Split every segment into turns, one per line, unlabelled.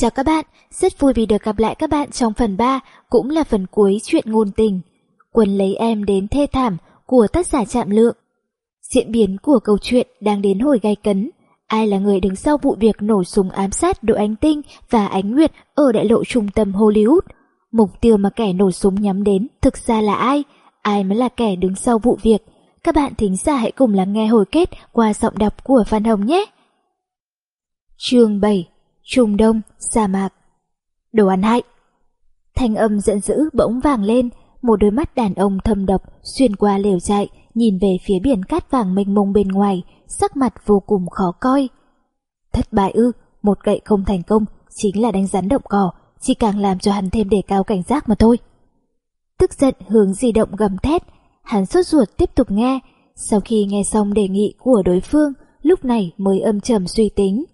Chào các bạn, rất vui vì được gặp lại các bạn trong phần 3, cũng là phần cuối chuyện ngôn tình. Quân lấy em đến thê thảm của tác giả Trạm Lượng. Diễn biến của câu chuyện đang đến hồi gai cấn. Ai là người đứng sau vụ việc nổ súng ám sát đội Ánh Tinh và Ánh Nguyệt ở đại lộ trung tâm Hollywood? Mục tiêu mà kẻ nổ súng nhắm đến thực ra là ai? Ai mới là kẻ đứng sau vụ việc? Các bạn thính giả hãy cùng lắng nghe hồi kết qua giọng đọc của Phan Hồng nhé! Chương 7 Trung Đông, sa mạc. Đồ ăn hại. Thanh âm giận dữ bỗng vàng lên Một đôi mắt đàn ông thâm độc Xuyên qua lều trại Nhìn về phía biển cát vàng mênh mông bên ngoài Sắc mặt vô cùng khó coi. Thất bại ư Một gậy không thành công Chính là đánh rắn động cỏ Chỉ càng làm cho hắn thêm đề cao cảnh giác mà thôi. Tức giận hướng di động gầm thét Hắn sốt ruột tiếp tục nghe. Sau khi nghe xong đề nghị của đối phương Lúc này mới âm trầm suy tính.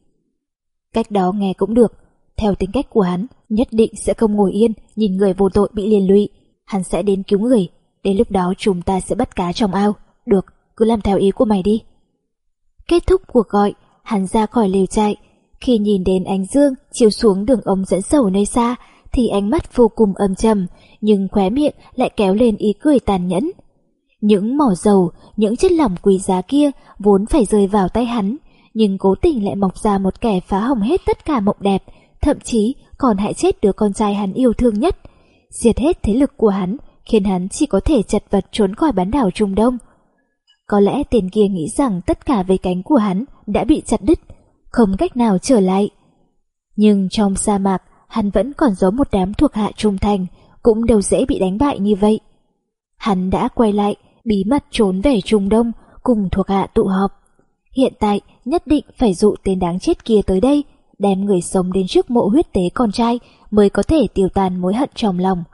Cách đó nghe cũng được. Theo tính cách của hắn, nhất định sẽ không ngồi yên nhìn người vô tội bị liên lụy. Hắn sẽ đến cứu người. Đến lúc đó chúng ta sẽ bắt cá trong ao. Được, cứ làm theo ý của mày đi. Kết thúc cuộc gọi, hắn ra khỏi lều trại. Khi nhìn đến ánh dương chiếu xuống đường ống dẫn dầu nơi xa, thì ánh mắt vô cùng âm trầm, nhưng khóe miệng lại kéo lên ý cười tàn nhẫn. Những mỏ dầu, những chất lỏng quý giá kia vốn phải rơi vào tay hắn, nhưng cố tình lại mọc ra một kẻ phá hỏng hết tất cả mộng đẹp, thậm chí còn hại chết đứa con trai hắn yêu thương nhất. Diệt hết thế lực của hắn, khiến hắn chỉ có thể chật vật trốn khỏi bán đảo Trung Đông. Có lẽ tiền kia nghĩ rằng tất cả về cánh của hắn đã bị chặt đứt, không cách nào trở lại. Nhưng trong sa mạc, hắn vẫn còn giấu một đám thuộc hạ trung thành, cũng đâu dễ bị đánh bại như vậy. Hắn đã quay lại, bí mật trốn về Trung Đông, cùng thuộc hạ tụ họp. Hiện tại nhất định phải dụ tên đáng chết kia tới đây, đem người sống đến trước mộ huyết tế con trai mới có thể tiêu tan mối hận trong lòng.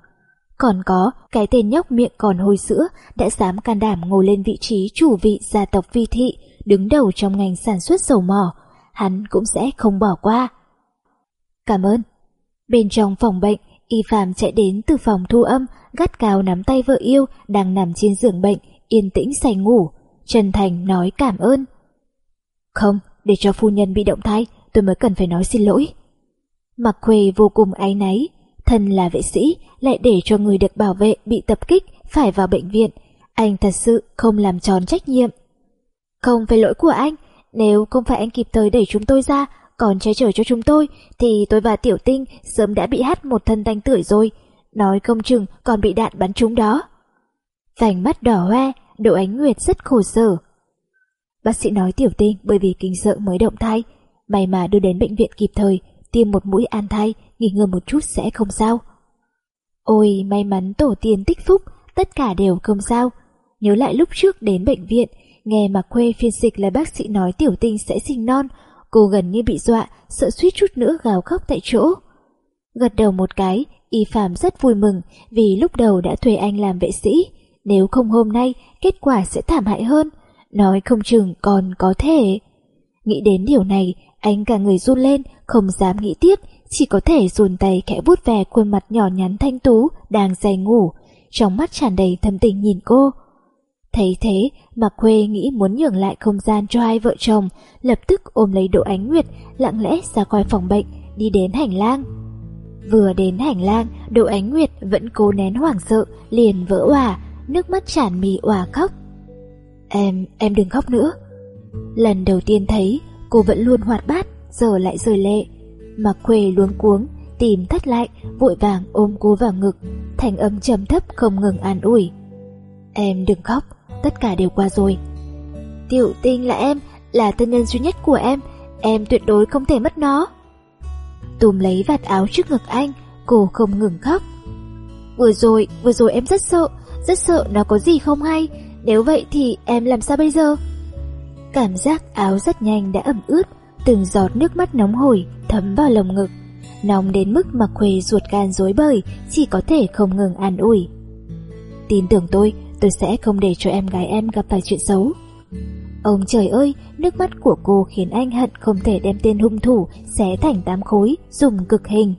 Còn có cái tên nhóc miệng còn hôi sữa đã dám can đảm ngồi lên vị trí chủ vị gia tộc vi thị, đứng đầu trong ngành sản xuất dầu mỏ, hắn cũng sẽ không bỏ qua. Cảm ơn. Bên trong phòng bệnh, Y Phạm chạy đến từ phòng thu âm, gắt cao nắm tay vợ yêu đang nằm trên giường bệnh, yên tĩnh say ngủ. Trần Thành nói cảm ơn. Không, để cho phu nhân bị động thai, tôi mới cần phải nói xin lỗi. Mặc Khuê vô cùng áy náy, thân là vệ sĩ, lại để cho người được bảo vệ bị tập kích phải vào bệnh viện. Anh thật sự không làm tròn trách nhiệm. Không phải lỗi của anh, nếu không phải anh kịp thời đẩy chúng tôi ra, còn che chở cho chúng tôi, thì tôi và Tiểu Tinh sớm đã bị hắt một thân tanh tưởi rồi. Nói không chừng còn bị đạn bắn trúng đó. Vành mắt đỏ hoe, Đỗ Ánh Nguyệt rất khổ sở. Bác sĩ nói tiểu tinh bởi vì kinh sợ mới động thai, may mà đưa đến bệnh viện kịp thời, tiêm một mũi an thai, nghỉ ngơi một chút sẽ không sao. Ôi, may mắn tổ tiên tích phúc, tất cả đều không sao. Nhớ lại lúc trước đến bệnh viện, nghe mà khuê phiên dịch là bác sĩ nói tiểu tinh sẽ sinh non, cô gần như bị dọa, sợ suýt chút nữa gào khóc tại chỗ. Gật đầu một cái, Y Phạm rất vui mừng vì lúc đầu đã thuê anh làm vệ sĩ. Nếu không hôm nay, kết quả sẽ thảm hại hơn nói không chừng còn có thể. Nghĩ đến điều này, anh cả người run lên, không dám nghĩ tiếp, chỉ có thể dùn tay khẽ bút về khuôn mặt nhỏ nhắn thanh tú, đang say ngủ, trong mắt tràn đầy thâm tình nhìn cô. Thấy thế, Mạc Khuê nghĩ muốn nhường lại không gian cho hai vợ chồng, lập tức ôm lấy Đỗ Ánh Nguyệt, lặng lẽ ra khỏi phòng bệnh, đi đến hành lang. Vừa đến hành lang, Đỗ Ánh Nguyệt vẫn cố nén hoảng sợ, liền vỡ òa, nước mắt tràn mì òa khóc. Em, em đừng khóc nữa. Lần đầu tiên thấy, cô vẫn luôn hoạt bát, giờ lại rời lệ. Mặc khuê luống cuống, tìm thắt lại, vội vàng ôm cô vào ngực, thành âm trầm thấp không ngừng an ủi. Em đừng khóc, tất cả đều qua rồi. Tiểu tinh là em, là thân nhân duy nhất của em, em tuyệt đối không thể mất nó. Tùm lấy vạt áo trước ngực anh, cô không ngừng khóc. Vừa rồi, vừa rồi em rất sợ, rất sợ nó có gì không hay, nếu vậy thì em làm sao bây giờ? Cảm giác áo rất nhanh đã ẩm ướt, từng giọt nước mắt nóng hổi thấm vào lồng ngực. Nóng đến mức mà Khuê ruột gan rối bời, chỉ có thể không ngừng an ủi. Tin tưởng tôi, tôi sẽ không để cho em gái em gặp phải chuyện xấu. Ông trời ơi, nước mắt của cô khiến anh hận không thể đem tên hung thủ xé thành tám khối, dùng cực hình.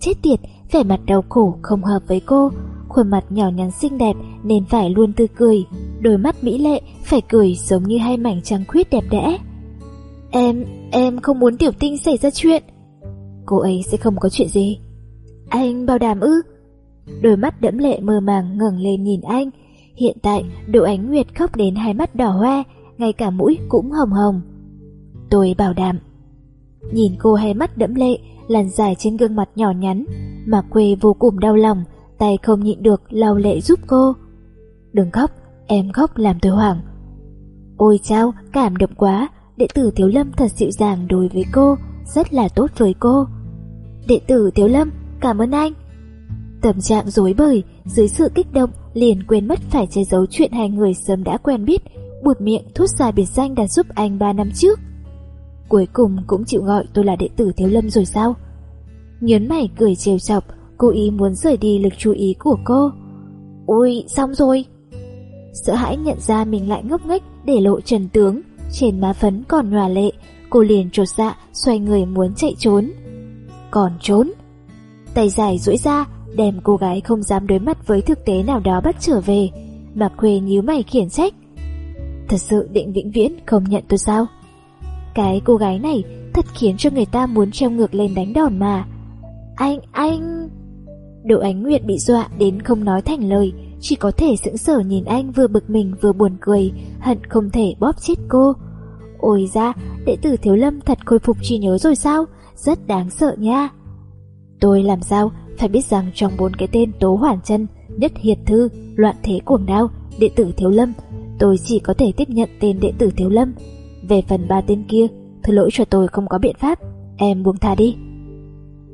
Chết tiệt, vẻ mặt đau khổ không hợp với cô, khuôn mặt nhỏ nhắn xinh đẹp nên phải luôn tươi cười, đôi mắt mỹ lệ phải cười giống như hai mảnh trăng khuyết đẹp đẽ. Em, em không muốn tiểu tinh xảy ra chuyện. cô ấy sẽ không có chuyện gì. Anh bảo đảm ư? Đôi mắt đẫm lệ mơ màng ngẩng lên nhìn anh. Hiện tại, Đỗ Ánh Nguyệt khóc đến hai mắt đỏ hoe, ngay cả mũi cũng hồng hồng. Tôi bảo đảm. Nhìn cô hai mắt đẫm lệ, làn dài trên gương mặt nhỏ nhắn, mà quê vô cùng đau lòng, tay không nhịn được lau lệ giúp cô. Đừng khóc, em khóc làm tôi hoảng. Ôi chao, cảm động quá, đệ tử Thiếu Lâm thật dịu dàng đối với cô, rất là tốt với cô. Đệ tử Thiếu Lâm, cảm ơn anh. Tâm trạng rối bời, dưới sự kích động, liền quên mất phải che giấu chuyện hai người sớm đã quen biết, buột miệng thốt ra biệt danh đã giúp anh ba năm trước. Cuối cùng cũng chịu gọi tôi là đệ tử Thiếu Lâm rồi sao? Nhớn mày cười trêu chọc, cố ý muốn rời đi lực chú ý của cô. Ôi, xong rồi. Sợ hãi nhận ra mình lại ngốc nghếch để lộ trần tướng, trên má phấn còn nhòa lệ, cô liền trột dạ xoay người muốn chạy trốn. Còn trốn? Tay dài duỗi ra, đem cô gái không dám đối mặt với thực tế nào đó bắt trở về. Mà quê nhíu mày khiển trách. Thật sự định vĩnh viễn không nhận tôi sao? Cái cô gái này thật khiến cho người ta muốn treo ngược lên đánh đòn mà. Anh, anh... Đỗ Ánh Nguyệt bị dọa đến không nói thành lời, chỉ có thể sững sờ nhìn anh vừa bực mình vừa buồn cười, hận không thể bóp chết cô. Ôi ra, đệ tử Thiếu Lâm thật khôi phục trí nhớ rồi sao? Rất đáng sợ nha. Tôi làm sao phải biết rằng trong bốn cái tên Tố Hoàn chân, Nhất Hiệt Thư, Loạn Thế Cuồng Đao, đệ tử Thiếu Lâm, tôi chỉ có thể tiếp nhận tên đệ tử Thiếu Lâm. Về phần ba tên kia, thứ lỗi cho tôi không có biện pháp, em buông tha đi.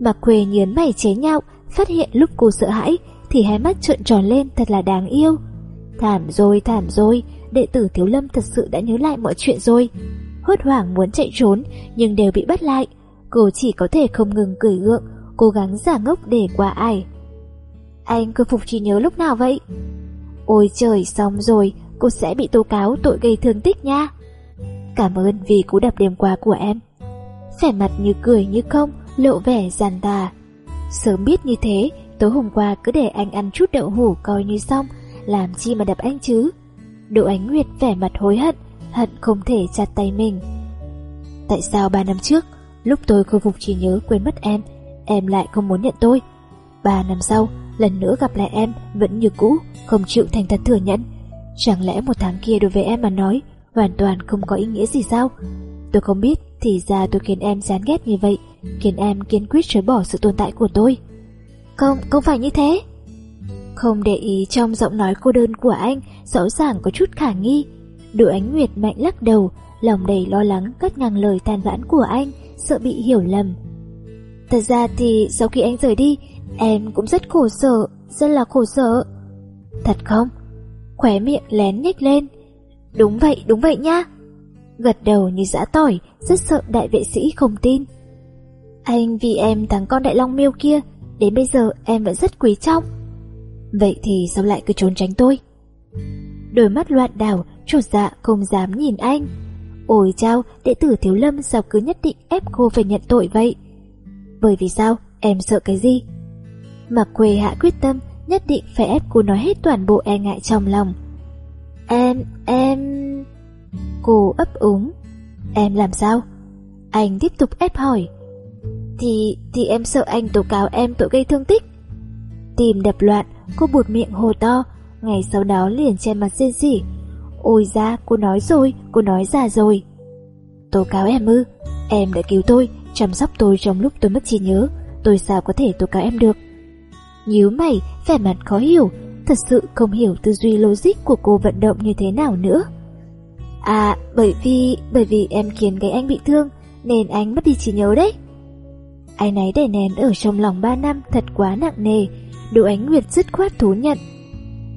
mặc Khuê nhớn mày chế nhạo, phát hiện lúc cô sợ hãi thì hé mắt trợn tròn lên thật là đáng yêu. Thảm rồi, thảm rồi, đệ tử Thiếu Lâm thật sự đã nhớ lại mọi chuyện rồi. Hốt hoảng muốn chạy trốn nhưng đều bị bắt lại. Cô chỉ có thể không ngừng cười gượng, cố gắng giả ngốc để qua ai. Anh cơ phục trí nhớ lúc nào vậy? Ôi trời, xong rồi, cô sẽ bị tố cáo tội gây thương tích nha. Cảm ơn vì cú đập đêm qua của em. Vẻ mặt như cười như không, lộ vẻ giàn tà. Sớm biết như thế, tối hôm qua cứ để anh ăn chút đậu hủ coi như xong, làm chi mà đập anh chứ. Đỗ Ánh Nguyệt vẻ mặt hối hận, hận không thể chặt tay mình. Tại sao ba năm trước, lúc tôi khôi phục trí nhớ quên mất em, em lại không muốn nhận tôi? Ba năm sau, lần nữa gặp lại em vẫn như cũ, không chịu thành thật thừa nhận. Chẳng lẽ một tháng kia đối với em mà nói, hoàn toàn không có ý nghĩa gì sao? Tôi không biết, thì ra tôi khiến em chán ghét như vậy, khiến em kiên quyết chối bỏ sự tồn tại của tôi. Không, không phải như thế. Không để ý trong giọng nói cô đơn của anh, rõ ràng có chút khả nghi. Đội ánh nguyệt mạnh lắc đầu, lòng đầy lo lắng cắt ngang lời tàn vãn của anh, sợ bị hiểu lầm. Thật ra thì sau khi anh rời đi, em cũng rất khổ sở, rất là khổ sở. Thật không? Khóe miệng lén nhếch lên. Đúng vậy, đúng vậy nha. Gật đầu như dã tỏi, rất sợ đại vệ sĩ không tin. Anh vì em thằng con đại long miêu kia, đến bây giờ em vẫn rất quý trọng. Vậy thì sao lại cứ trốn tránh tôi? Đôi mắt loạn đảo, trột dạ không dám nhìn anh. Ôi chao, đệ tử Thiếu Lâm sao cứ nhất định ép cô phải nhận tội vậy? Bởi vì sao? Em sợ cái gì? Mặc quê hạ quyết tâm, nhất định phải ép cô nói hết toàn bộ e ngại trong lòng. Em, em... Cô ấp úng. Em làm sao? Anh tiếp tục ép hỏi. Thì, thì em sợ anh tố cáo em tội gây thương tích. Tìm đập loạn, cô buột miệng hồ to, ngày sau đó liền che mặt rên rỉ. Ôi ra, cô nói rồi, cô nói ra rồi. Tố cáo em ư, em đã cứu tôi, chăm sóc tôi trong lúc tôi mất trí nhớ, tôi sao có thể tố cáo em được. Nhíu mày, vẻ mặt khó hiểu, thật sự không hiểu tư duy logic của cô vận động như thế nào nữa. À, bởi vì, bởi vì em khiến cái anh bị thương, nên anh mất đi trí nhớ đấy. Ai nấy để nén ở trong lòng ba năm thật quá nặng nề, Đỗ Ánh Nguyệt dứt khoát thú nhận.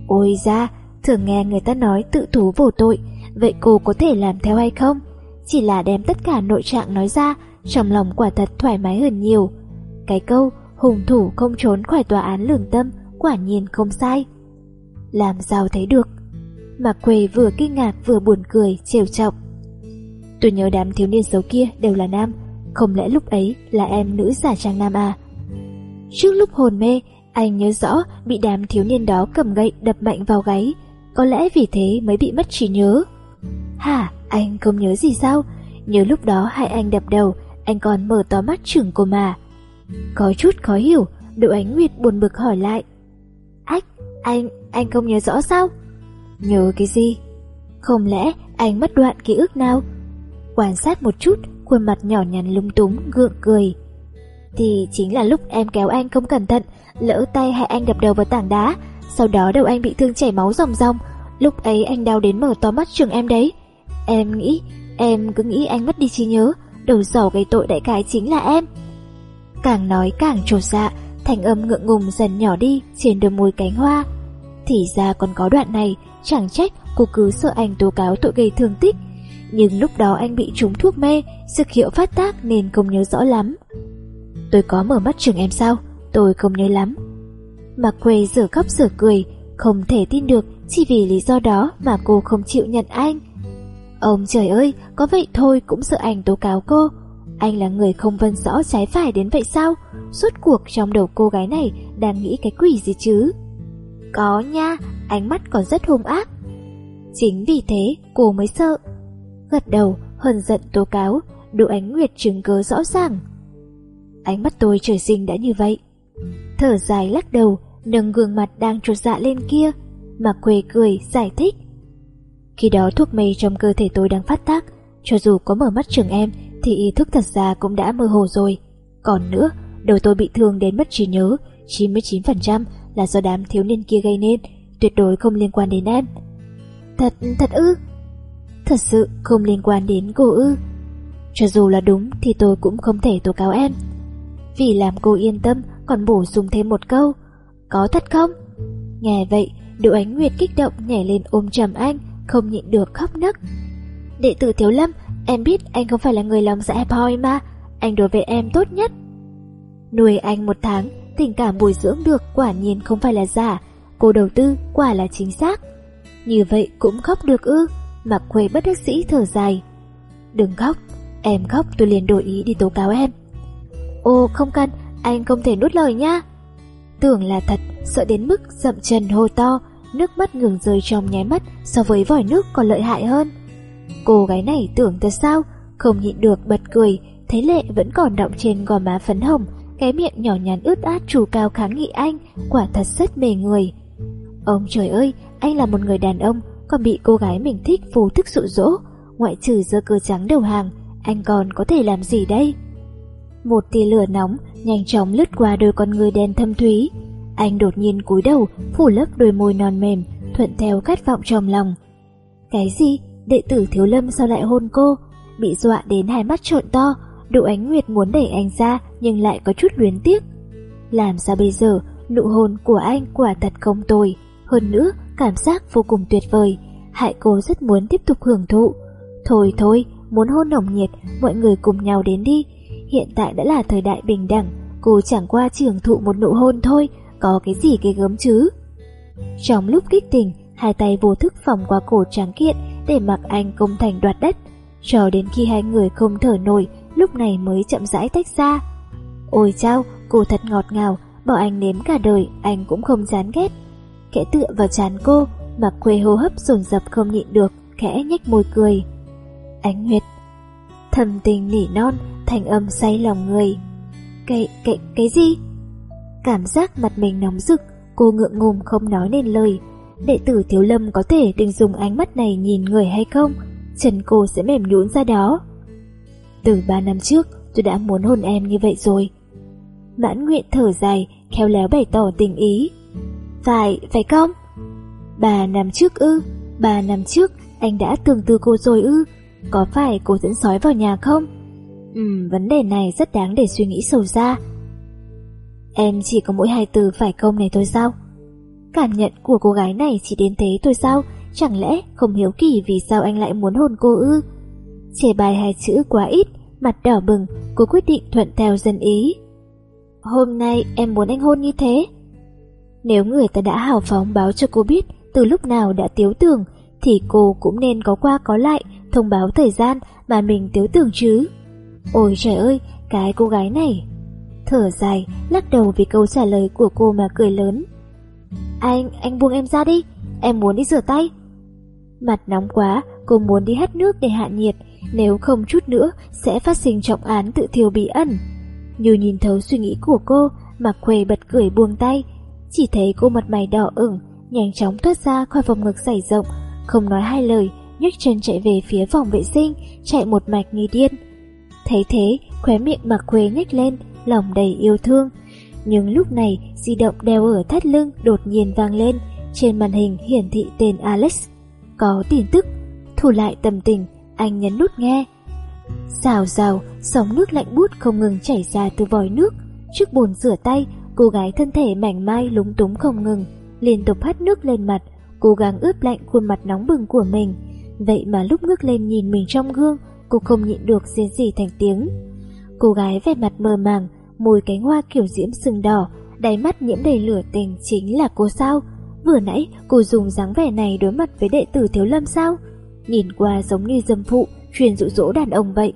Ôi ra, thường nghe người ta nói tự thú vô tội, vậy cô có thể làm theo hay không? Chỉ là đem tất cả nội trạng nói ra, trong lòng quả thật thoải mái hơn nhiều. Cái câu hùng thủ không trốn khỏi tòa án lường tâm quả nhiên không sai. Làm sao thấy được? Mà Quê vừa kinh ngạc vừa buồn cười, trêu chọc. Tôi nhớ đám thiếu niên xấu kia đều là nam, không lẽ lúc ấy là em nữ giả trang nam à? Trước lúc hồn mê, anh nhớ rõ bị đám thiếu niên đó cầm gậy đập mạnh vào gáy, có lẽ vì thế mới bị mất trí nhớ. Hả, anh không nhớ gì sao? Nhớ lúc đó hai anh đập đầu, anh còn mở to mắt chừng cô mà. Có chút khó hiểu, Đỗ Ánh Nguyệt buồn bực hỏi lại. Ách, anh, anh không nhớ rõ sao? Nhớ cái gì? Không lẽ anh mất đoạn ký ức nào? Quan sát một chút, khuôn mặt nhỏ nhắn lung túng, gượng cười. Thì chính là lúc em kéo anh không cẩn thận, lỡ tay hay anh đập đầu vào tảng đá, sau đó đầu anh bị thương chảy máu ròng ròng. Lúc ấy anh đau đến mở to mắt trường em đấy. Em nghĩ, em cứ nghĩ anh mất đi trí nhớ, đầu sỏ gây tội đại cái chính là em. Càng nói càng trột dạ, thành âm ngượng ngùng dần nhỏ đi trên đôi môi cánh hoa. Thì ra còn có đoạn này, chẳng trách cô cứ sợ anh tố cáo tội gây thương tích. Nhưng lúc đó anh bị trúng thuốc mê, dược hiệu phát tác nên không nhớ rõ lắm. Tôi có mở mắt chừng em sao? Tôi không nhớ lắm. Mạc Quê rửa khóc rửa cười, không thể tin được chỉ vì lý do đó mà cô không chịu nhận anh. Ông trời ơi, có vậy thôi cũng sợ anh tố cáo cô. Anh là người không vân rõ trái phải đến vậy sao? Suốt cuộc trong đầu cô gái này đang nghĩ cái quỷ gì chứ? Có nha, ánh mắt còn rất hung ác. Chính vì thế cô mới sợ. Gật đầu, hờn giận tố cáo, độ ánh nguyệt chứng cớ rõ ràng. Ánh mắt tôi trời sinh đã như vậy. Thở dài lắc đầu, nâng gương mặt đang trột dạ lên kia, mà quê cười, giải thích. Khi đó thuốc mê trong cơ thể tôi đang phát tác, cho dù có mở mắt chừng em thì ý thức thật ra cũng đã mơ hồ rồi. Còn nữa, đầu tôi bị thương đến mất trí nhớ, 99% là do đám thiếu niên kia gây nên, tuyệt đối không liên quan đến em. Thật, thật ư? Thật sự không liên quan đến cô ư? Cho dù là đúng thì tôi cũng không thể tố cáo em. Vì làm cô yên tâm còn bổ sung thêm một câu. Có thật không? Nghe vậy, Đỗ Ánh Nguyệt kích động nhảy lên ôm chầm anh, không nhịn được khóc nấc. Đệ tử Thiếu Lâm, em biết anh không phải là người lòng dạ hẹp hoi mà, anh đối với em tốt nhất. Nuôi anh một tháng, tình cảm bồi dưỡng được quả nhiên không phải là giả, cô đầu tư quả là chính xác. Như vậy cũng khóc được ư, mặc quê bất đắc sĩ thở dài. Đừng khóc, em khóc tôi liền đổi ý đi tố cáo em. Ô không cần, anh không thể nuốt lời nha. Tưởng là thật, sợ đến mức dậm chân hô to, nước mắt ngừng rơi trong nháy mắt so với vòi nước còn lợi hại hơn. Cô gái này tưởng thật sao, không nhịn được bật cười, thấy lệ vẫn còn đọng trên gò má phấn hồng, cái miệng nhỏ nhắn ướt át chủ cao kháng nghị anh, quả thật rất mê người. Ông trời ơi, anh là một người đàn ông, còn bị cô gái mình thích phù thức dụ dỗ, ngoại trừ giơ cơ trắng đầu hàng, anh còn có thể làm gì đây? Một tia lửa nóng nhanh chóng lướt qua đôi con người đen thâm thúy. Anh đột nhiên cúi đầu, phủ lấp đôi môi non mềm, thuận theo khát vọng trong lòng. Cái gì? Đệ tử thiếu lâm sao lại hôn cô? Bị dọa đến hai mắt trộn to, Đỗ Ánh Nguyệt muốn đẩy anh ra nhưng lại có chút luyến tiếc. Làm sao bây giờ, nụ hôn của anh quả thật không tồi. Hơn nữa, cảm giác vô cùng tuyệt vời, hại cô rất muốn tiếp tục hưởng thụ. Thôi thôi, muốn hôn nồng nhiệt, mọi người cùng nhau đến đi. Hiện tại đã là thời đại bình đẳng, cô chẳng qua trưởng thụ một nụ hôn thôi, có cái gì cái gớm chứ. Trong lúc kích tình, hai tay vô thức phòng qua cổ tráng kiện để mặc anh công thành đoạt đất, cho đến khi hai người không thở nổi, lúc này mới chậm rãi tách ra. Ôi chao, cô thật ngọt ngào, bảo anh nếm cả đời, anh cũng không chán ghét. Kẻ tựa vào chán cô, mặc quê hô hấp dồn dập không nhịn được, khẽ nhếch môi cười. Ánh Nguyệt Thầm tình nỉ non, thành âm say lòng người. Cái, cái, cái gì? Cảm giác mặt mình nóng rực, cô ngượng ngùng không nói nên lời. Đệ tử Thiếu Lâm có thể đừng dùng ánh mắt này nhìn người hay không? Chân cô sẽ mềm nhũn ra đó. Từ ba năm trước, tôi đã muốn hôn em như vậy rồi. Mãn nguyện thở dài, khéo léo bày tỏ tình ý. Phải, phải không? Ba năm trước ư, ba năm trước anh đã tưởng tư cô rồi ư, có phải cô dẫn sói vào nhà không? Ừm, vấn đề này rất đáng để suy nghĩ sâu xa. Em chỉ có mỗi hai từ phải không này thôi sao? Cảm nhận của cô gái này chỉ đến thế thôi sao? Chẳng lẽ không hiếu kỳ vì sao anh lại muốn hôn cô ư? Chê bài hai chữ quá ít, mặt đỏ bừng, cô quyết định thuận theo dân ý. Hôm nay em muốn anh hôn như thế. Nếu người ta đã hào phóng báo cho cô biết từ lúc nào đã tiếu tưởng, thì cô cũng nên có qua có lại, thông báo thời gian mà mình tiếu tưởng chứ. Ôi trời ơi, cái cô gái này. Thở dài, lắc đầu vì câu trả lời của cô mà cười lớn. Anh, anh buông em ra đi, em muốn đi rửa tay. Mặt nóng quá, cô muốn đi hắt nước để hạ nhiệt, nếu không chút nữa sẽ phát sinh trọng án tự thiêu bí ẩn. Như nhìn thấu suy nghĩ của cô, Mạc Khuê bật cười buông tay. Chỉ thấy cô mặt mày đỏ ửng, nhanh chóng thoát ra khỏi phòng ngực dày rộng, không nói hai lời, nhấc chân chạy về phía phòng vệ sinh, chạy một mạch như điên. Thấy thế, khóe miệng Mạc Khuê nhếch lên, lòng đầy yêu thương. Nhưng lúc này, di động đeo ở thắt lưng đột nhiên vang lên, trên màn hình hiển thị tên Alex. Có tin tức, thủ lại tâm tình, anh nhấn nút nghe. xào xào sóng nước lạnh bút không ngừng chảy ra từ vòi nước. Trước bồn rửa tay, cô gái thân thể mảnh mai lúng túng không ngừng, liên tục hắt nước lên mặt, cố gắng ướp lạnh khuôn mặt nóng bừng của mình. Vậy mà lúc ngước lên nhìn mình trong gương, cô không nhịn được rên gì thành tiếng. Cô gái vẻ mặt mờ màng, môi cánh hoa kiểu diễm sừng đỏ, đáy mắt nhiễm đầy lửa tình chính là cô sao? Vừa nãy cô dùng dáng vẻ này đối mặt với đệ tử Thiếu Lâm sao? Nhìn qua giống như dâm phụ, truyền dụ dỗ đàn ông vậy.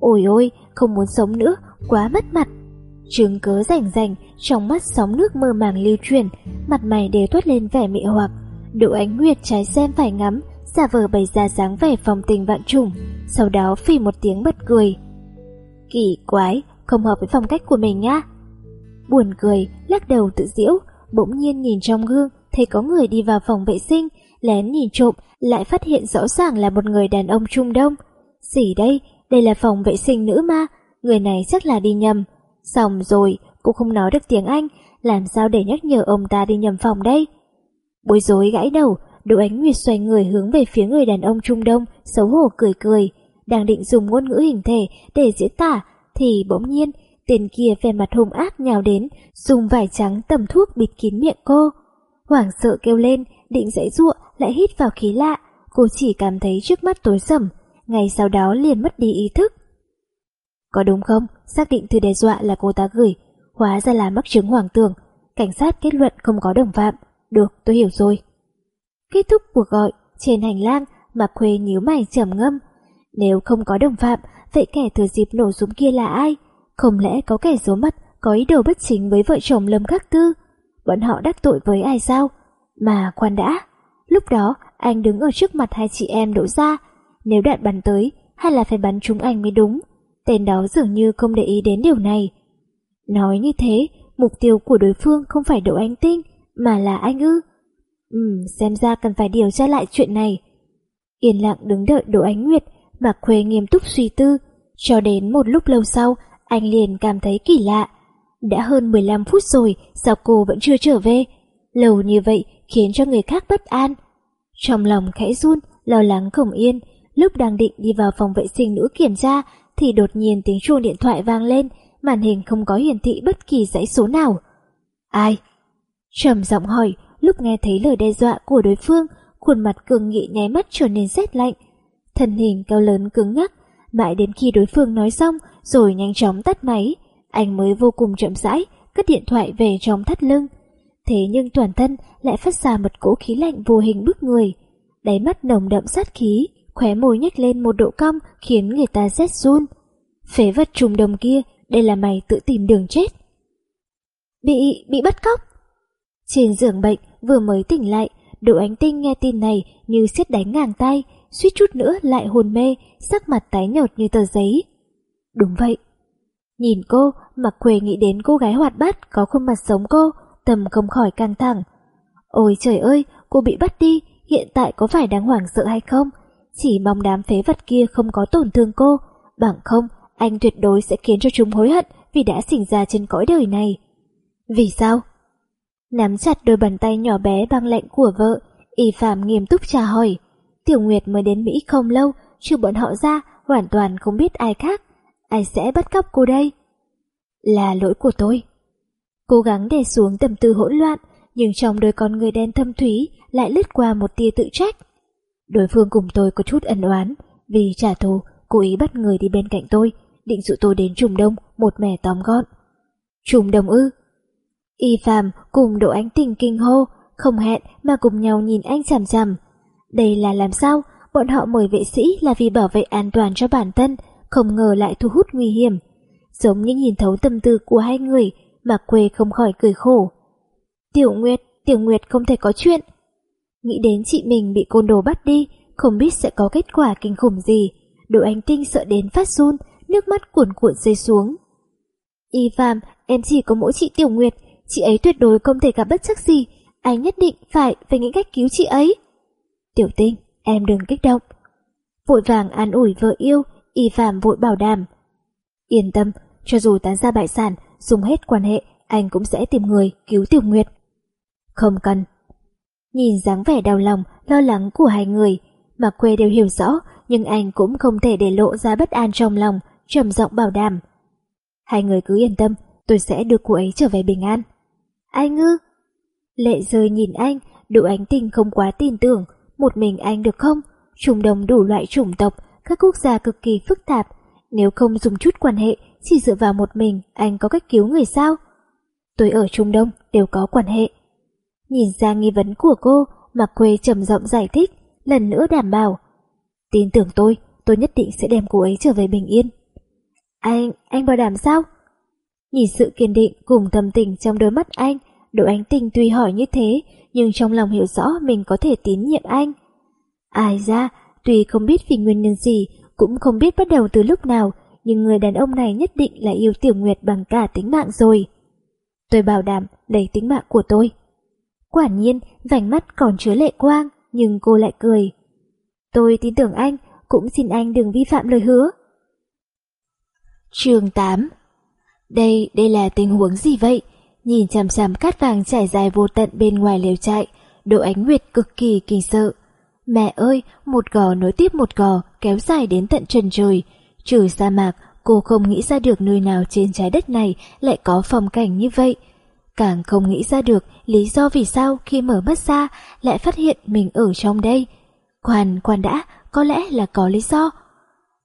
Ôi ôi, không muốn sống nữa, quá mất mặt. Chứng cớ rảnh rành, trong mắt sóng nước mơ màng lưu truyền, mặt mày đều toát lên vẻ mị hoặc. Độ ánh nguyệt trái xem phải ngắm, giả vờ bày ra dáng vẻ phòng tình vạn trùng, sau đó phì một tiếng bật cười. Kỳ quái, không hợp với phong cách của mình nhá. Buồn cười, lắc đầu tự diễu, bỗng nhiên nhìn trong gương, thấy có người đi vào phòng vệ sinh, lén nhìn trộm, lại phát hiện rõ ràng là một người đàn ông Trung Đông. Gì đây, đây là phòng vệ sinh nữ ma, người này chắc là đi nhầm. Xong rồi, cũng không nói được tiếng Anh, làm sao để nhắc nhở ông ta đi nhầm phòng đây? Bối rối gãi đầu, Đỗ Ánh Nguyệt xoay người hướng về phía người đàn ông Trung Đông, xấu hổ cười cười, đang định dùng ngôn ngữ hình thể để diễn tả, thì bỗng nhiên, tên kia vẻ mặt hung ác nhào đến, dùng vải trắng tầm thuốc bịt kín miệng cô. Hoảng sợ kêu lên, định dãy ruộng, lại hít vào khí lạ, cô chỉ cảm thấy trước mắt tối sầm, ngay sau đó liền mất đi ý thức. Có đúng không? Xác định thư đe dọa là cô ta gửi, hóa ra là mắc chứng hoàng tưởng. Cảnh sát kết luận không có đồng phạm. Được, tôi hiểu rồi. Kết thúc cuộc gọi, trên hành lang, Mạc Khuê nhíu mày trầm ngâm. Nếu không có đồng phạm, vậy kẻ thừa dịp nổ súng kia là ai? Không lẽ có kẻ giấu mặt, có ý đồ bất chính với vợ chồng Lâm Khắc Tư? Bọn họ đắc tội với ai sao? Mà khoan đã, lúc đó anh đứng ở trước mặt hai chị em đổ ra. Nếu đạn bắn tới, hay là phải bắn trúng anh mới đúng. Tên đó dường như không để ý đến điều này. Nói như thế, mục tiêu của đối phương không phải Đỗ Ánh Tinh, mà là anh ư. Ừm, xem ra cần phải điều tra lại chuyện này. Yên lặng đứng đợi Đỗ Ánh Nguyệt, Mạc Khuê nghiêm túc suy tư. Cho đến một lúc lâu sau, anh liền cảm thấy kỳ lạ. Đã hơn 15 phút rồi, sao cô vẫn chưa trở về? Lâu như vậy khiến cho người khác bất an. Trong lòng khẽ run, lo lắng không yên, lúc đang định đi vào phòng vệ sinh nữ kiểm tra thì đột nhiên tiếng chuông điện thoại vang lên, màn hình không có hiển thị bất kỳ dãy số nào. Ai? Trầm giọng hỏi, lúc nghe thấy lời đe dọa của đối phương, khuôn mặt cường nghị nháy mắt trở nên rét lạnh. Thân hình cao lớn cứng ngắc, mãi đến khi đối phương nói xong rồi nhanh chóng tắt máy, anh mới vô cùng chậm rãi cất điện thoại về trong thắt lưng. Thế nhưng toàn thân lại phát ra một cỗ khí lạnh vô hình bức người, đáy mắt nồng đậm sát khí, khóe môi nhếch lên một độ cong khiến người ta rét run. Phế vật trùng đồng kia, đây là mày tự tìm đường chết. Bị, bị bắt cóc. Trên giường bệnh, vừa mới tỉnh lại, Đỗ Ánh Tinh nghe tin này như xét đánh ngang tay, suýt chút nữa lại hồn mê, sắc mặt tái nhợt như tờ giấy. Đúng vậy. Nhìn cô, mặc quề nghĩ đến cô gái hoạt bát có khuôn mặt giống cô, tầm không khỏi căng thẳng. Ôi trời ơi, cô bị bắt đi, hiện tại có phải đáng hoảng sợ hay không? Chỉ mong đám phế vật kia không có tổn thương cô, bằng không anh tuyệt đối sẽ khiến cho chúng hối hận vì đã sinh ra trên cõi đời này. Vì sao? Nắm chặt đôi bàn tay nhỏ bé băng lạnh của vợ, Y Phạm nghiêm túc trả hỏi. Tiểu Nguyệt mới đến Mỹ không lâu, trừ bọn họ ra, hoàn toàn không biết ai khác. Ai sẽ bắt cóc cô đây? Là lỗi của tôi. Cố gắng để xuống tầm tư hỗn loạn, nhưng trong đôi con người đen thâm thúy lại lướt qua một tia tự trách. Đối phương cùng tôi có chút ẩn oán, vì trả thù, cố ý bắt người đi bên cạnh tôi, định dụ tôi đến trùng đông, một mẻ tóm gọn. Trùng đông ư? Y Phạm cùng Đỗ Ánh Tình kinh hô, không hẹn mà cùng nhau nhìn anh chằm chằm. Đây là làm sao? Bọn họ mời vệ sĩ là vì bảo vệ an toàn cho bản thân, không ngờ lại thu hút nguy hiểm. Giống như nhìn thấu tâm tư của hai người, mà quê không khỏi cười khổ. Tiểu Nguyệt, Tiểu Nguyệt không thể có chuyện. Nghĩ đến chị mình bị côn đồ bắt đi, không biết sẽ có kết quả kinh khủng gì. Đồ Ánh Tinh sợ đến phát run, nước mắt cuồn cuộn rơi xuống. Y Phạm, em chỉ có mỗi chị Tiểu Nguyệt, chị ấy tuyệt đối không thể gặp bất chắc gì, anh nhất định phải phải nghĩ cách cứu chị ấy. Tiểu tinh, em đừng kích động. Vội vàng an ủi vợ yêu, Y Phạm vội bảo đảm. Yên tâm, cho dù tán ra bại sản, dùng hết quan hệ, anh cũng sẽ tìm người cứu Tiểu Nguyệt. Không cần. Nhìn dáng vẻ đau lòng, lo lắng của hai người, mà quê đều hiểu rõ, nhưng anh cũng không thể để lộ ra bất an trong lòng, trầm giọng bảo đảm. Hai người cứ yên tâm, tôi sẽ đưa cô ấy trở về bình an. Anh ư? Lệ rơi nhìn anh, độ ánh tình không quá tin tưởng, một mình anh được không? Trùng đồng đủ loại chủng tộc, các quốc gia cực kỳ phức tạp. Nếu không dùng chút quan hệ, chỉ dựa vào một mình, anh có cách cứu người sao? Tôi ở Trung Đông đều có quan hệ. Nhìn ra nghi vấn của cô, Mạc Quê trầm giọng giải thích, lần nữa đảm bảo. Tin tưởng tôi, tôi nhất định sẽ đem cô ấy trở về bình yên. Anh, anh bảo đảm sao? Nhìn sự kiên định cùng thầm tình trong đôi mắt anh, Đỗ Ánh Tình tuy hỏi như thế, nhưng trong lòng hiểu rõ mình có thể tín nhiệm anh. Ai ra, tuy không biết vì nguyên nhân gì, cũng không biết bắt đầu từ lúc nào, nhưng người đàn ông này nhất định là yêu Tiểu Nguyệt bằng cả tính mạng rồi. Tôi bảo đảm lấy tính mạng của tôi. Quả nhiên, vành mắt còn chứa lệ quang, nhưng cô lại cười. Tôi tin tưởng anh, cũng xin anh đừng vi phạm lời hứa. chương 8 Đây, đây là tình huống gì vậy? Nhìn chằm chằm cát vàng trải dài vô tận bên ngoài lều trại, độ Ánh Nguyệt cực kỳ kinh sợ. Mẹ ơi, một gò nối tiếp một gò, kéo dài đến tận trần trời. Trừ sa mạc, cô không nghĩ ra được nơi nào trên trái đất này lại có phong cảnh như vậy. Càng không nghĩ ra được lý do vì sao khi mở mắt ra lại phát hiện mình ở trong đây. Khoan, khoan đã, có lẽ là có lý do.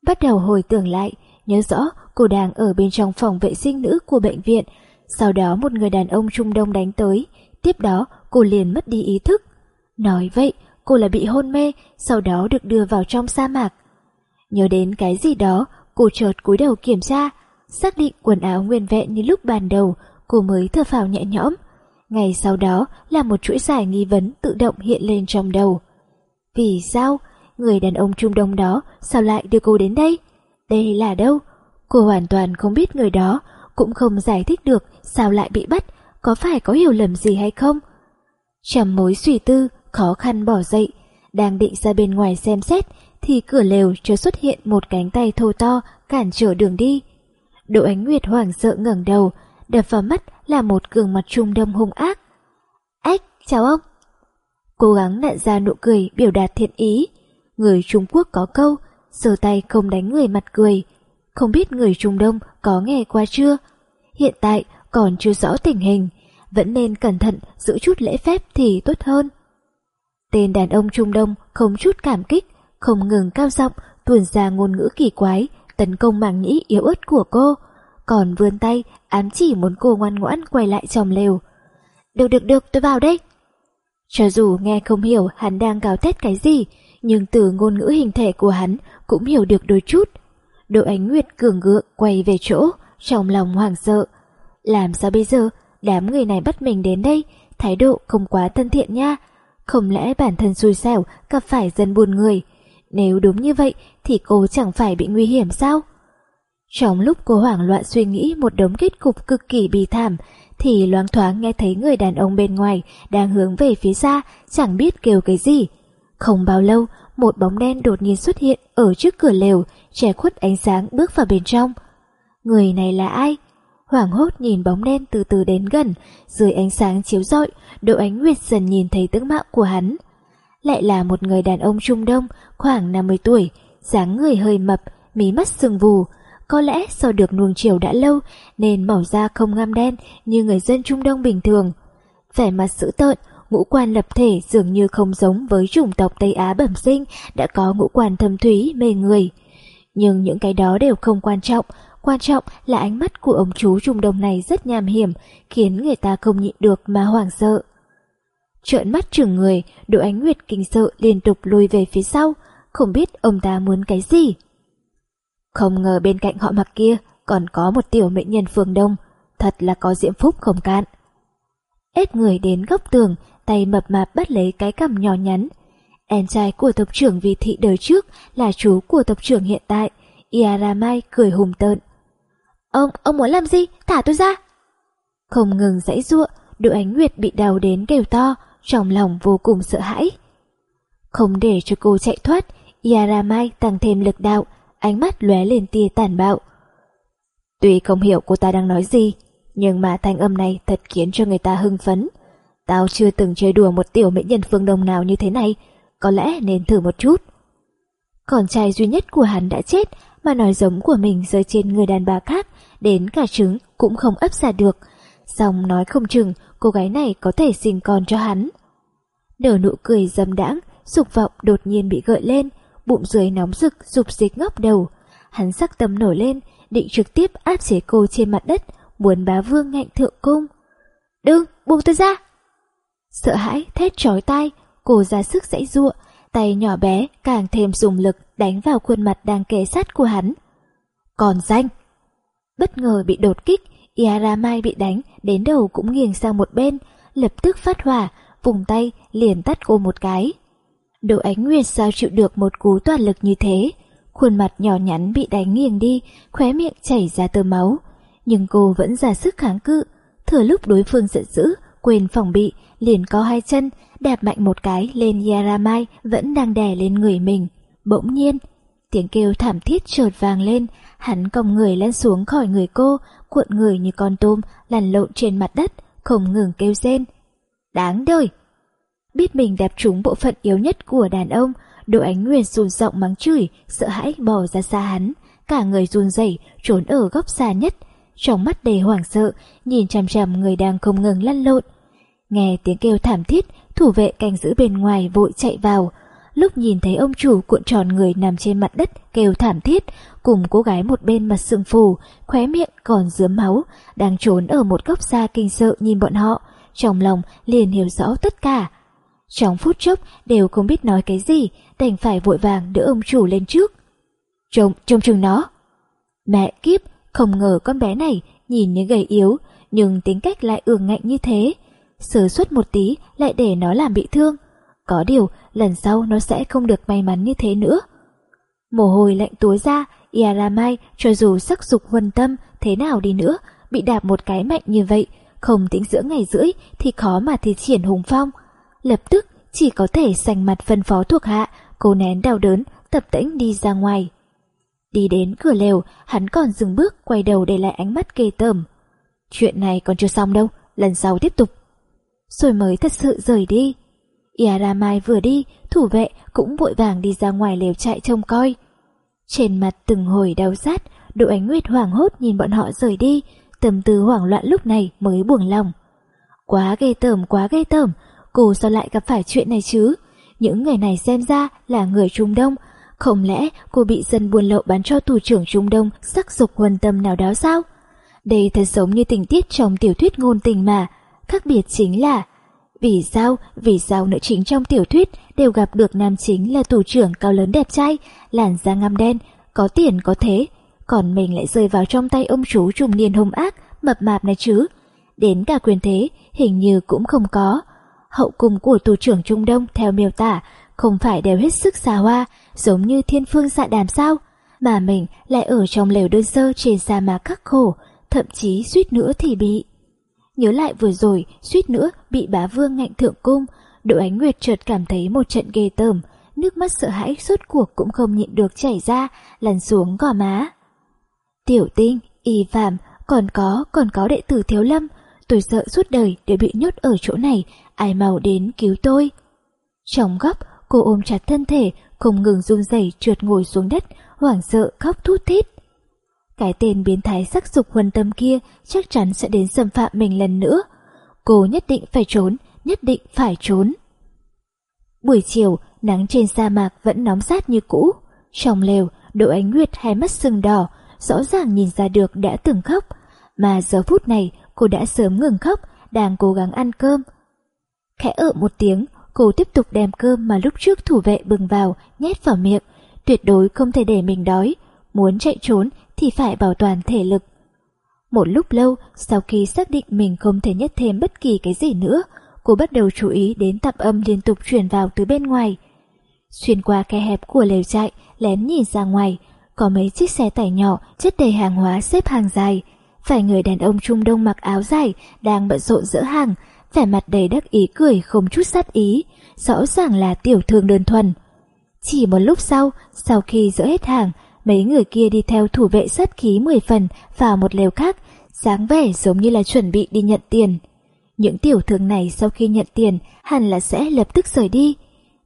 Bắt đầu hồi tưởng lại, nhớ rõ cô đang ở bên trong phòng vệ sinh nữ của bệnh viện. Sau đó một người đàn ông Trung Đông đánh tới, tiếp đó cô liền mất đi ý thức. Nói vậy, cô là bị hôn mê, sau đó được đưa vào trong sa mạc. Nhớ đến cái gì đó, cô chợt cúi đầu kiểm tra, xác định quần áo nguyên vẹn như lúc ban đầu, cô mới thở phào nhẹ nhõm. Ngày sau đó là một chuỗi giải nghi vấn tự động hiện lên trong đầu. Vì sao? Người đàn ông Trung Đông đó sao lại đưa cô đến đây? Đây là đâu? Cô hoàn toàn không biết người đó, cũng không giải thích được sao lại bị bắt, có phải có hiểu lầm gì hay không? Trầm mối suy tư, khó khăn bỏ dậy, đang định ra bên ngoài xem xét, thì cửa lều chợt xuất hiện một cánh tay thô to cản trở đường đi. Đỗ Ánh Nguyệt hoảng sợ ngẩng đầu, đập vào mắt là một gương mặt trung đông hung ác. Ách, chào ông. Cố gắng nặn ra nụ cười biểu đạt thiện ý. Người Trung Quốc có câu, sờ tay không đánh người mặt cười. Không biết người Trung Đông có nghe qua chưa? Hiện tại còn chưa rõ tình hình, vẫn nên cẩn thận giữ chút lễ phép thì tốt hơn. Tên đàn ông Trung Đông không chút cảm kích, không ngừng cao giọng tuồn ra ngôn ngữ kỳ quái, tấn công màng nhĩ yếu ớt của cô, còn vươn tay ám chỉ muốn cô ngoan ngoãn quay lại trong lều. Được được được, tôi vào đây. Cho dù nghe không hiểu hắn đang gào thét cái gì, nhưng từ ngôn ngữ hình thể của hắn cũng hiểu được đôi chút. Đỗ Ánh Nguyệt cường ngựa quay về chỗ, trong lòng hoảng sợ. Làm sao bây giờ, đám người này bắt mình đến đây, thái độ không quá thân thiện nha. Không lẽ bản thân xui xẻo gặp phải dân buồn người? Nếu đúng như vậy thì cô chẳng phải bị nguy hiểm sao? Trong lúc cô hoảng loạn suy nghĩ một đống kết cục cực kỳ bi thảm, thì loáng thoáng nghe thấy người đàn ông bên ngoài đang hướng về phía xa, chẳng biết kêu cái gì. Không bao lâu, một bóng đen đột nhiên xuất hiện ở trước cửa lều, che khuất ánh sáng bước vào bên trong. Người này là ai? Hoảng hốt nhìn bóng đen từ từ đến gần, dưới ánh sáng chiếu rọi, Đỗ Ánh Nguyệt dần nhìn thấy tướng mạo của hắn. Lại là một người đàn ông Trung Đông, khoảng 50 tuổi, dáng người hơi mập, mí mắt sừng vù, có lẽ do được nuông chiều đã lâu nên màu da không ngăm đen như người dân Trung Đông bình thường. Vẻ mặt dữ tợn, ngũ quan lập thể dường như không giống với chủng tộc Tây Á bẩm sinh đã có ngũ quan thâm thúy mê người. Nhưng những cái đó đều không quan trọng, quan trọng là ánh mắt của ông chú Trung Đông này rất nham hiểm, khiến người ta không nhịn được mà hoảng sợ. Trợn mắt trưởng người, Đỗ Ánh Nguyệt kinh sợ liên tục lùi về phía sau, không biết ông ta muốn cái gì. Không ngờ bên cạnh họ mặc kia còn có một tiểu mệnh nhân phương đông, thật là có diễm phúc không cạn. Ép người đến góc tường, tay mập mạp bắt lấy cái cằm nhỏ nhắn. Em trai của tộc trưởng vị thị đời trước là chú của tộc trưởng hiện tại, Iaramai cười hùng tợn. Ông, ông muốn làm gì? Thả tôi ra! Không ngừng dãy ruộng, đội Ánh Nguyệt bị đau đến kêu to, trong lòng vô cùng sợ hãi. Không để cho cô chạy thoát, Yaramai tăng thêm lực đạo, ánh mắt lóe lên tia tàn bạo. Tuy không hiểu cô ta đang nói gì, nhưng mà thanh âm này thật khiến cho người ta hưng phấn. Tao chưa từng chơi đùa một tiểu mỹ nhân phương đông nào như thế này, có lẽ nên thử một chút. Con trai duy nhất của hắn đã chết, mà nói giống của mình rơi trên người đàn bà khác, đến cả trứng cũng không ấp ra được. Xong nói không chừng cô gái này có thể sinh con cho hắn. Nở nụ cười dâm đãng, dục vọng đột nhiên bị gợi lên, bụng dưới nóng rực rục dịch ngóc đầu. Hắn sắc tâm nổi lên, định trực tiếp áp chế cô trên mặt đất, muốn bá vương ngạnh thượng cung. Đừng, buông tôi ra! Sợ hãi, thét trói tai, cô ra sức dãy giụa, tay nhỏ bé càng thêm dùng lực đánh vào khuôn mặt đang kề sát của hắn. Còn danh! Bất ngờ bị đột kích, Yara Mai bị đánh, đến đầu cũng nghiêng sang một bên, lập tức phát hỏa, vùng tay liền tắt cô một cái. Đỗ Ánh Nguyệt sao chịu được một cú toàn lực như thế, khuôn mặt nhỏ nhắn bị đánh nghiêng đi, khóe miệng chảy ra tơ máu. Nhưng cô vẫn ra sức kháng cự, thừa lúc đối phương giận dữ, quên phòng bị, liền có hai chân, đạp mạnh một cái lên Yaramai vẫn đang đè lên người mình. Bỗng nhiên, tiếng kêu thảm thiết chợt vang lên, hắn còng người lăn xuống khỏi người cô, cuộn người như con tôm lăn lộn trên mặt đất, không ngừng kêu rên. Đáng đời! Biết mình đạp trúng bộ phận yếu nhất của đàn ông, Đỗ Ánh nguyền run giọng mắng chửi, sợ hãi bỏ ra xa hắn, cả người run rẩy trốn ở góc xa nhất, trong mắt đầy hoảng sợ, nhìn chằm chằm người đang không ngừng lăn lộn. Nghe tiếng kêu thảm thiết, thủ vệ canh giữ bên ngoài vội chạy vào. Lúc nhìn thấy ông chủ cuộn tròn người nằm trên mặt đất kêu thảm thiết, cùng cô gái một bên mặt sưng phù, khóe miệng còn dướm máu, đang trốn ở một góc xa kinh sợ nhìn bọn họ, trong lòng liền hiểu rõ tất cả. Trong phút chốc đều không biết nói cái gì, đành phải vội vàng đỡ ông chủ lên trước. Trông, trông chừng nó. Mẹ kiếp, không ngờ con bé này nhìn như gầy yếu, nhưng tính cách lại ương ngạnh như thế. Sơ suất một tí lại để nó làm bị thương. Có điều, lần sau nó sẽ không được may mắn như thế nữa. Mồ hôi lạnh túa ra, Yaramai cho dù sắc dục huân tâm thế nào đi nữa, bị đạp một cái mạnh như vậy, không tính giữa ngày rưỡi thì khó mà thi triển hùng phong. Lập tức chỉ có thể sành mặt phân phó thuộc hạ, cố nén đau đớn, tập tĩnh đi ra ngoài. Đi đến cửa lều, hắn còn dừng bước quay đầu để lại ánh mắt kê tởm. Chuyện này còn chưa xong đâu, lần sau tiếp tục. Rồi mới thật sự rời đi. Yaramai vừa đi, thủ vệ cũng vội vàng đi ra ngoài lều chạy trông coi. Trên mặt từng hồi đau rát, Đỗ Ánh Nguyệt hoảng hốt nhìn bọn họ rời đi, tâm tư hoảng loạn lúc này mới buồn lòng. Quá ghê tởm, quá ghê tởm, cô sao lại gặp phải chuyện này chứ? Những người này xem ra là người Trung Đông, không lẽ cô bị dân buôn lậu bán cho thủ trưởng Trung Đông sắc dục huân tâm nào đó sao? Đây thật giống như tình tiết trong tiểu thuyết ngôn tình mà, khác biệt chính là vì sao, vì sao nữ chính trong tiểu thuyết đều gặp được nam chính là thủ trưởng cao lớn đẹp trai, làn da ngăm đen, có tiền có thế, còn mình lại rơi vào trong tay ông chú trùng niên hung ác, mập mạp này chứ. Đến cả quyền thế, hình như cũng không có. Hậu cung của tù trưởng Trung Đông theo miêu tả, không phải đều hết sức xa hoa, giống như thiên phương dạ đàm sao, mà mình lại ở trong lều đơn sơ trên sa mạc khắc khổ, thậm chí suýt nữa thì bị. Nhớ lại vừa rồi, suýt nữa bị bá vương ngạnh thượng cung, Đỗ Ánh Nguyệt chợt cảm thấy một trận ghê tởm, nước mắt sợ hãi suốt cuộc cũng không nhịn được chảy ra, lăn xuống gò má. Tiểu tinh, y phạm, còn có, còn có đệ tử thiếu lâm, tôi sợ suốt đời đều bị nhốt ở chỗ này, ai mau đến cứu tôi. Trong góc, cô ôm chặt thân thể, không ngừng run rẩy trượt ngồi xuống đất, hoảng sợ khóc thút thít. Cái tên biến thái sắc dục huân tâm kia chắc chắn sẽ đến xâm phạm mình lần nữa. Cô nhất định phải trốn, nhất định phải trốn. Buổi chiều, nắng trên sa mạc vẫn nóng sát như cũ. Trong lều, Đỗ Ánh Nguyệt hai mắt sưng đỏ, rõ ràng nhìn ra được đã từng khóc. Mà giờ phút này, cô đã sớm ngừng khóc, đang cố gắng ăn cơm. Khẽ ở một tiếng, cô tiếp tục đem cơm mà lúc trước thủ vệ bừng vào, nhét vào miệng. Tuyệt đối không thể để mình đói. Muốn chạy trốn thì phải bảo toàn thể lực. Một lúc lâu, sau khi xác định mình không thể nhét thêm bất kỳ cái gì nữa, cô bắt đầu chú ý đến tạp âm liên tục truyền vào từ bên ngoài. Xuyên qua khe hẹp của lều trại, lén nhìn ra ngoài, có mấy chiếc xe tải nhỏ chất đầy hàng hóa xếp hàng dài. Phải người đàn ông Trung Đông mặc áo dài đang bận rộn dỡ hàng, vẻ mặt đầy đắc ý cười không chút sát ý, rõ ràng là tiểu thương đơn thuần. Chỉ một lúc sau, sau khi dỡ hết hàng, mấy người kia đi theo thủ vệ sát khí 10 phần vào một lều khác, dáng vẻ giống như là chuẩn bị đi nhận tiền. Những tiểu thương này sau khi nhận tiền hẳn là sẽ lập tức rời đi.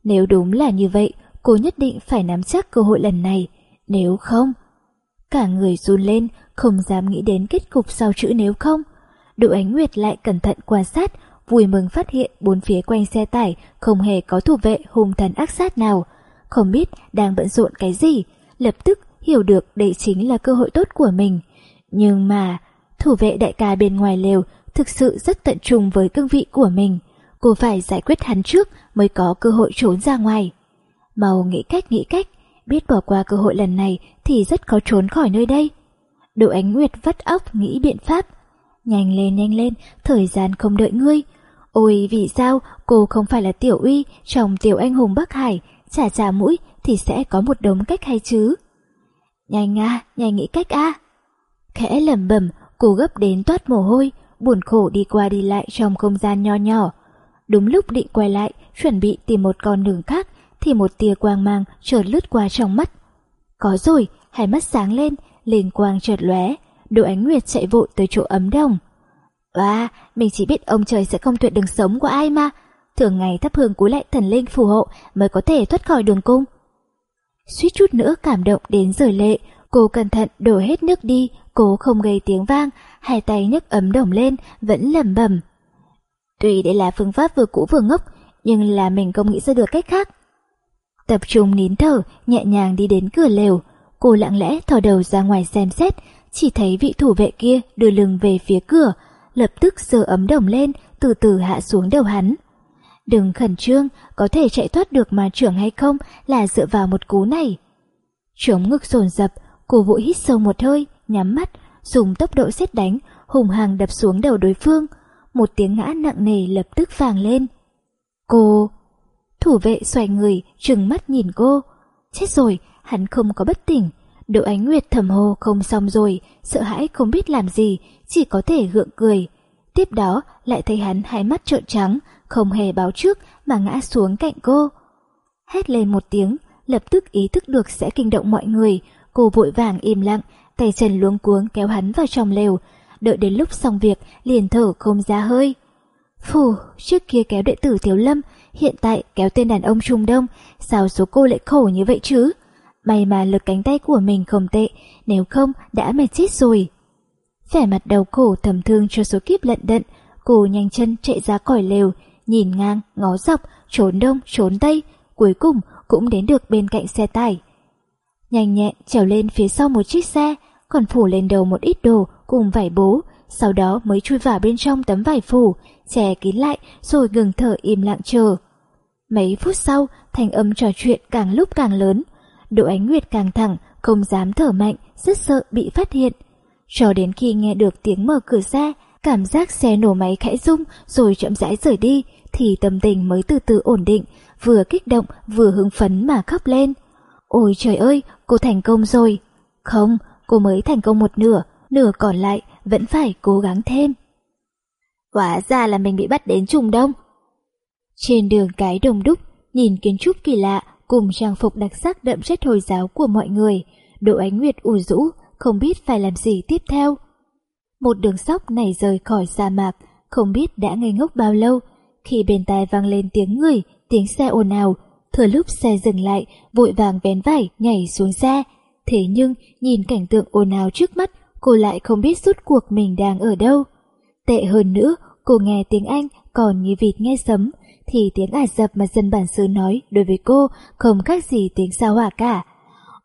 Nếu đúng là như vậy, cô nhất định phải nắm chắc cơ hội lần này. Nếu không... Cả người run lên, không dám nghĩ đến kết cục sau chữ nếu không. Đỗ Ánh Nguyệt lại cẩn thận quan sát, vui mừng phát hiện bốn phía quanh xe tải không hề có thủ vệ hung thần ác sát nào. Không biết đang bận rộn cái gì, lập tức hiểu được đây chính là cơ hội tốt của mình. Nhưng mà, thủ vệ đại ca bên ngoài lều thực sự rất tận trung với cương vị của mình. Cô phải giải quyết hắn trước mới có cơ hội trốn ra ngoài. màu nghĩ cách nghĩ cách, biết bỏ qua cơ hội lần này thì rất khó trốn khỏi nơi đây. Đỗ Ánh Nguyệt vắt óc nghĩ biện pháp. Nhanh lên nhanh lên, thời gian không đợi ngươi. Ôi vì sao cô không phải là Tiểu Uy trong Tiểu Anh Hùng Bắc Hải, chả chả mũi thì sẽ có một đống cách hay chứ. Nhanh à, nhanh nghĩ cách a. Khẽ lẩm bẩm, cô gấp đến toát mồ hôi, buồn khổ đi qua đi lại trong không gian nho nhỏ. Đúng lúc định quay lại, chuẩn bị tìm một con đường khác, thì một tia quang mang chợt lướt qua trong mắt. Có rồi, hai mắt sáng lên, liền quang chợt lóe, Đỗ Ánh Nguyệt chạy vội tới chỗ ấm đồng. À, mình chỉ biết ông trời sẽ không tuyệt đường sống của ai mà. Thường ngày thắp hương cúi lại thần linh phù hộ mới có thể thoát khỏi đường cung. Suýt chút nữa cảm động đến rời lệ, cô cẩn thận đổ hết nước đi, cố không gây tiếng vang, hai tay nhấc ấm đồng lên, vẫn lẩm bẩm. Tuy đây là phương pháp vừa cũ vừa ngốc, nhưng là mình không nghĩ ra được cách khác. Tập trung nín thở, nhẹ nhàng đi đến cửa lều, cô lặng lẽ thò đầu ra ngoài xem xét, chỉ thấy vị thủ vệ kia đưa lưng về phía cửa, lập tức giơ ấm đồng lên, từ từ hạ xuống đầu hắn. Đừng khẩn trương, có thể chạy thoát được mà trưởng hay không là dựa vào một cú này. Chống ngực sồn dập, cô vội hít sâu một hơi, nhắm mắt, dùng tốc độ xét đánh, hùng hằng đập xuống đầu đối phương. Một tiếng ngã nặng nề lập tức vàng lên. Cô... Thủ vệ xoay người, trừng mắt nhìn cô. Chết rồi, hắn không có bất tỉnh. Đỗ Ánh Nguyệt thầm hồ không xong rồi, sợ hãi không biết làm gì, chỉ có thể gượng cười. Tiếp đó lại thấy hắn hai mắt trợn trắng, không hề báo trước mà ngã xuống cạnh cô. Hét lên một tiếng, lập tức ý thức được sẽ kinh động mọi người, cô vội vàng im lặng, tay chân luống cuống kéo hắn vào trong lều, đợi đến lúc xong việc liền thở không ra hơi. Phù, trước kia kéo đệ tử Thiếu Lâm, hiện tại kéo tên đàn ông Trung Đông, sao số cô lại khổ như vậy chứ? May mà lực cánh tay của mình không tệ, nếu không đã mệt chết rồi. Vẻ mặt đầu khổ thầm thương cho số kiếp lận đận, cô nhanh chân chạy ra cõi lều, nhìn ngang, ngó dọc, trốn đông, trốn tây, cuối cùng cũng đến được bên cạnh xe tải. Nhanh nhẹn trèo lên phía sau một chiếc xe, còn phủ lên đầu một ít đồ cùng vải bố, sau đó mới chui vào bên trong tấm vải phủ, che kín lại rồi ngừng thở im lặng chờ. Mấy phút sau, thành âm trò chuyện càng lúc càng lớn. Đỗ Ánh Nguyệt càng thẳng, không dám thở mạnh, rất sợ bị phát hiện. Cho đến khi nghe được tiếng mở cửa xe, cảm giác xe nổ máy khẽ rung rồi chậm rãi rời đi, thì tâm tình mới từ từ ổn định, vừa kích động vừa hứng phấn mà khóc lên. Ôi trời ơi, cô thành công rồi. Không, cô mới thành công một nửa, nửa còn lại vẫn phải cố gắng thêm. Hóa ra là mình bị bắt đến Trung Đông. Trên đường cái đông đúc, nhìn kiến trúc kỳ lạ cùng trang phục đặc sắc đậm chất Hồi giáo của mọi người, Đỗ Ánh Nguyệt ủ rũ, không biết phải làm gì tiếp theo. Một đường sóc này rời khỏi sa mạc, không biết đã ngây ngốc bao lâu, khi bên tai vang lên tiếng người, tiếng xe ồn ào, thừa lúc xe dừng lại, vội vàng vén vải, nhảy xuống xe. Thế nhưng, nhìn cảnh tượng ồn ào trước mắt, cô lại không biết rút cuộc mình đang ở đâu. Tệ hơn nữa, cô nghe tiếng Anh còn như vịt nghe sấm, thì tiếng Ả Rập mà dân bản xứ nói đối với cô không khác gì tiếng sao hỏa cả.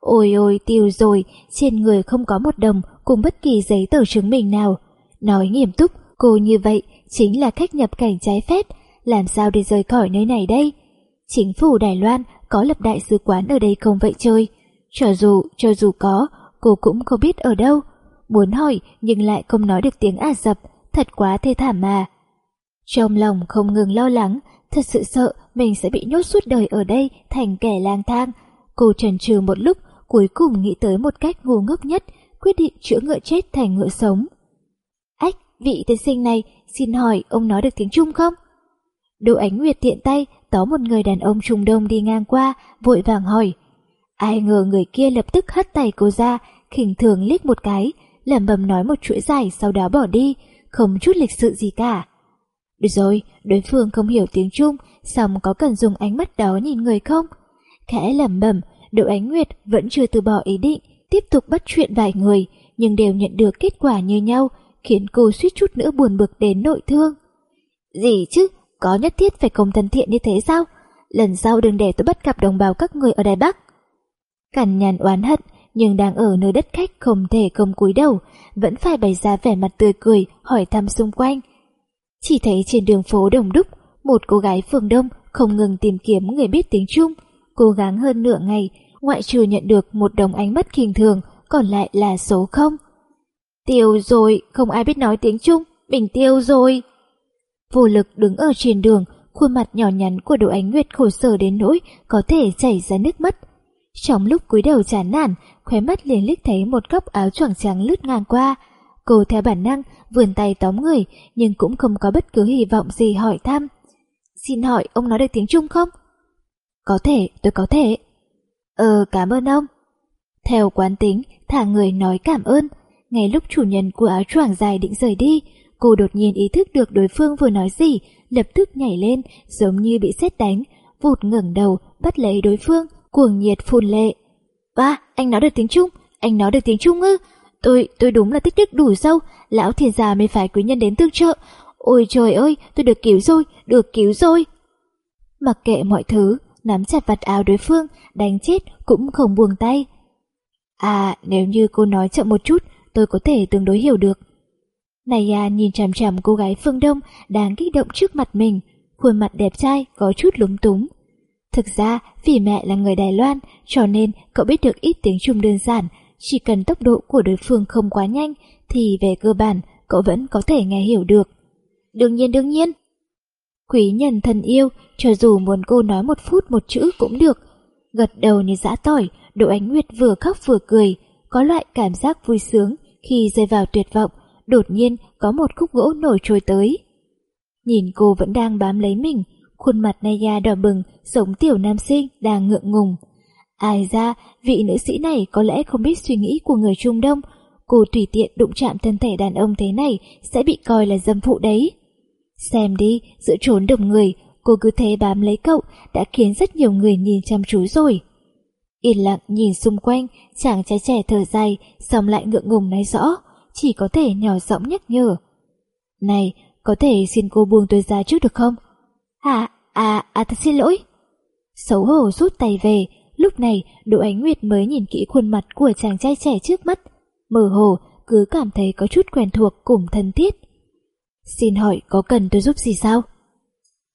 Ôi ôi tiêu rồi, trên người không có một đồng cùng bất kỳ giấy tờ chứng minh nào. Nói nghiêm túc, cô như vậy chính là khách nhập cảnh trái phép, làm sao để rời khỏi nơi này đây? Chính phủ Đài Loan có lập đại sứ quán ở đây không vậy chơi? Cho dù, cho dù có, cô cũng không biết ở đâu. Muốn hỏi nhưng lại không nói được tiếng Ả Rập, thật quá thê thảm mà. Trong lòng không ngừng lo lắng, thật sự sợ mình sẽ bị nhốt suốt đời ở đây thành kẻ lang thang. Cô trần trừ một lúc, cuối cùng nghĩ tới một cách ngu ngốc nhất, quyết định chữa ngựa chết thành ngựa sống. Ách, vị tiên sinh này, xin hỏi ông nói được tiếng Trung không? Đỗ Ánh Nguyệt tiện tay tóm một người đàn ông Trung Đông đi ngang qua, vội vàng hỏi. Ai ngờ người kia lập tức hất tay cô ra, khỉnh thường liếc một cái, lẩm bẩm nói một chuỗi dài sau đó bỏ đi, không chút lịch sự gì cả. Được rồi, đối phương không hiểu tiếng Trung, xong có cần dùng ánh mắt đó nhìn người không? Khẽ lẩm bẩm, Đỗ Ánh Nguyệt vẫn chưa từ bỏ ý định, tiếp tục bắt chuyện vài người, nhưng đều nhận được kết quả như nhau, khiến cô suýt chút nữa buồn bực đến nội thương. Gì chứ, có nhất thiết phải không thân thiện như thế sao? Lần sau đừng để tôi bắt gặp đồng bào các người ở Đài Bắc. Cằn nhàn oán hận, nhưng đang ở nơi đất khách không thể không cúi đầu, vẫn phải bày ra vẻ mặt tươi cười, hỏi thăm xung quanh. Chỉ thấy trên đường phố Đồng Đúc, một cô gái phương Đông không ngừng tìm kiếm người biết tiếng Trung, cố gắng hơn nửa ngày, ngoại trừ nhận được một đồng ánh mắt khinh thường, còn lại là số không. Tiêu rồi, không ai biết nói tiếng Trung, mình tiêu rồi. Vô lực đứng ở trên đường, khuôn mặt nhỏ nhắn của Đỗ Ánh Nguyệt khổ sở đến nỗi có thể chảy ra nước mắt. Trong lúc cúi đầu chán nản, khóe mắt liền liếc thấy một góc áo choàng trắng lướt ngang qua. Cô theo bản năng vươn tay tóm người, nhưng cũng không có bất cứ hy vọng gì hỏi thăm. Xin hỏi ông nói được tiếng Trung không? Có thể, tôi có thể. Ờ, cảm ơn ông. Theo quán tính, thả người nói cảm ơn. Ngay lúc chủ nhân của áo choàng dài định rời đi, cô đột nhiên ý thức được đối phương vừa nói gì, lập tức nhảy lên, giống như bị xét đánh, vụt ngẩng đầu, bắt lấy đối phương, cuồng nhiệt phun lệ. Ba, anh nói được tiếng Trung, anh nói được tiếng Trung ư? Tôi, tôi đúng là tích đức đủ sâu, lão thiên già mới phải quý nhân đến tương trợ. Ôi trời ơi, tôi được cứu rồi, được cứu rồi. Mặc kệ mọi thứ, nắm chặt vạt áo đối phương, đánh chết cũng không buông tay. À, nếu như cô nói chậm một chút, tôi có thể tương đối hiểu được. Naya à, nhìn chằm chằm cô gái phương Đông đang kích động trước mặt mình, khuôn mặt đẹp trai có chút lúng túng. Thực ra, vì mẹ là người Đài Loan, cho nên cậu biết được ít tiếng Trung đơn giản, chỉ cần tốc độ của đối phương không quá nhanh, thì về cơ bản cậu vẫn có thể nghe hiểu được. Đương nhiên đương nhiên. Quý nhân thân yêu, cho dù muốn cô nói một phút một chữ cũng được. Gật đầu như dã tỏi, Đỗ Ánh Nguyệt vừa khóc vừa cười, có loại cảm giác vui sướng khi rơi vào tuyệt vọng, đột nhiên có một khúc gỗ nổi trôi tới. Nhìn cô vẫn đang bám lấy mình, khuôn mặt Naya đỏ bừng, giống tiểu nam sinh đang ngượng ngùng. Ai ra, vị nữ sĩ này có lẽ không biết suy nghĩ của người Trung Đông, cô tùy tiện đụng chạm thân thể đàn ông thế này sẽ bị coi là dâm phụ đấy. Xem đi, giữa trốn đồng người, cô cứ thế bám lấy cậu đã khiến rất nhiều người nhìn chăm chú rồi. Yên lặng nhìn xung quanh, chàng trai trẻ thở dài, xong lại ngượng ngùng nói rõ, chỉ có thể nhỏ giọng nhắc nhở. Này, có thể xin cô buông tôi ra trước được không? À, à, à thật xin lỗi. Xấu hổ rút tay về, lúc này Đỗ Ánh Nguyệt mới nhìn kỹ khuôn mặt của chàng trai trẻ trước mắt. Mơ hồ, cứ cảm thấy có chút quen thuộc cùng thân thiết. Xin hỏi có cần tôi giúp gì sao?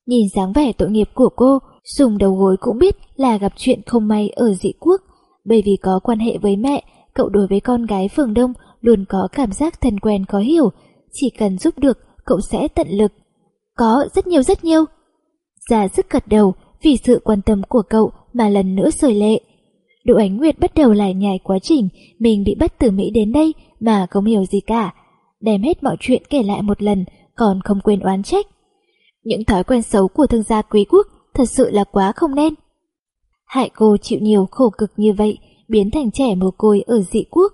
Nhìn dáng vẻ tội nghiệp của cô, dùng đầu gối cũng biết là gặp chuyện không may ở dị quốc. Bởi vì có quan hệ với mẹ, cậu đối với con gái phường đông luôn có cảm giác thân quen khó hiểu. Chỉ cần giúp được, cậu sẽ tận lực. Có, rất nhiều rất nhiều ra sức gật đầu, vì sự quan tâm của cậu mà lần nữa rời lệ. Đỗ Ánh Nguyệt bắt đầu lại nhảy quá trình mình bị bắt từ Mỹ đến đây mà không hiểu gì cả. Đem hết mọi chuyện kể lại một lần, còn không quên oán trách. Những thói quen xấu của thương gia quý quốc thật sự là quá không nên. Hại cô chịu nhiều khổ cực như vậy, biến thành trẻ mồ côi ở dị quốc.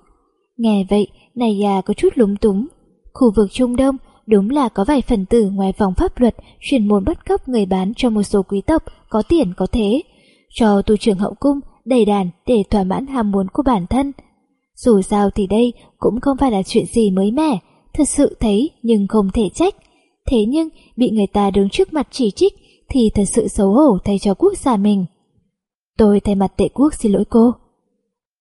Nghe vậy, này già có chút lúng túng. Khu vực Trung Đông đúng là có vài phần tử ngoài vòng pháp luật chuyên môn bắt cóc người bán cho một số quý tộc có tiền có thế, cho tu trưởng hậu cung đầy đàn để thỏa mãn ham muốn của bản thân. Dù sao thì đây cũng không phải là chuyện gì mới mẻ, thật sự thấy nhưng không thể trách. Thế nhưng bị người ta đứng trước mặt chỉ trích thì thật sự xấu hổ thay cho quốc gia mình. Tôi thay mặt tệ quốc xin lỗi cô.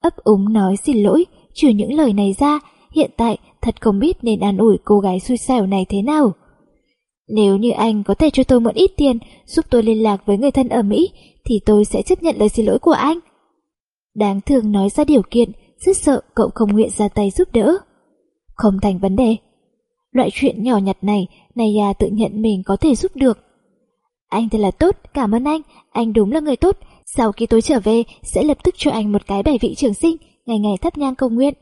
Ấp úng nói xin lỗi, trừ những lời này ra, hiện tại thật không biết nên an ủi cô gái xui xẻo này thế nào. Nếu như anh có thể cho tôi một ít tiền giúp tôi liên lạc với người thân ở Mỹ thì tôi sẽ chấp nhận lời xin lỗi của anh. Đáng thương nói ra điều kiện, rất sợ cậu không nguyện ra tay giúp đỡ. Không thành vấn đề. Loại chuyện nhỏ nhặt này, Naya tự nhận mình có thể giúp được. Anh thật là tốt, cảm ơn anh, anh đúng là người tốt, Sau khi tôi trở về, sẽ lập tức cho anh một cái bài vị trường sinh, ngày ngày thắp nhang cầu nguyện.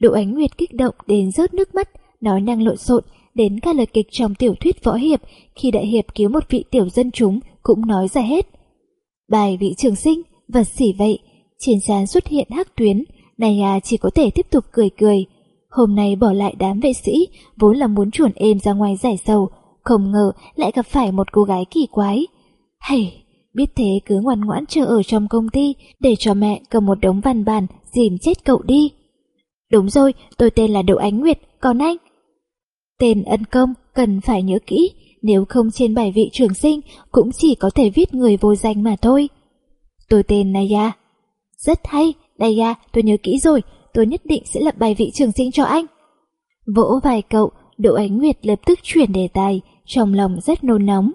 Đỗ Ánh Nguyệt kích động đến rớt nước mắt, nói năng lộn xộn, đến cả lời kịch trong tiểu thuyết võ hiệp khi đại hiệp cứu một vị tiểu dân chúng cũng nói ra hết. Bài vị trường sinh, vật xỉ vậy, trên trán xuất hiện hắc tuyến, này à chỉ có thể tiếp tục cười cười. Hôm nay bỏ lại đám vệ sĩ, vốn là muốn chuẩn êm ra ngoài giải sầu, không ngờ lại gặp phải một cô gái kỳ quái. Hay, biết thế cứ ngoan ngoãn chờ ở trong công ty để cho mẹ cầm một đống văn bản dìm chết cậu đi. Đúng rồi, tôi tên là Đậu Ánh Nguyệt, còn anh? Tên ân công cần phải nhớ kỹ, nếu không trên bài vị trường sinh cũng chỉ có thể viết người vô danh mà thôi. Tôi tên Naya. Rất hay, Naya, tôi nhớ kỹ rồi, tôi nhất định sẽ lập bài vị trường sinh cho anh. Vỗ vài cậu, Đỗ Ánh Nguyệt lập tức chuyển đề tài, trong lòng rất nôn nóng.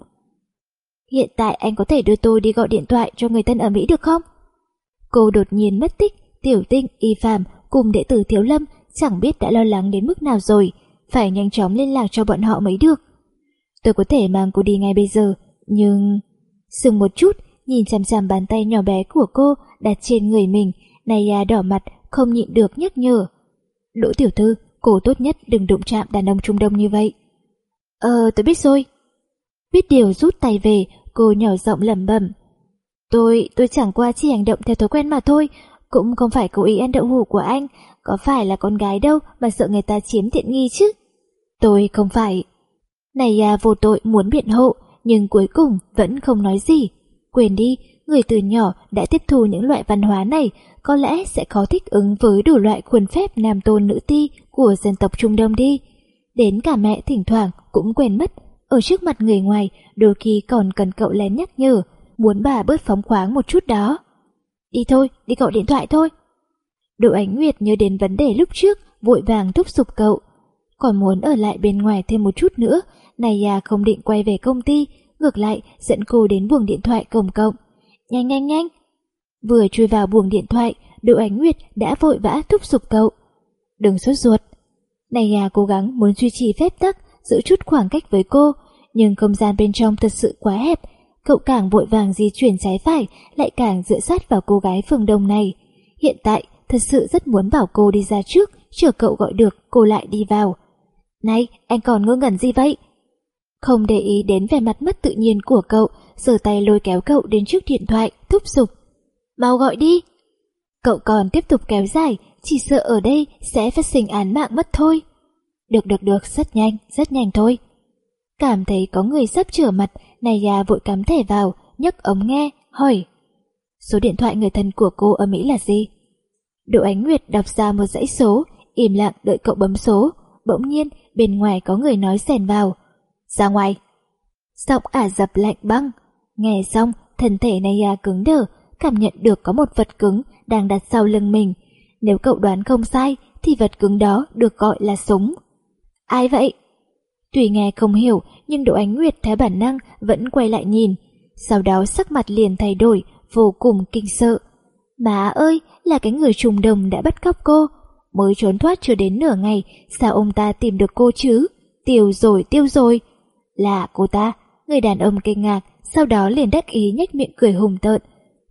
Hiện tại anh có thể đưa tôi đi gọi điện thoại cho người thân ở Mỹ được không? Cô đột nhiên mất tích, tiểu tinh, y phàm cùng đệ tử Thiếu Lâm chẳng biết đã lo lắng đến mức nào rồi, phải nhanh chóng liên lạc cho bọn họ mới được. Tôi có thể mang cô đi ngay bây giờ, nhưng... Sừng một chút, nhìn chằm chằm bàn tay nhỏ bé của cô đặt trên người mình, naya à, đỏ mặt, không nhịn được nhắc nhở. Đỗ tiểu thư, cô tốt nhất đừng đụng chạm đàn ông Trung Đông như vậy. Ờ, tôi biết rồi. Biết điều rút tay về, cô nhỏ giọng lẩm bẩm. Tôi, tôi chẳng qua chỉ hành động theo thói quen mà thôi, cũng không phải cố ý ăn đậu hủ của anh, có phải là con gái đâu mà sợ người ta chiếm tiện nghi chứ. Tôi không phải. Này à vô tội muốn biện hộ, nhưng cuối cùng vẫn không nói gì. Quên đi, người từ nhỏ đã tiếp thu những loại văn hóa này có lẽ sẽ khó thích ứng với đủ loại khuôn phép nam tôn nữ ti của dân tộc Trung Đông đi. Đến cả mẹ thỉnh thoảng cũng quên mất, ở trước mặt người ngoài đôi khi còn cần cậu lén nhắc nhở, muốn bà bớt phóng khoáng một chút đó. Đi thôi, đi gọi điện thoại thôi. Đỗ Ánh Nguyệt nhớ đến vấn đề lúc trước, vội vàng thúc giục cậu. Còn muốn ở lại bên ngoài thêm một chút nữa, này à không định quay về công ty, ngược lại dẫn cô đến buồng điện thoại công cộng. Nhanh nhanh nhanh! Vừa chui vào buồng điện thoại, Đỗ Ánh Nguyệt đã vội vã thúc giục cậu. Đừng sốt ruột. Này à cố gắng muốn duy trì phép tắc, giữ chút khoảng cách với cô, nhưng không gian bên trong thật sự quá hẹp, cậu càng vội vàng di chuyển trái phải, lại càng dựa sát vào cô gái phương đông này. Hiện tại, thật sự rất muốn bảo cô đi ra trước, chờ cậu gọi được, cô lại đi vào. Này, anh còn ngơ ngẩn gì vậy? Không để ý đến vẻ mặt mất tự nhiên của cậu, giơ tay lôi kéo cậu đến trước điện thoại, thúc giục. Mau gọi đi! Cậu còn tiếp tục kéo dài, chỉ sợ ở đây sẽ phát sinh án mạng mất thôi. Được được được, rất nhanh, rất nhanh thôi. Cảm thấy có người sắp trở mặt, Naya vội cắm thẻ vào, nhấc ống nghe, hỏi. Số điện thoại người thân của cô ở Mỹ là gì? Đỗ Ánh Nguyệt đọc ra một dãy số, im lặng đợi cậu bấm số. Bỗng nhiên, bên ngoài có người nói xèn vào. Ra ngoài. Giọng ả dập lạnh băng. Nghe xong, thân thể Naya à cứng đờ, cảm nhận được có một vật cứng đang đặt sau lưng mình. Nếu cậu đoán không sai, thì vật cứng đó được gọi là súng. Ai vậy? Tuy nghe không hiểu, nhưng Đỗ Ánh Nguyệt theo bản năng vẫn quay lại nhìn. Sau đó sắc mặt liền thay đổi, vô cùng kinh sợ. Má ơi, là cái người trùng đồng đã bắt cóc cô. Mới trốn thoát chưa đến nửa ngày, sao ông ta tìm được cô chứ? Tiêu rồi, tiêu rồi. Là cô ta, người đàn ông kinh ngạc, sau đó liền đắc ý nhếch miệng cười hùng tợn.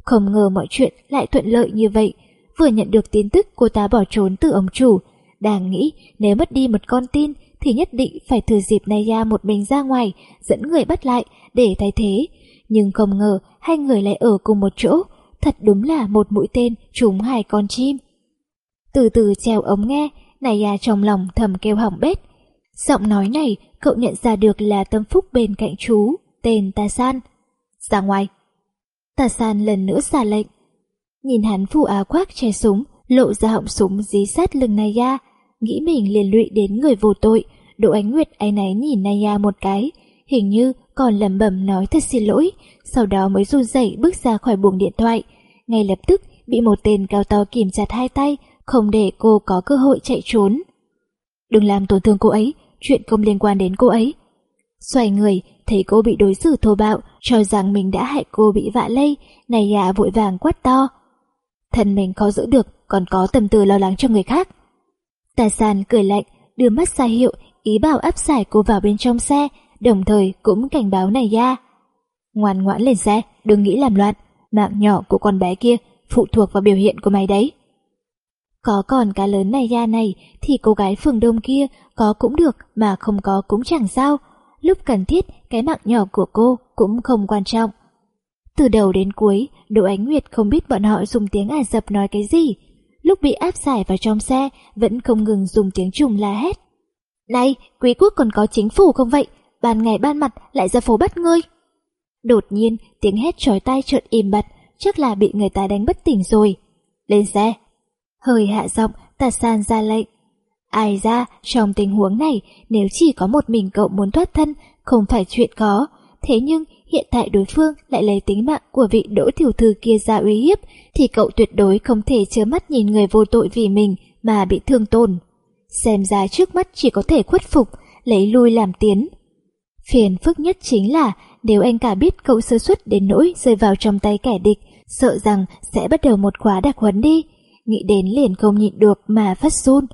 Không ngờ mọi chuyện lại thuận lợi như vậy. Vừa nhận được tin tức cô ta bỏ trốn từ ông chủ. Đang nghĩ nếu mất đi một con tin thì nhất định phải thừa dịp Naya một mình ra ngoài, dẫn người bắt lại để thay thế. Nhưng không ngờ hai người lại ở cùng một chỗ, thật đúng là một mũi tên trúng hai con chim. Từ từ treo ống nghe, Naya trong lòng thầm kêu hỏng bét. Giọng nói này cậu nhận ra được là tâm phúc bên cạnh chú, tên Ta San. Ra ngoài. Ta San lần nữa ra lệnh. Nhìn hắn phụ áo khoác che súng, lộ ra họng súng dí sát lưng Naya, nghĩ mình liền lụy đến người vô tội, Đỗ Ánh Nguyệt áy náy nhìn Naya một cái, hình như còn lẩm bẩm nói thật xin lỗi, sau đó mới run rẩy bước ra khỏi buồng điện thoại. Ngay lập tức bị một tên cao to kìm chặt hai tay, không để cô có cơ hội chạy trốn. Đừng làm tổn thương cô ấy, chuyện không liên quan đến cô ấy. Xoay người, thấy cô bị đối xử thô bạo, cho rằng mình đã hại cô bị vạ lây, này dạ vội vàng quát to. Thân mình khó giữ được, còn có tâm tư lo lắng cho người khác. Tài sản cười lạnh, đưa mắt ra hiệu, ý bảo áp giải cô vào bên trong xe, đồng thời cũng cảnh báo này ra. Ngoan ngoãn lên xe, đừng nghĩ làm loạn, Mạng nhỏ của con bé kia phụ thuộc vào biểu hiện của mày đấy. Có còn cá lớn này ra này thì cô gái phường đông kia có cũng được mà không có cũng chẳng sao. Lúc cần thiết cái mạng nhỏ của cô cũng không quan trọng. Từ đầu đến cuối, Đỗ Ánh Nguyệt không biết bọn họ dùng tiếng Ả Rập nói cái gì. Lúc bị áp giải vào trong xe, vẫn không ngừng dùng tiếng trùng la hét. Này, quý quốc còn có chính phủ không vậy? Ban ngày ban mặt lại ra phố bắt ngươi. Đột nhiên, tiếng hét chói tai chợt im bặt, chắc là bị người ta đánh bất tỉnh rồi. Lên xe. Hơi hạ giọng, tà san ra lệnh. Ai ra, trong tình huống này, nếu chỉ có một mình cậu muốn thoát thân, không phải chuyện khó. Thế nhưng, hiện tại đối phương lại lấy tính mạng của vị đỗ tiểu thư kia ra uy hiếp, thì cậu tuyệt đối không thể chớ mắt nhìn người vô tội vì mình mà bị thương tổn. Xem ra trước mắt chỉ có thể khuất phục, lấy lui làm tiến. Phiền phức nhất chính là nếu anh cả biết cậu sơ suất đến nỗi rơi vào trong tay kẻ địch, sợ rằng sẽ bắt đầu một khóa đặc huấn đi. Nghĩ đến liền không nhịn được mà phát run.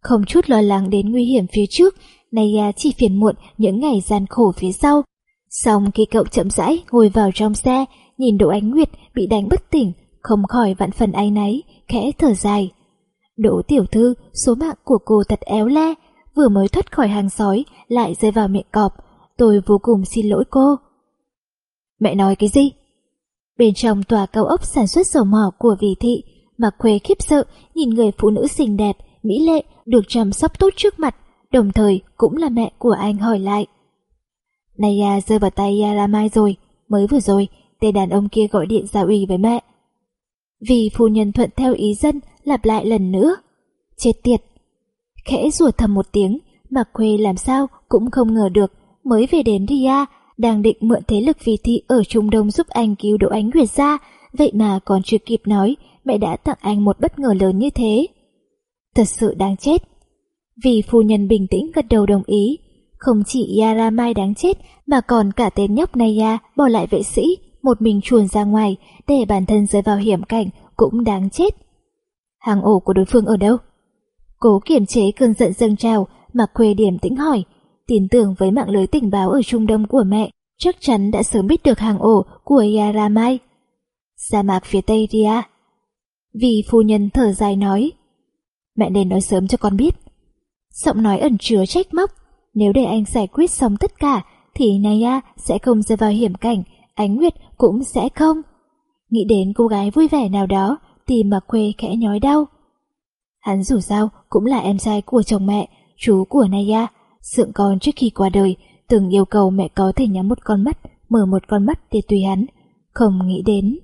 Không chút lo lắng đến nguy hiểm phía trước, Naya à chỉ phiền muộn những ngày gian khổ phía sau. Xong khi cậu chậm rãi ngồi vào trong xe, nhìn Đỗ Ánh Nguyệt bị đánh bất tỉnh, không khỏi vạn phần ai náy, khẽ thở dài. Đỗ tiểu thư, số mạng của cô thật éo le, vừa mới thoát khỏi hàng sói, lại rơi vào miệng cọp. Tôi vô cùng xin lỗi cô. Mẹ nói cái gì? Bên trong tòa cao ốc sản xuất dầu mỏ của vị thị, Mạc Khuê khiếp sợ nhìn người phụ nữ xinh đẹp, mỹ lệ, được chăm sóc tốt trước mặt, đồng thời cũng là mẹ của anh hỏi lại. Naya à, rơi vào tay à, Yaramai rồi, mới vừa rồi, tên đàn ông kia gọi điện giao ủy với mẹ. Vì phu nhân thuận theo ý dân, lặp lại lần nữa. Chết tiệt! Khẽ rủa thầm một tiếng, Mạc Khuê làm sao cũng không ngờ được, mới về đến Ria, đang định mượn thế lực vì thị ở Trung Đông giúp anh cứu Đỗ Ánh Nguyệt ra, vậy mà còn chưa kịp nói, mẹ đã tặng anh một bất ngờ lớn như thế. Thật sự đáng chết. Vì phu nhân bình tĩnh gật đầu đồng ý, không chỉ Yara Mai đáng chết mà còn cả tên nhóc Naya bỏ lại vệ sĩ, một mình chuồn ra ngoài để bản thân rơi vào hiểm cảnh cũng đáng chết. Hàng ổ của đối phương ở đâu? Cố kiềm chế cơn giận dâng trào, mà Khuê điểm tĩnh hỏi, tin tưởng với mạng lưới tình báo ở Trung Đông của mẹ, chắc chắn đã sớm biết được hàng ổ của Yaramai. Sa mạc phía Tây Ria. Vì phu nhân thở dài nói, mẹ nên nói sớm cho con biết. Giọng nói ẩn chứa trách móc, nếu để anh giải quyết xong tất cả, thì Naya sẽ không rơi vào hiểm cảnh, Ánh Nguyệt cũng sẽ không. Nghĩ đến cô gái vui vẻ nào đó, tìm mà quê khẽ nhói đau. Hắn dù sao cũng là em trai của chồng mẹ, chú của Naya. Sượng con trước khi qua đời, từng yêu cầu mẹ có thể nhắm một con mắt, mở một con mắt để tùy hắn. Không nghĩ đến.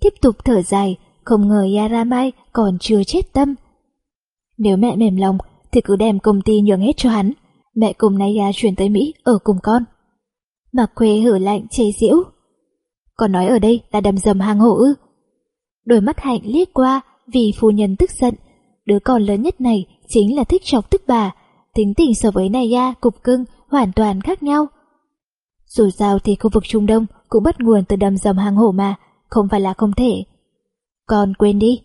Tiếp tục thở dài, không ngờ Yaramai còn chưa chết tâm. Nếu mẹ mềm lòng, thì cứ đem công ty nhường hết cho hắn. Mẹ cùng Naya chuyển tới Mỹ ở cùng con. Mạc Khuê hử lạnh chế giễu. Còn nói ở đây là đầm dầm hang hổ ư. Đôi mắt hạnh liếc qua vì phu nhân tức giận. Đứa con lớn nhất này chính là thích chọc tức bà. Tính tình so với Naya cục cưng hoàn toàn khác nhau. Dù sao thì khu vực Trung Đông cũng bắt nguồn từ đầm dầm hang hổ mà, không phải là không thể. Con quên đi.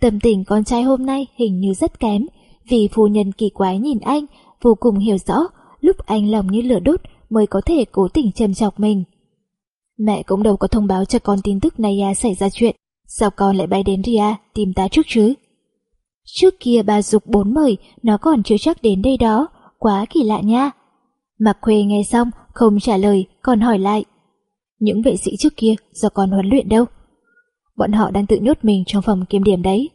Tâm tình con trai hôm nay hình như rất kém, vì phu nhân kỳ quái nhìn anh, vô cùng hiểu rõ, lúc anh lòng như lửa đốt mới có thể cố tình châm chọc mình. Mẹ cũng đâu có thông báo cho con tin tức Naya à, xảy ra chuyện, sao con lại bay đến Ria tìm ta trước chứ? Trước kia bà dục bốn mời, nó còn chưa chắc đến đây đó, quá kỳ lạ nha. Mạc Khuê nghe xong, không trả lời, còn hỏi lại. Những vệ sĩ trước kia do con huấn luyện đâu? Bọn họ đang tự nhốt mình trong phòng kiểm điểm đấy.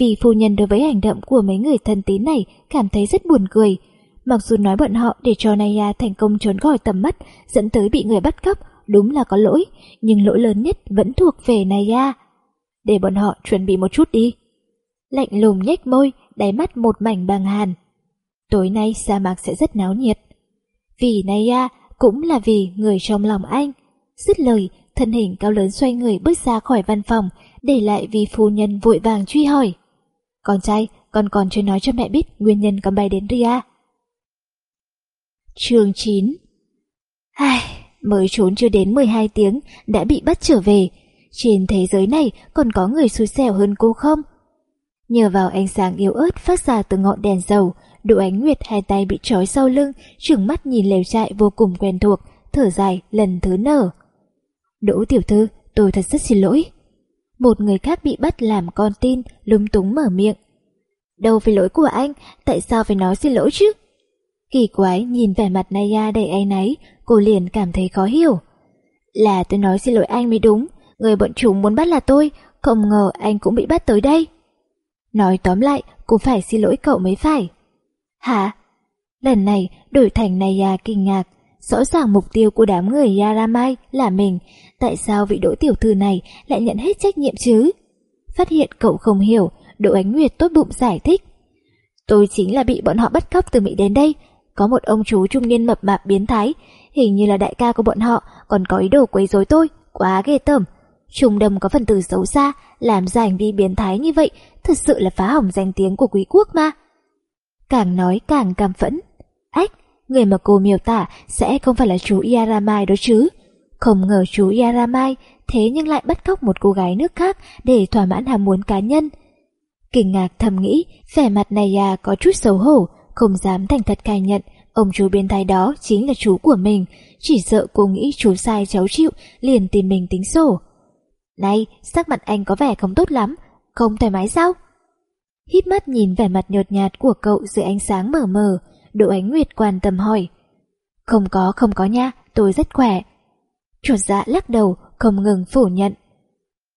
Vì phu nhân đối với hành động của mấy người thân tín này cảm thấy rất buồn cười. Mặc dù nói bọn họ để cho Naya thành công trốn khỏi tầm mắt, dẫn tới bị người bắt cóc, đúng là có lỗi, nhưng lỗi lớn nhất vẫn thuộc về Naya. Để bọn họ chuẩn bị một chút đi. Lạnh lùng nhếch môi, đáy mắt một mảnh bàng hàn. Tối nay sa mạc sẽ rất náo nhiệt. Vì Naya à, cũng là vì người trong lòng anh. Dứt lời, thân hình cao lớn xoay người bước ra khỏi văn phòng, để lại vì phu nhân vội vàng truy hỏi. Con trai, con còn chưa nói cho mẹ biết nguyên nhân con bay đến Ria. Trường 9 Ai, mới trốn chưa đến 12 tiếng đã bị bắt trở về. Trên thế giới này còn có người xui xẻo hơn cô không? Nhờ vào ánh sáng yếu ớt phát ra từ ngọn đèn dầu, Đỗ Ánh Nguyệt hai tay bị trói sau lưng, trừng mắt nhìn lều trại vô cùng quen thuộc, thở dài lần thứ nở. Đỗ tiểu thư, tôi thật rất xin lỗi. Một người khác bị bắt làm con tin, lúng túng mở miệng. Đâu phải lỗi của anh, tại sao phải nói xin lỗi chứ? Kỳ quái nhìn vẻ mặt Naya đầy áy náy, cô liền cảm thấy khó hiểu. Là tôi nói xin lỗi anh mới đúng, người bọn chúng muốn bắt là tôi, không ngờ anh cũng bị bắt tới đây. Nói tóm lại, cũng phải xin lỗi cậu mới phải. Hả? Lần này đổi thành Naya kinh ngạc, rõ ràng mục tiêu của đám người Yaramai là mình, tại sao vị đỗ tiểu thư này lại nhận hết trách nhiệm chứ? Phát hiện cậu không hiểu, Đỗ Ánh Nguyệt tốt bụng giải thích. Tôi chính là bị bọn họ bắt cóc từ Mỹ đến đây, có một ông chú trung niên mập mạp biến thái, hình như là đại ca của bọn họ, còn có ý đồ quấy rối tôi, quá ghê tởm. Trung đầm có phần tử xấu xa, làm ra hành vi biến thái như vậy, thật sự là phá hỏng danh tiếng của quý quốc mà. Càng nói càng cam phẫn. Ách, người mà cô miêu tả sẽ không phải là chú Yaramai đó chứ. Không ngờ chú Yaramai thế nhưng lại bắt cóc một cô gái nước khác để thỏa mãn ham muốn cá nhân. Kinh ngạc thầm nghĩ, vẻ mặt này à có chút xấu hổ, không dám thành thật khai nhận ông chú biến thái đó chính là chú của mình, chỉ sợ cô nghĩ chú sai cháu chịu, liền tìm mình tính sổ. Này, sắc mặt anh có vẻ không tốt lắm, không thoải mái sao? Hít mắt nhìn vẻ mặt nhợt nhạt của cậu dưới ánh sáng mờ mờ, Đỗ Ánh Nguyệt quan tâm hỏi. Không có, không có nha, tôi rất khỏe. Chuột dạ lắc đầu, không ngừng phủ nhận.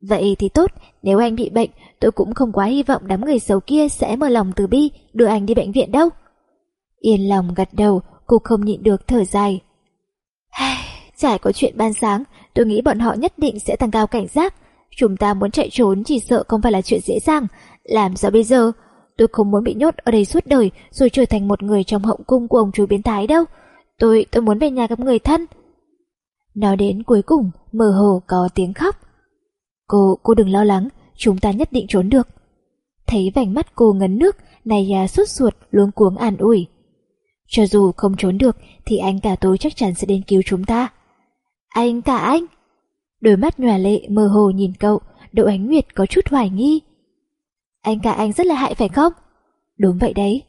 Vậy thì tốt, nếu anh bị bệnh, tôi cũng không quá hy vọng đám người xấu kia sẽ mở lòng từ bi đưa anh đi bệnh viện đâu. Yên lòng gật đầu, cô không nhịn được thở dài. Trải có chuyện ban sáng, tôi nghĩ bọn họ nhất định sẽ tăng cao cảnh giác. Chúng ta muốn chạy trốn chỉ sợ không phải là chuyện dễ dàng. Làm sao bây giờ? Tôi không muốn bị nhốt ở đây suốt đời rồi trở thành một người trong hậu cung của ông chú biến thái đâu. Tôi, tôi muốn về nhà gặp người thân. Nói đến cuối cùng, mơ hồ có tiếng khóc. Cô, cô đừng lo lắng, chúng ta nhất định trốn được. Thấy vành mắt cô ngấn nước, này già sốt ruột, luống cuống an ủi. Cho dù không trốn được thì anh cả tôi chắc chắn sẽ đến cứu chúng ta. Anh cả anh! Đôi mắt nhòa lệ mơ hồ nhìn cậu, Đỗ Ánh Nguyệt có chút hoài nghi. Anh cả anh rất là hại phải không? Đúng vậy đấy.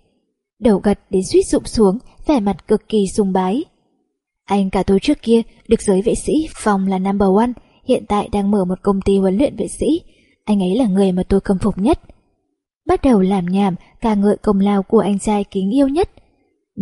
Đầu gật đến suýt rụng xuống, vẻ mặt cực kỳ sùng bái. Anh cả tôi trước kia được giới vệ sĩ phòng là number one, hiện tại đang mở một công ty huấn luyện vệ sĩ. Anh ấy là người mà tôi khâm phục nhất. Bắt đầu làm nhảm ca ngợi công lao của anh trai kính yêu nhất.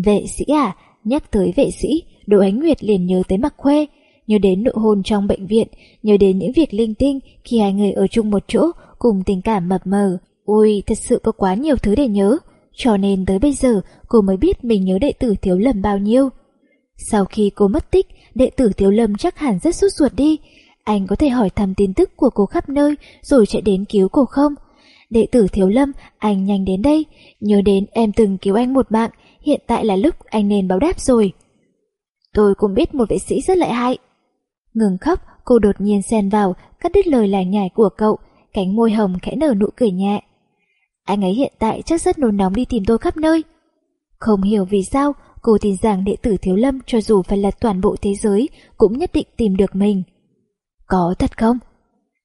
Vệ sĩ à, nhắc tới vệ sĩ, Đỗ Ánh Nguyệt liền nhớ tới Mặc Khuê, nhớ đến nụ hôn trong bệnh viện, nhớ đến những việc linh tinh khi hai người ở chung một chỗ cùng tình cảm mập mờ. Ui, thật sự có quá nhiều thứ để nhớ, cho nên tới bây giờ cô mới biết mình nhớ đệ tử Thiếu Lâm bao nhiêu. Sau khi cô mất tích, đệ tử Thiếu Lâm chắc hẳn rất sốt ruột đi. Anh có thể hỏi thăm tin tức của cô khắp nơi rồi chạy đến cứu cô không? Đệ tử Thiếu Lâm, anh nhanh đến đây, nhớ đến em từng cứu anh một mạng, hiện tại là lúc anh nên báo đáp rồi. Tôi cũng biết một vệ sĩ rất lợi hại. Ngừng khóc, cô đột nhiên xen vào, cắt đứt lời lải nhải của cậu, cánh môi hồng khẽ nở nụ cười nhẹ. Anh ấy hiện tại chắc rất nôn nóng đi tìm tôi khắp nơi. Không hiểu vì sao, cô tin rằng đệ tử Thiếu Lâm cho dù phải lật toàn bộ thế giới cũng nhất định tìm được mình. Có thật không?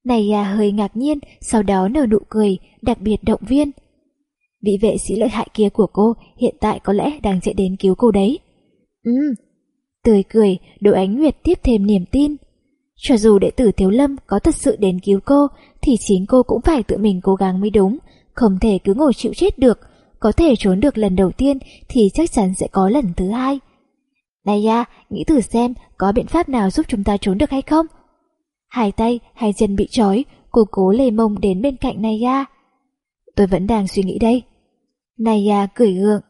Này à hơi ngạc nhiên, sau đó nở nụ cười, đặc biệt động viên. Vị vệ sĩ lợi hại kia của cô hiện tại có lẽ đang chạy đến cứu cô đấy. Ừ. Tươi cười, Đỗ Ánh Nguyệt tiếp thêm niềm tin. Cho dù đệ tử Thiếu Lâm có thật sự đến cứu cô, thì chính cô cũng phải tự mình cố gắng mới đúng, không thể cứ ngồi chịu chết được. Có thể trốn được lần đầu tiên thì chắc chắn sẽ có lần thứ hai. Này ya, nghĩ thử xem có biện pháp nào giúp chúng ta trốn được hay không? Hai tay, hai chân bị trói, cô cố lề mông đến bên cạnh Naya. Tôi vẫn đang suy nghĩ đây. Naya cười gượng.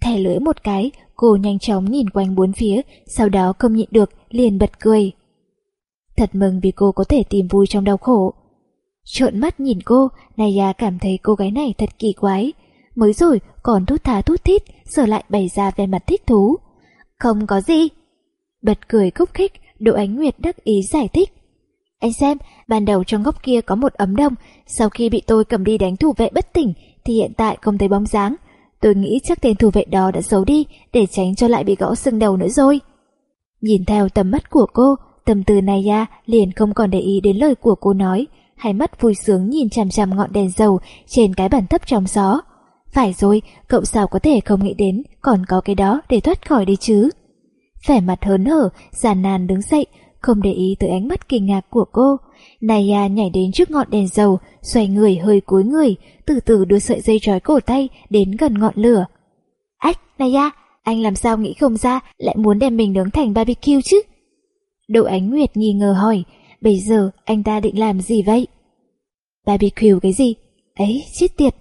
Thẻ lưỡi một cái, cô nhanh chóng nhìn quanh bốn phía, sau đó không nhịn được, liền bật cười. Thật mừng vì cô có thể tìm vui trong đau khổ. Trợn mắt nhìn cô, Naya cảm thấy cô gái này thật kỳ quái. Mới rồi còn thút thá thút thít, giờ lại bày ra vẻ mặt thích thú. Không có gì. Bật cười khúc khích, Đỗ Ánh Nguyệt đắc ý giải thích. Anh xem, ban đầu trong góc kia có một ấm đông, sau khi bị tôi cầm đi đánh thủ vệ bất tỉnh thì hiện tại không thấy bóng dáng. Tôi nghĩ chắc tên thủ vệ đó đã giấu đi để tránh cho lại bị gõ sưng đầu nữa rồi. Nhìn theo tầm mắt của cô, tâm tư này ra liền không còn để ý đến lời của cô nói, hai mắt vui sướng nhìn chằm chằm ngọn đèn dầu trên cái bàn thấp trong gió. Phải rồi, cậu sao có thể không nghĩ đến còn có cái đó để thoát khỏi đi chứ. Vẻ mặt hớn hở, giàn nàn đứng dậy, không để ý tới ánh mắt kinh ngạc của cô. Naya à, nhảy đến trước ngọn đèn dầu, xoay người hơi cúi người, từ từ đưa sợi dây trói cổ tay đến gần ngọn lửa. Ách, Naya, à, anh làm sao nghĩ không ra lại muốn đem mình nướng thành barbecue chứ? Đỗ Ánh Nguyệt nghi ngờ hỏi, bây giờ anh ta định làm gì vậy? Barbecue cái gì? Ấy, chết tiệt!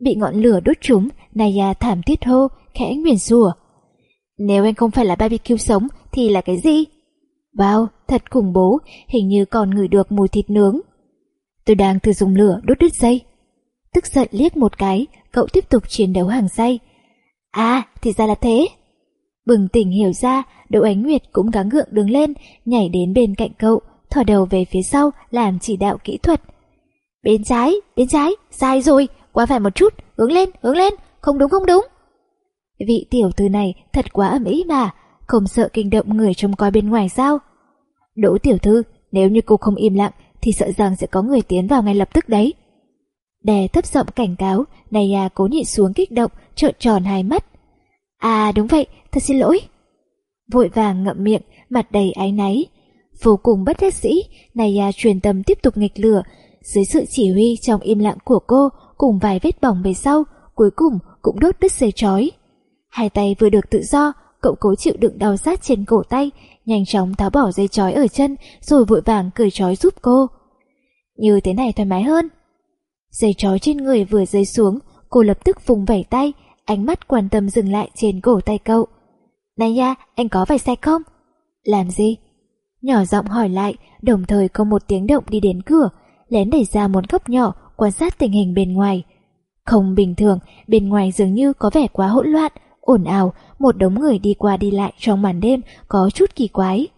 Bị ngọn lửa đốt trúng, Naya à, thảm thiết hô, khẽ nguyền rủa. Nếu anh không phải là barbecue sống thì là cái gì? Wow, thật khủng bố, hình như còn ngửi được mùi thịt nướng. Tôi đang thử dùng lửa đốt đứt dây. Tức giận liếc một cái, cậu tiếp tục chiến đấu hàng say. À, thì ra là thế. Bừng tỉnh hiểu ra, Đỗ Ánh Nguyệt cũng gắng gượng đứng lên, nhảy đến bên cạnh cậu, thò đầu về phía sau làm chỉ đạo kỹ thuật. Bên trái, bên trái, sai rồi, quá phải một chút, hướng lên, hướng lên, không đúng không đúng. Vị tiểu thư này thật quá ẩm ý mà, không sợ kinh động người trông coi bên ngoài sao? Đỗ tiểu thư, nếu như cô không im lặng thì sợ rằng sẽ có người tiến vào ngay lập tức đấy. Đè thấp giọng cảnh cáo, Naya cố nhịn xuống kích động, trợn tròn hai mắt. À đúng vậy, thật xin lỗi. Vội vàng ngậm miệng, mặt đầy áy náy. Vô cùng bất đắc dĩ, Naya truyền tâm tiếp tục nghịch lửa. Dưới sự chỉ huy trong im lặng của cô, cùng vài vết bỏng về sau, cuối cùng cũng đốt đứt dây chói. Hai tay vừa được tự do, cậu cố chịu đựng đau rát trên cổ tay, nhanh chóng tháo bỏ dây chói ở chân, rồi vội vàng cởi chói giúp cô. Như thế này thoải mái hơn. Dây chói trên người vừa rơi xuống, cô lập tức vùng vẩy tay, ánh mắt quan tâm dừng lại trên cổ tay cậu. Này nha, anh có phải sạch không? Làm gì? Nhỏ giọng hỏi lại, đồng thời có một tiếng động đi đến cửa, lén đẩy ra một góc nhỏ quan sát tình hình bên ngoài. Không bình thường, bên ngoài dường như có vẻ quá hỗn loạn, ồn ào, một đống người đi qua đi lại trong màn đêm có chút kỳ quái.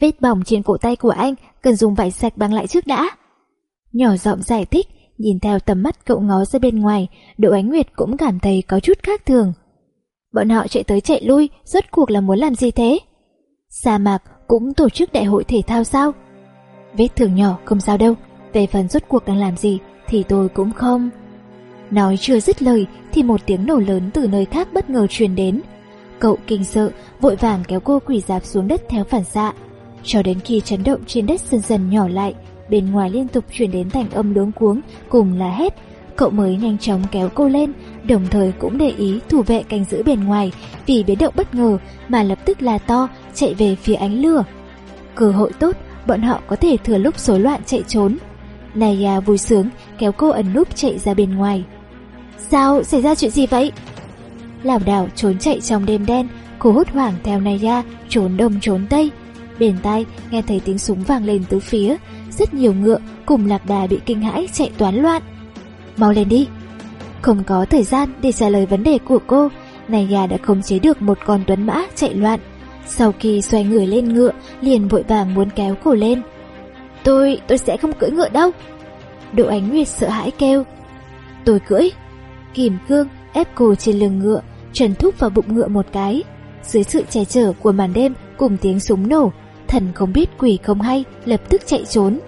Vết bỏng trên cổ tay của anh cần dùng vải sạch băng lại trước đã. Nhỏ giọng giải thích, nhìn theo tầm mắt cậu ngó ra bên ngoài, Đỗ Ánh Nguyệt cũng cảm thấy có chút khác thường. Bọn họ chạy tới chạy lui, rốt cuộc là muốn làm gì thế? Sa mạc cũng tổ chức đại hội thể thao sao? Vết thương nhỏ không sao đâu, về phần rốt cuộc đang làm gì thì tôi cũng không. Nói chưa dứt lời thì một tiếng nổ lớn từ nơi khác bất ngờ truyền đến. Cậu kinh sợ, vội vàng kéo cô quỳ dạp xuống đất theo phản xạ. Cho đến khi chấn động trên đất dần dần nhỏ lại, bên ngoài liên tục truyền đến thành âm luống cuống cùng là hét. Cậu mới nhanh chóng kéo cô lên, đồng thời cũng để ý thủ vệ canh giữ bên ngoài vì biến động bất ngờ mà lập tức là to chạy về phía ánh lửa. Cơ hội tốt, bọn họ có thể thừa lúc rối loạn chạy trốn. Naya vui sướng kéo cô ẩn núp chạy ra bên ngoài. Sao xảy ra chuyện gì vậy? Lảo đảo trốn chạy trong đêm đen, cô hốt hoảng theo Naya trốn đông trốn tây. Bên tai nghe thấy tiếng súng vang lên từ phía, rất nhiều ngựa cùng lạc đà bị kinh hãi chạy toán loạn. Mau lên đi! Không có thời gian để trả lời vấn đề của cô, Naya đã khống chế được một con tuấn mã chạy loạn. Sau khi xoay người lên ngựa, liền vội vàng muốn kéo cô lên. Tôi, tôi sẽ không cưỡi ngựa đâu. Độ Ánh Nguyệt sợ hãi kêu. Tôi cưỡi. Kìm cương ép cô trên lưng ngựa, trần thúc vào bụng ngựa một cái. Dưới sự che chở của màn đêm cùng tiếng súng nổ, thần không biết quỷ không hay lập tức chạy trốn.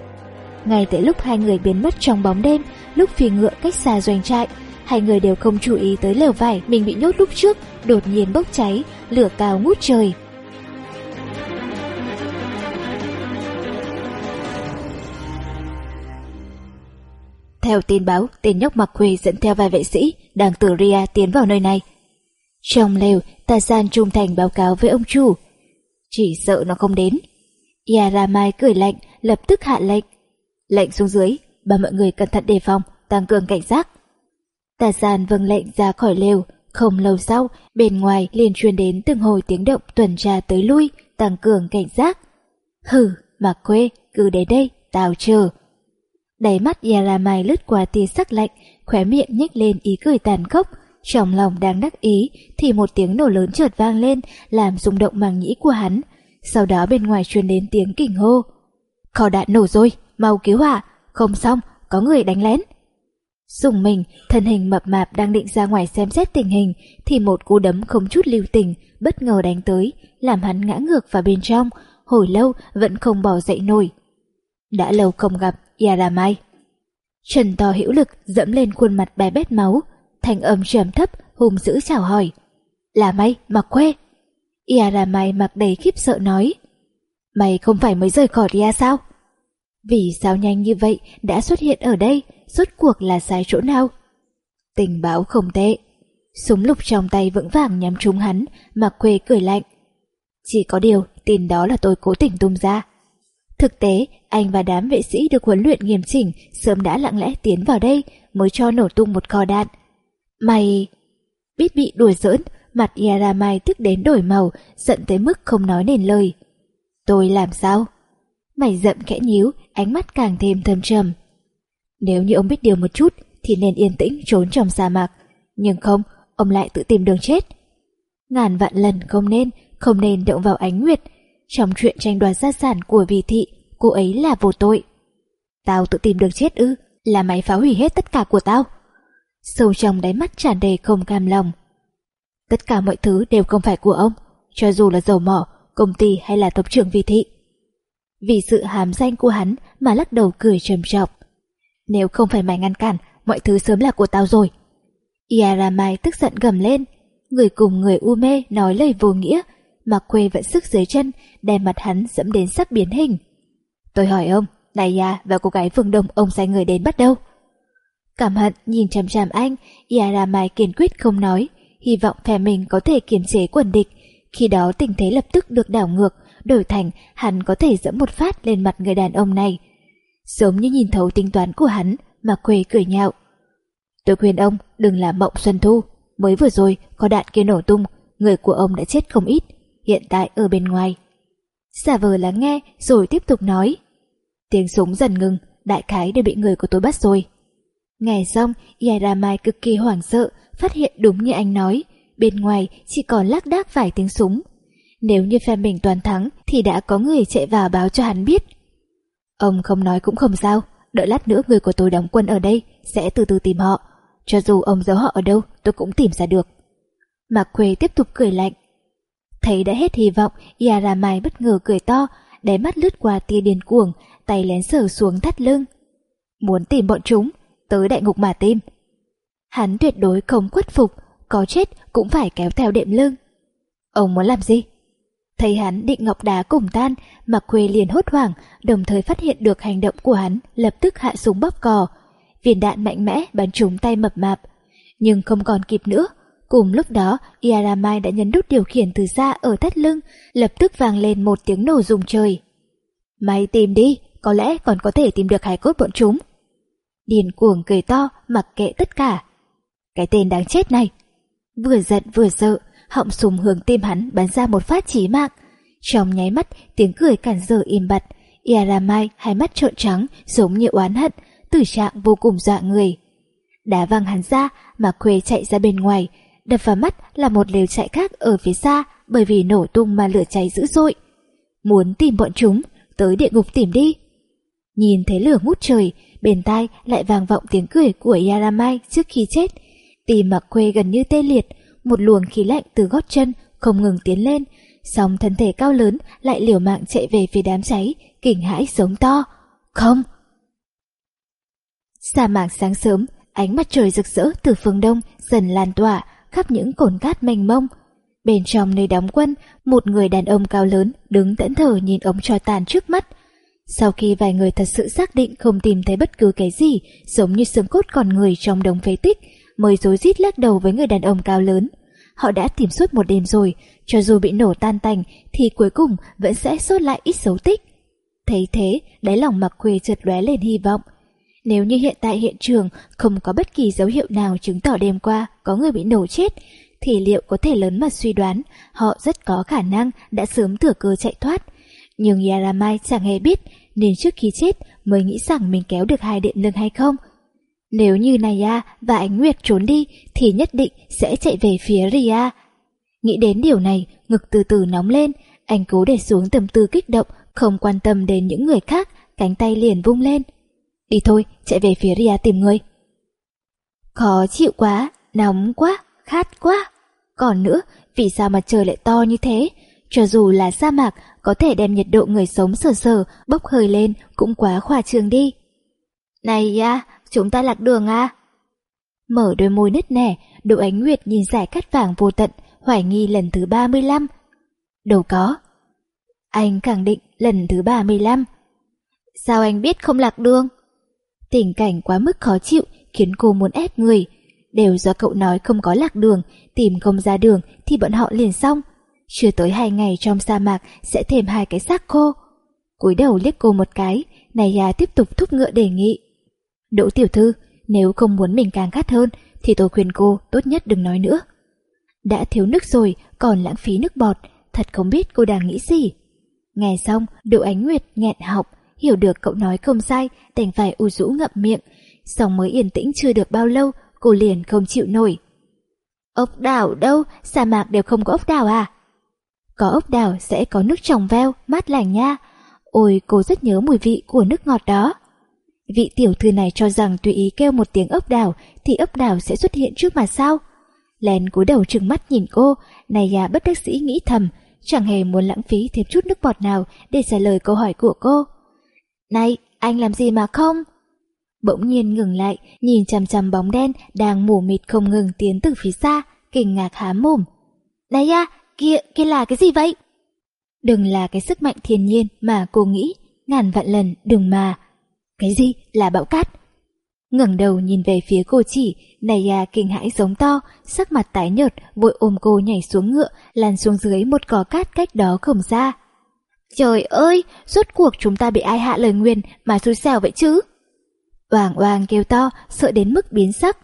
Ngay tại lúc hai người biến mất trong bóng đêm, lúc phi ngựa cách xa doanh trại, hai người đều không chú ý tới lều vải mình bị nhốt lúc trước, đột nhiên bốc cháy, lửa cao ngút trời. Theo tin báo, tên nhóc mặc quỳ dẫn theo vài vệ sĩ đang từ Ria tiến vào nơi này. Trong lều, Tà San trung thành báo cáo với ông chủ. Chỉ sợ nó không đến. Yaramai cười lạnh, lập tức hạ lệnh. Lệnh xuống dưới, bảo mọi người cẩn thận đề phòng, tăng cường cảnh giác. Tà San vâng lệnh ra khỏi lều, không lâu sau, bên ngoài liền truyền đến từng hồi tiếng động tuần tra tới lui, tăng cường cảnh giác. Hừ, mặc quê, cứ đến đây, tao chờ. Đáy mắt Yaramai lướt qua tia sắc lạnh, khóe miệng nhếch lên ý cười tàn khốc. Trong lòng đang đắc ý thì một tiếng nổ lớn chợt vang lên làm rung động màng nhĩ của hắn. Sau đó bên ngoài truyền đến tiếng kinh hô. Kho đạn nổ rồi, mau cứu hỏa, không xong, có người đánh lén. Dùng mình, thân hình mập mạp đang định ra ngoài xem xét tình hình thì một cú đấm không chút lưu tình bất ngờ đánh tới, làm hắn ngã ngược vào bên trong, hồi lâu vẫn không bỏ dậy nổi. Đã lâu không gặp, Yaramai. Trần to hữu lực dẫm lên khuôn mặt bé bét máu, thành âm trầm thấp, hùng dữ chào hỏi. Là may, mặc quê. Yaramai mặc đầy khiếp sợ nói. Mày không phải mới rời khỏi Ria sao? Vì sao nhanh như vậy đã xuất hiện ở đây, rốt cuộc là sai chỗ nào? Tình báo không tệ. Súng lục trong tay vững vàng nhắm trúng hắn, mà quê cười lạnh. Chỉ có điều, tin đó là tôi cố tình tung ra. Thực tế, anh và đám vệ sĩ được huấn luyện nghiêm chỉnh sớm đã lặng lẽ tiến vào đây mới cho nổ tung một kho đạn. Mày... Biết bị đuổi giỡn, mặt Yaramai tức đến đổi màu, giận tới mức không nói nên lời. Tôi làm sao? Mày giậm kẽ nhíu, ánh mắt càng thêm thâm trầm. Nếu như ông biết điều một chút thì nên yên tĩnh trốn trong sa mạc. Nhưng không, ông lại tự tìm đường chết. Ngàn vạn lần không nên, không nên động vào ánh nguyệt. Trong chuyện tranh đoạt gia sản của vị thị, cô ấy là vô tội. Tao tự tìm đường chết ư, là máy phá hủy hết tất cả của tao. Sâu trong đáy mắt tràn đầy không cam lòng. Tất cả mọi thứ đều không phải của ông, cho dù là dầu mỏ, công ty hay là tộc trưởng vị thị. Vì sự hàm danh của hắn mà lắc đầu cười trầm trọng. Nếu không phải mày ngăn cản, mọi thứ sớm là của tao rồi. Iaramai tức giận gầm lên, người cùng người u mê nói lời vô nghĩa, mà quê vẫn sức dưới chân, đè mặt hắn dẫm đến sắp biến hình. Tôi hỏi ông, Naya à, và cô gái phương đông ông sai người đến bắt đâu? Cảm hận nhìn chằm chằm anh, Iaramai kiên quyết không nói, hy vọng phe mình có thể kiềm chế quần địch. Khi đó tình thế lập tức được đảo ngược, đổi thành hắn có thể dẫm một phát lên mặt người đàn ông này. Giống như nhìn thấu tính toán của hắn mà quê cười nhạo. Tôi khuyên ông đừng làm mộng xuân thu. Mới vừa rồi có đạn kia nổ tung, người của ông đã chết không ít, hiện tại ở bên ngoài. Giả vờ lắng nghe rồi tiếp tục nói. Tiếng súng dần ngừng, đại khái đều bị người của tôi bắt rồi. Nghe xong, Yaramai cực kỳ hoảng sợ, phát hiện đúng như anh nói, bên ngoài chỉ còn lác đác vài tiếng súng. Nếu như phe mình toàn thắng thì đã có người chạy vào báo cho hắn biết. Ông không nói cũng không sao, đợi lát nữa người của tôi đóng quân ở đây sẽ từ từ tìm họ. Cho dù ông giấu họ ở đâu tôi cũng tìm ra được. Mạc Quê tiếp tục cười lạnh. Thấy đã hết hy vọng, Yaramai bất ngờ cười to, đáy mắt lướt qua tia điên cuồng, tay lén sờ xuống thắt lưng. Muốn tìm bọn chúng, tới đại ngục mà tìm. Hắn tuyệt đối không khuất phục, có chết cũng phải kéo theo đệm lưng. Ông muốn làm gì? Thấy hắn định ngọc đá cùng tan, mà Khuê liền hốt hoảng, đồng thời phát hiện được hành động của hắn, lập tức hạ súng bóp cò. Viên đạn mạnh mẽ bắn trúng tay mập mạp. Nhưng không còn kịp nữa. Cùng lúc đó, Iaramai đã nhấn nút điều khiển từ xa ở thắt lưng, lập tức vang lên một tiếng nổ rùng trời. Mày tìm đi, có lẽ còn có thể tìm được hải cốt bọn chúng. Điền cuồng cười to, mặc kệ tất cả. Cái tên đáng chết này. Vừa giận vừa sợ, họng súng hướng tim hắn bắn ra một phát chí mạng. Trong nháy mắt, tiếng cười cản giờ im bặt, Iaramai hai mắt trợn trắng giống như oán hận, tử trạng vô cùng dọa người. Đá văng hắn ra mà Khuê chạy ra bên ngoài, đập vào mắt là một lều chạy khác ở phía xa bởi vì nổ tung mà lửa cháy dữ dội. Muốn tìm bọn chúng, tới địa ngục tìm đi. Nhìn thấy lửa ngút trời, bên tai lại vang vọng tiếng cười của Yaramai trước khi chết. Tìm mặc quê gần như tê liệt, một luồng khí lạnh từ gót chân không ngừng tiến lên, song thân thể cao lớn lại liều mạng chạy về phía đám cháy, kinh hãi sống to. Không! Sa mạc sáng sớm, ánh mặt trời rực rỡ từ phương đông dần lan tỏa khắp những cồn cát mênh mông. Bên trong nơi đóng quân, một người đàn ông cao lớn đứng tẫn thờ nhìn ống trò tàn trước mắt. Sau khi vài người thật sự xác định không tìm thấy bất cứ cái gì giống như xương cốt con người trong đống phế tích, mới rối rít lắc đầu với người đàn ông cao lớn. Họ đã tìm suốt một đêm rồi, cho dù bị nổ tan tành thì cuối cùng vẫn sẽ sót lại ít dấu tích. Thấy thế, đáy lòng mặc quê chợt lóe lên hy vọng. Nếu như hiện tại hiện trường không có bất kỳ dấu hiệu nào chứng tỏ đêm qua có người bị nổ chết, thì liệu có thể lớn mà suy đoán họ rất có khả năng đã sớm thừa cơ chạy thoát. Nhưng Yaramai chẳng hề biết nên trước khi chết mới nghĩ rằng mình kéo được hai điện lưng hay không. Nếu như Naya và Ánh Nguyệt trốn đi thì nhất định sẽ chạy về phía Ria. Nghĩ đến điều này, ngực từ từ nóng lên, anh cố để xuống tâm tư kích động, không quan tâm đến những người khác, cánh tay liền vung lên. Đi thôi, chạy về phía Ria tìm người. Khó chịu quá, nóng quá, khát quá. Còn nữa, vì sao mà trời lại to như thế? Cho dù là sa mạc, có thể đem nhiệt độ người sống sờ sờ, bốc hơi lên cũng quá khoa trương đi. Này ya, chúng ta lạc đường à? Mở đôi môi nứt nẻ, Đỗ Ánh Nguyệt nhìn giải cắt vàng vô tận, hoài nghi lần thứ 35. Đâu có. Anh khẳng định lần thứ 35. Sao anh biết không lạc đường? Tình cảnh quá mức khó chịu khiến cô muốn ép người. Đều do cậu nói không có lạc đường, tìm không ra đường thì bọn họ liền xong. Chưa tới hai ngày trong sa mạc sẽ thêm hai cái xác khô. cúi đầu liếc cô một cái, Naya tiếp tục thúc ngựa đề nghị. Đỗ tiểu thư, nếu không muốn mình càng gắt hơn thì tôi khuyên cô tốt nhất đừng nói nữa. Đã thiếu nước rồi, còn lãng phí nước bọt, thật không biết cô đang nghĩ gì. Nghe xong, Đỗ Ánh Nguyệt nghẹn học, hiểu được cậu nói không sai, đành phải u rũ ngậm miệng. Xong mới yên tĩnh chưa được bao lâu, cô liền không chịu nổi. Ốc đảo đâu, sa mạc đều không có ốc đảo à? Có ốc đảo sẽ có nước trong veo, mát lành nha. Ôi, cô rất nhớ mùi vị của nước ngọt đó. Vị tiểu thư này cho rằng tùy ý kêu một tiếng ốc đảo thì ốc đảo sẽ xuất hiện trước mà sao? Lén cúi đầu trừng mắt nhìn cô, này à bất đắc sĩ nghĩ thầm, chẳng hề muốn lãng phí thêm chút nước bọt nào để trả lời câu hỏi của cô. Này, anh làm gì mà không? Bỗng nhiên ngừng lại, nhìn chằm chằm bóng đen đang mù mịt không ngừng tiến từ phía xa, kinh ngạc há mồm. Này à, kia, kia là cái gì vậy? Đừng là cái sức mạnh thiên nhiên mà cô nghĩ, ngàn vạn lần đừng mà. Cái gì là bão cát? ngẩng đầu nhìn về phía cô chỉ, Naya kinh hãi giống to, sắc mặt tái nhợt, vội ôm cô nhảy xuống ngựa, lăn xuống dưới một cỏ cát cách đó không xa. Trời ơi, rốt cuộc chúng ta bị ai hạ lời nguyền mà xui xẻo vậy chứ? Oàng oàng kêu to, sợ đến mức biến sắc.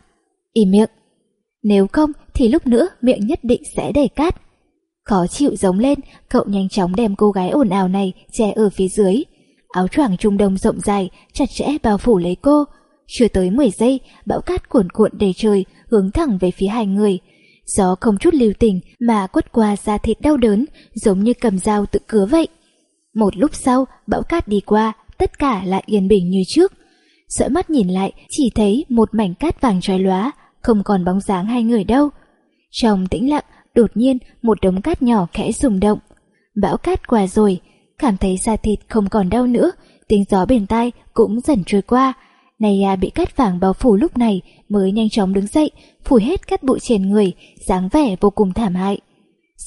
Im miệng. Nếu không thì lúc nữa miệng nhất định sẽ đầy cát. Khó chịu giống lên, cậu nhanh chóng đem cô gái ồn ào này che ở phía dưới. Áo choàng trung đông rộng dài, chặt chẽ bao phủ lấy cô, chưa tới 10 giây, bão cát cuộn cuộn đầy trời, hướng thẳng về phía hai người. Gió không chút lưu tình mà quất qua da thịt đau đớn, giống như cầm dao tự cứa vậy. Một lúc sau, bão cát đi qua, tất cả lại yên bình như trước. sợi mắt nhìn lại, chỉ thấy một mảnh cát vàng trói lóa, không còn bóng dáng hai người đâu. Trong tĩnh lặng, đột nhiên một đống cát nhỏ khẽ rung động. Bão cát qua rồi, cảm thấy da thịt không còn đau nữa, tiếng gió bên tai cũng dần trôi qua, này à bị cát vàng bao phủ lúc này mới nhanh chóng đứng dậy, phủi hết cát bụi trên người, dáng vẻ vô cùng thảm hại.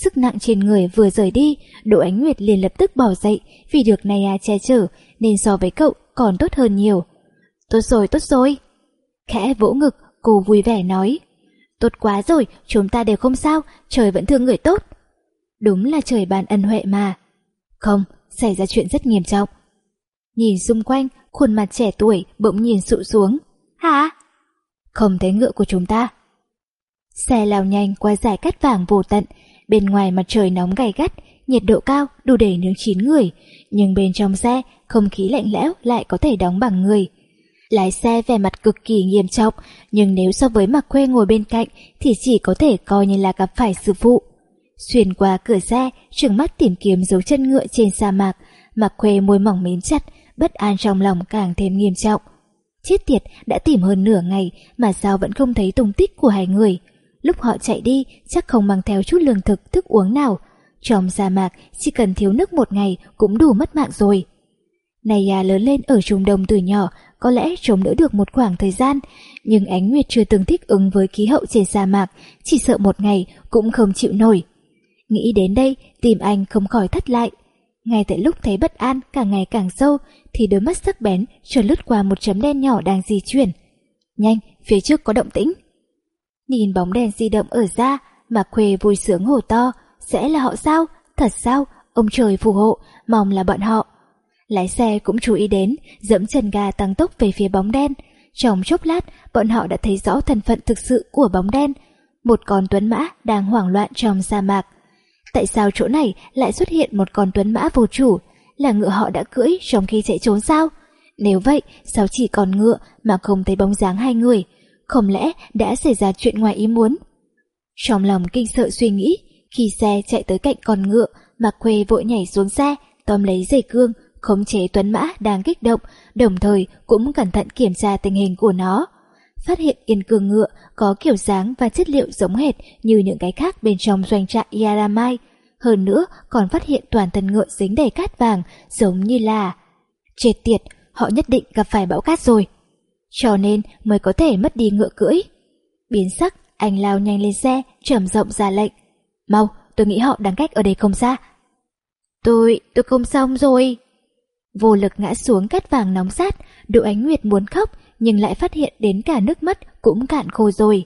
Sức nặng trên người vừa rời đi, Đỗ Ánh Nguyệt liền lập tức bỏ dậy vì được naya à che chở nên so với cậu còn tốt hơn nhiều. Tốt rồi, tốt rồi. Khẽ vỗ ngực, cô vui vẻ nói. Tốt quá rồi, chúng ta đều không sao, trời vẫn thương người tốt. Đúng là trời bàn ân huệ mà. Không, xảy ra chuyện rất nghiêm trọng. Nhìn xung quanh, khuôn mặt trẻ tuổi bỗng nhìn sụ xuống. Hả? Không thấy ngựa của chúng ta. Xe lao nhanh qua giải cát vàng vô tận, bên ngoài mặt trời nóng gay gắt, nhiệt độ cao đủ để nướng chín người, nhưng bên trong xe không khí lạnh lẽo lại có thể đóng bằng người. Lái xe vẻ mặt cực kỳ nghiêm trọng, nhưng nếu so với mặc quê ngồi bên cạnh thì chỉ có thể coi như là gặp phải sư phụ. Xuyên qua cửa xe, trừng mắt tìm kiếm dấu chân ngựa trên sa mạc, mặc quê môi mỏng mến chặt, bất an trong lòng càng thêm nghiêm trọng. Chết tiệt, đã tìm hơn nửa ngày mà sao vẫn không thấy tung tích của hai người. Lúc họ chạy đi, chắc không mang theo chút lương thực, thức uống nào. Trong sa mạc, chỉ cần thiếu nước một ngày cũng đủ mất mạng rồi. Naya lớn lên ở Trung Đông từ nhỏ, có lẽ chống đỡ được một khoảng thời gian, nhưng Ánh Nguyệt chưa từng thích ứng với khí hậu trên sa mạc, chỉ sợ một ngày cũng không chịu nổi. Nghĩ đến đây, tìm anh không khỏi thất lại. Ngay tại lúc thấy bất an càng ngày càng sâu thì đôi mắt sắc bén trượt lướt qua một chấm đen nhỏ đang di chuyển. Nhanh, phía trước có động tĩnh. Nhìn bóng đèn di động ở ra, mà Khuê vui sướng hổ to, sẽ là họ sao? Thật sao? Ông trời phù hộ, mong là bọn họ. Lái xe cũng chú ý đến, dẫm chân ga tăng tốc về phía bóng đen. Trong chốc lát, bọn họ đã thấy rõ thân phận thực sự của bóng đen. Một con tuấn mã đang hoảng loạn trong sa mạc. Tại sao chỗ này lại xuất hiện một con tuấn mã vô chủ? Là ngựa họ đã cưỡi trong khi chạy trốn sao? Nếu vậy, sao chỉ còn ngựa mà không thấy bóng dáng hai người? Không lẽ đã xảy ra chuyện ngoài ý muốn? Trong lòng kinh sợ suy nghĩ, khi xe chạy tới cạnh con ngựa, Mạc Khuê vội nhảy xuống xe, tóm lấy dây cương, khống chế tuấn mã đang kích động, đồng thời cũng cẩn thận kiểm tra tình hình của nó. Phát hiện yên cương ngựa có kiểu dáng và chất liệu giống hệt như những cái khác bên trong doanh trại Yaramai. Hơn nữa còn phát hiện toàn thân ngựa dính đầy cát vàng giống như là... Chết tiệt, họ nhất định gặp phải bão cát rồi. Cho nên mới có thể mất đi ngựa cưỡi. Biến sắc, anh lao nhanh lên xe, trầm rộng ra lệnh. Mau, tôi nghĩ họ đang cách ở đây không xa. Tôi, tôi không xong rồi. Vô lực ngã xuống cát vàng nóng sát, Đỗ Ánh Nguyệt muốn khóc nhưng lại phát hiện đến cả nước mắt cũng cạn khô rồi.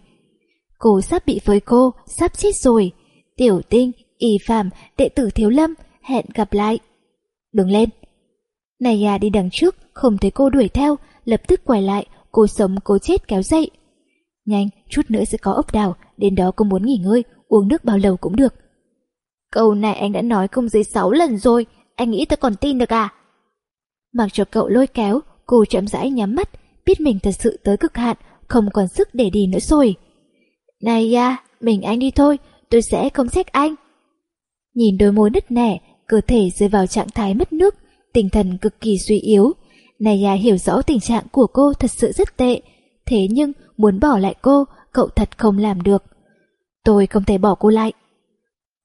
Cô sắp bị với cô, sắp chết rồi. Tiểu tinh, y phàm, đệ tử thiếu lâm, hẹn gặp lại. Đứng lên. Này à đi đằng trước, không thấy cô đuổi theo, lập tức quay lại, cô sống cô chết kéo dậy. Nhanh, chút nữa sẽ có ốc đào, đến đó cô muốn nghỉ ngơi, uống nước bao lâu cũng được. Câu này anh đã nói không dưới 6 lần rồi, anh nghĩ tôi còn tin được à? Mặc cho cậu lôi kéo, cô chậm rãi nhắm mắt, biết mình thật sự tới cực hạn, không còn sức để đi nữa rồi. Này ya, mình anh đi thôi, tôi sẽ không trách anh. Nhìn đôi môi nứt nẻ, cơ thể rơi vào trạng thái mất nước, tinh thần cực kỳ suy yếu. Naya hiểu rõ tình trạng của cô thật sự rất tệ, thế nhưng muốn bỏ lại cô, cậu thật không làm được. Tôi không thể bỏ cô lại.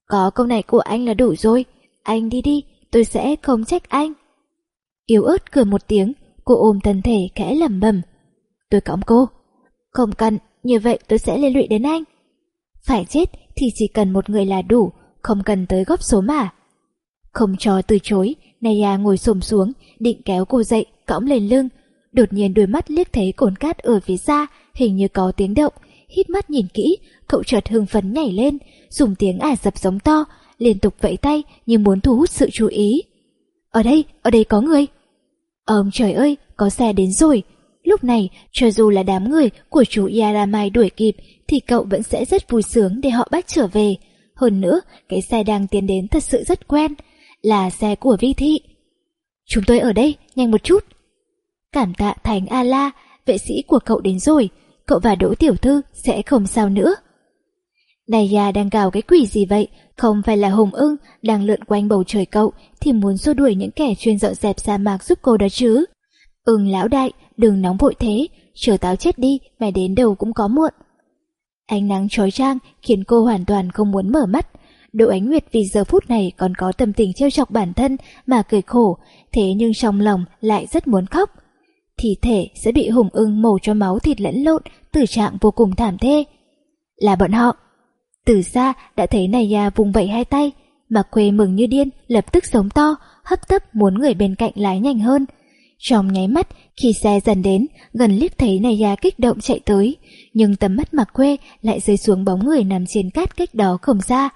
Có câu này của anh là đủ rồi, anh đi đi, tôi sẽ không trách anh. Yếu ớt cười một tiếng, cô ôm thân thể khẽ lẩm bẩm. Tôi cõng cô. Không cần, như vậy tôi sẽ liên lụy đến anh. Phải chết thì chỉ cần một người là đủ, không cần tới góp số mà. Không cho từ chối, Naya ngồi xổm xuống, định kéo cô dậy, cõng lên lưng. Đột nhiên đôi mắt liếc thấy cồn cát ở phía xa, hình như có tiếng động. Hít mắt nhìn kỹ, cậu chợt hưng phấn nhảy lên, dùng tiếng ả dập giống to, liên tục vẫy tay như muốn thu hút sự chú ý. Ở đây, ở đây có người. Ông trời ơi, có xe đến rồi. Lúc này, cho dù là đám người của chú Yaramai đuổi kịp, thì cậu vẫn sẽ rất vui sướng để họ bắt trở về. Hơn nữa, cái xe đang tiến đến thật sự rất quen, là xe của Vi Thị. Chúng tôi ở đây, nhanh một chút. Cảm tạ Thành A-La, vệ sĩ của cậu đến rồi, cậu và Đỗ Tiểu Thư sẽ không sao nữa. Này già đang gào cái quỷ gì vậy, không phải là hùng ưng đang lượn quanh bầu trời cậu thì muốn xua đuổi những kẻ chuyên dọn dẹp sa mạc giúp cô đó chứ. Ưng lão đại, đừng nóng vội thế, chờ táo chết đi, mày đến đâu cũng có muộn. Ánh nắng trói trang khiến cô hoàn toàn không muốn mở mắt. Đỗ Ánh Nguyệt vì giờ phút này còn có tâm tình trêu chọc bản thân mà cười khổ, thế nhưng trong lòng lại rất muốn khóc. Thi thể sẽ bị hùng ưng mổ cho máu thịt lẫn lộn, tử trạng vô cùng thảm thê. Là bọn họ. Từ xa đã thấy này nhà vùng vẫy hai tay, mà quê mừng như điên lập tức sống to, hấp tấp muốn người bên cạnh lái nhanh hơn. Trong nháy mắt, khi xe dần đến, gần liếc thấy này nhà kích động chạy tới, nhưng tầm mắt mặc quê lại rơi xuống bóng người nằm trên cát cách đó không xa.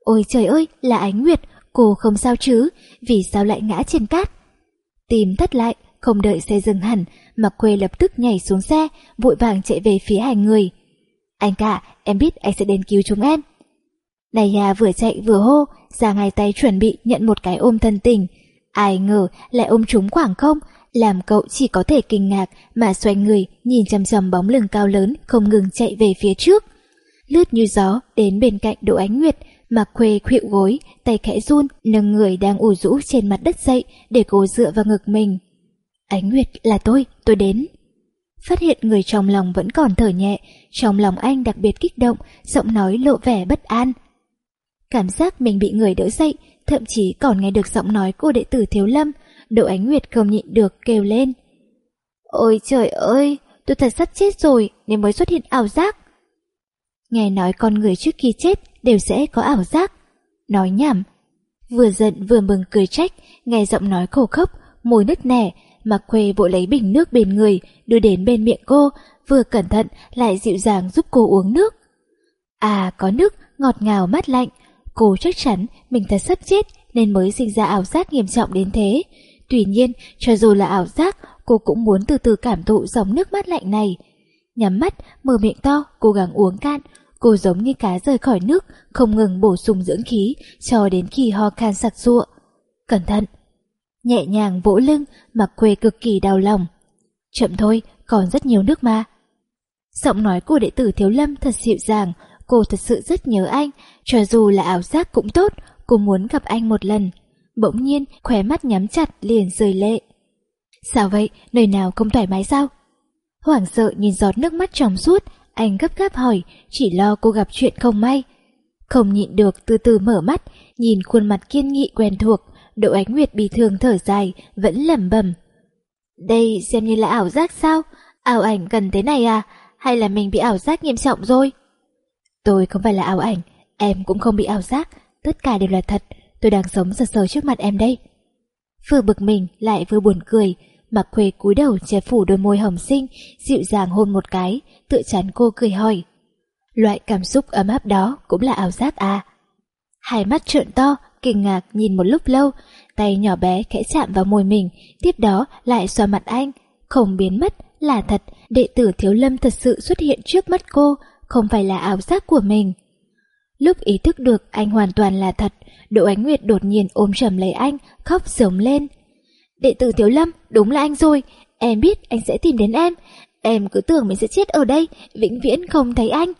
Ôi trời ơi, là Ánh Nguyệt, cô không sao chứ, vì sao lại ngã trên cát? Tìm thất lại, không đợi xe dừng hẳn, mặc quê lập tức nhảy xuống xe, vội vàng chạy về phía hai người. Anh cả, em biết anh sẽ đến cứu chúng em. Này nhà vừa chạy vừa hô, ra ngay tay chuẩn bị nhận một cái ôm thân tình. Ai ngờ lại ôm chúng khoảng không, làm cậu chỉ có thể kinh ngạc mà xoay người nhìn chầm chầm bóng lưng cao lớn không ngừng chạy về phía trước. Lướt như gió đến bên cạnh Đỗ Ánh Nguyệt, mà khuê khuỵu gối, tay khẽ run, nâng người đang ủ rũ trên mặt đất dậy để cố dựa vào ngực mình. Ánh Nguyệt là tôi, tôi đến. Phát hiện người trong lòng vẫn còn thở nhẹ, trong lòng anh đặc biệt kích động, giọng nói lộ vẻ bất an. Cảm giác mình bị người đỡ dậy, thậm chí còn nghe được giọng nói của đệ tử Thiếu Lâm, Đỗ Ánh Nguyệt không nhịn được kêu lên. Ôi trời ơi, tôi thật sắp chết rồi nên mới xuất hiện ảo giác. Nghe nói con người trước khi chết đều sẽ có ảo giác. Nói nhảm. Vừa giận vừa mừng cười trách, nghe giọng nói khổ khốc, môi nứt nẻ, Mặc khuê vội lấy bình nước bên người, đưa đến bên miệng cô, vừa cẩn thận lại dịu dàng giúp cô uống nước. À, có nước, ngọt ngào mát lạnh. Cô chắc chắn mình thật sắp chết nên mới sinh ra ảo giác nghiêm trọng đến thế. Tuy nhiên, cho dù là ảo giác, cô cũng muốn từ từ cảm thụ dòng nước mát lạnh này. Nhắm mắt, mở miệng to, cố gắng uống cạn. Cô giống như cá rời khỏi nước, không ngừng bổ sung dưỡng khí, cho đến khi ho khan sặc sụa. Cẩn thận! Nhẹ nhàng vỗ lưng, mặc quê cực kỳ đau lòng. Chậm thôi, còn rất nhiều nước mà. Giọng nói của đệ tử Thiếu Lâm thật dịu dàng, cô thật sự rất nhớ anh, cho dù là ảo giác cũng tốt, cô muốn gặp anh một lần. Bỗng nhiên, khóe mắt nhắm chặt liền rơi lệ. Sao vậy, nơi nào không thoải mái sao? Hoảng sợ nhìn giọt nước mắt trong suốt, anh gấp gáp hỏi, chỉ lo cô gặp chuyện không may. Không nhịn được từ từ mở mắt, nhìn khuôn mặt kiên nghị quen thuộc, Đỗ Ánh Nguyệt bị thương thở dài, vẫn lẩm bẩm. Đây xem như là ảo giác sao? Ảo ảnh gần thế này à? Hay là mình bị ảo giác nghiêm trọng rồi? Tôi không phải là ảo ảnh, em cũng không bị ảo giác, tất cả đều là thật. tôi đang sống sờ sờ trước mặt em đây. Vừa bực mình lại vừa buồn cười, Mặc Khuê cúi đầu che phủ đôi môi hồng xinh, dịu dàng hôn một cái, tự chắn cô cười hỏi. Loại cảm xúc ấm áp đó cũng là ảo giác à? Hai mắt trợn to, kinh ngạc nhìn một lúc lâu, tay nhỏ bé khẽ chạm vào môi mình, tiếp đó lại xoa mặt anh. Không biến mất, là thật, đệ tử Thiếu Lâm thật sự xuất hiện trước mắt cô, không phải là ảo giác của mình. Lúc ý thức được anh hoàn toàn là thật, Đỗ Ánh Nguyệt đột nhiên ôm chầm lấy anh, khóc giống lên. Đệ tử Thiếu Lâm, đúng là anh rồi, em biết anh sẽ tìm đến em. Em cứ tưởng mình sẽ chết ở đây, vĩnh viễn không thấy anh.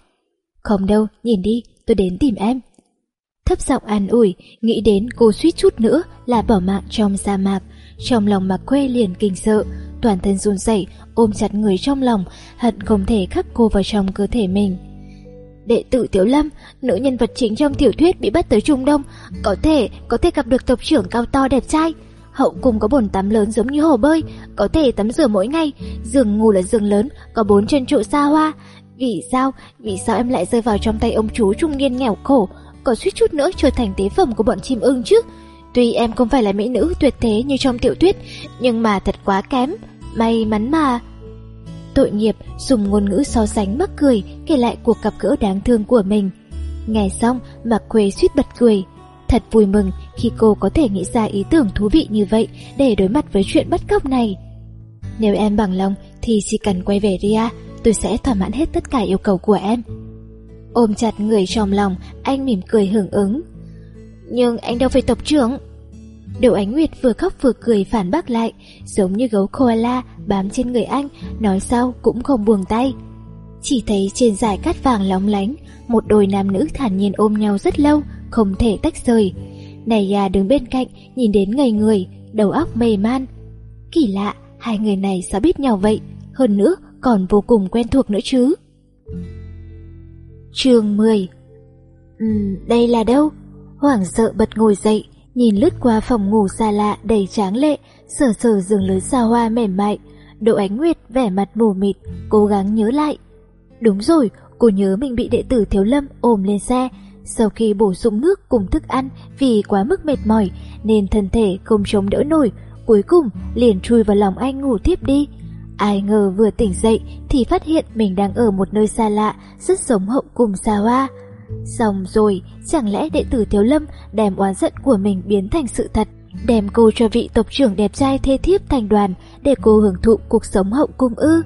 Không đâu, nhìn đi, tôi đến tìm em. Thấp giọng an ủi, nghĩ đến cô suýt chút nữa là bỏ mạng trong sa mạc. Trong lòng mặc quê liền kinh sợ, toàn thân run rẩy ôm chặt người trong lòng, hận không thể khắc cô vào trong cơ thể mình. Đệ tử Tiểu Lâm, nữ nhân vật chính trong tiểu thuyết bị bắt tới Trung Đông, có thể, có thể gặp được tộc trưởng cao to đẹp trai. Hậu cùng có bồn tắm lớn giống như hồ bơi, có thể tắm rửa mỗi ngày, giường ngủ là giường lớn, có bốn chân trụ xa hoa. Vì sao, vì sao em lại rơi vào trong tay ông chú trung niên nghèo khổ, còn suýt chút nữa trở thành tế phẩm của bọn chim ưng chứ? Tuy em không phải là mỹ nữ tuyệt thế như trong tiểu thuyết, nhưng mà thật quá kém. May mắn mà... Tội nghiệp dùng ngôn ngữ so sánh mắc cười kể lại cuộc gặp gỡ đáng thương của mình. Nghe xong, Mạc Quê suýt bật cười. Thật vui mừng khi cô có thể nghĩ ra ý tưởng thú vị như vậy để đối mặt với chuyện bắt cóc này. Nếu em bằng lòng thì chỉ cần quay về Ria, tôi sẽ thỏa mãn hết tất cả yêu cầu của em. Ôm chặt người trong lòng, anh mỉm cười hưởng ứng. Nhưng anh đâu phải tộc trưởng. Đậu Ánh Nguyệt vừa khóc vừa cười phản bác lại, giống như gấu koala bám trên người anh, nói sao cũng không buông tay. Chỉ thấy trên dải cát vàng lóng lánh, một đôi nam nữ thản nhiên ôm nhau rất lâu, không thể tách rời. Này gà đứng bên cạnh, nhìn đến ngây người, đầu óc mê man. Kỳ lạ, hai người này sao biết nhau vậy, hơn nữa còn vô cùng quen thuộc nữa chứ. Chương 10 Ừm, đây là đâu? Hoảng sợ bật ngồi dậy, nhìn lướt qua phòng ngủ xa lạ đầy tráng lệ, sờ sờ giường lớn xa hoa mềm mại. Đỗ Ánh Nguyệt vẻ mặt mù mịt, cố gắng nhớ lại. Đúng rồi, cô nhớ mình bị đệ tử Thiếu Lâm ôm lên xe. Sau khi bổ sung nước cùng thức ăn vì quá mức mệt mỏi nên thân thể không chống đỡ nổi, cuối cùng liền chui vào lòng anh ngủ tiếp đi. Ai ngờ vừa tỉnh dậy thì phát hiện mình đang ở một nơi xa lạ, rất giống hậu cùng xa hoa. Xong rồi, chẳng lẽ đệ tử Thiếu Lâm đem oán giận của mình biến thành sự thật, đem cô cho vị tộc trưởng đẹp trai thê thiếp thành đoàn để cô hưởng thụ cuộc sống hậu cung ư?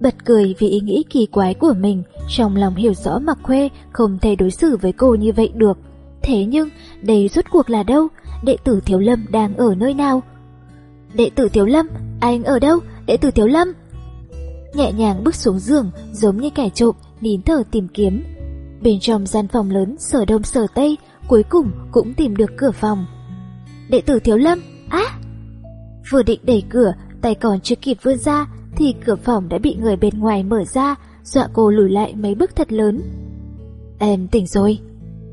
Bật cười vì ý nghĩ kỳ quái của mình, trong lòng hiểu rõ Mặc Khuê không thể đối xử với cô như vậy được. Thế nhưng, đây rốt cuộc là đâu? Đệ tử Thiếu Lâm đang ở nơi nào? Đệ tử Thiếu Lâm, anh ở đâu? Đệ tử Thiếu Lâm! Nhẹ nhàng bước xuống giường, giống như kẻ trộm, nín thở tìm kiếm, Bên trong gian phòng lớn sở đông sở tây Cuối cùng cũng tìm được cửa phòng Đệ tử Thiếu Lâm Á Vừa định đẩy cửa Tay còn chưa kịp vươn ra thì cửa phòng đã bị người bên ngoài mở ra Dọa cô lùi lại mấy bước thật lớn Em tỉnh rồi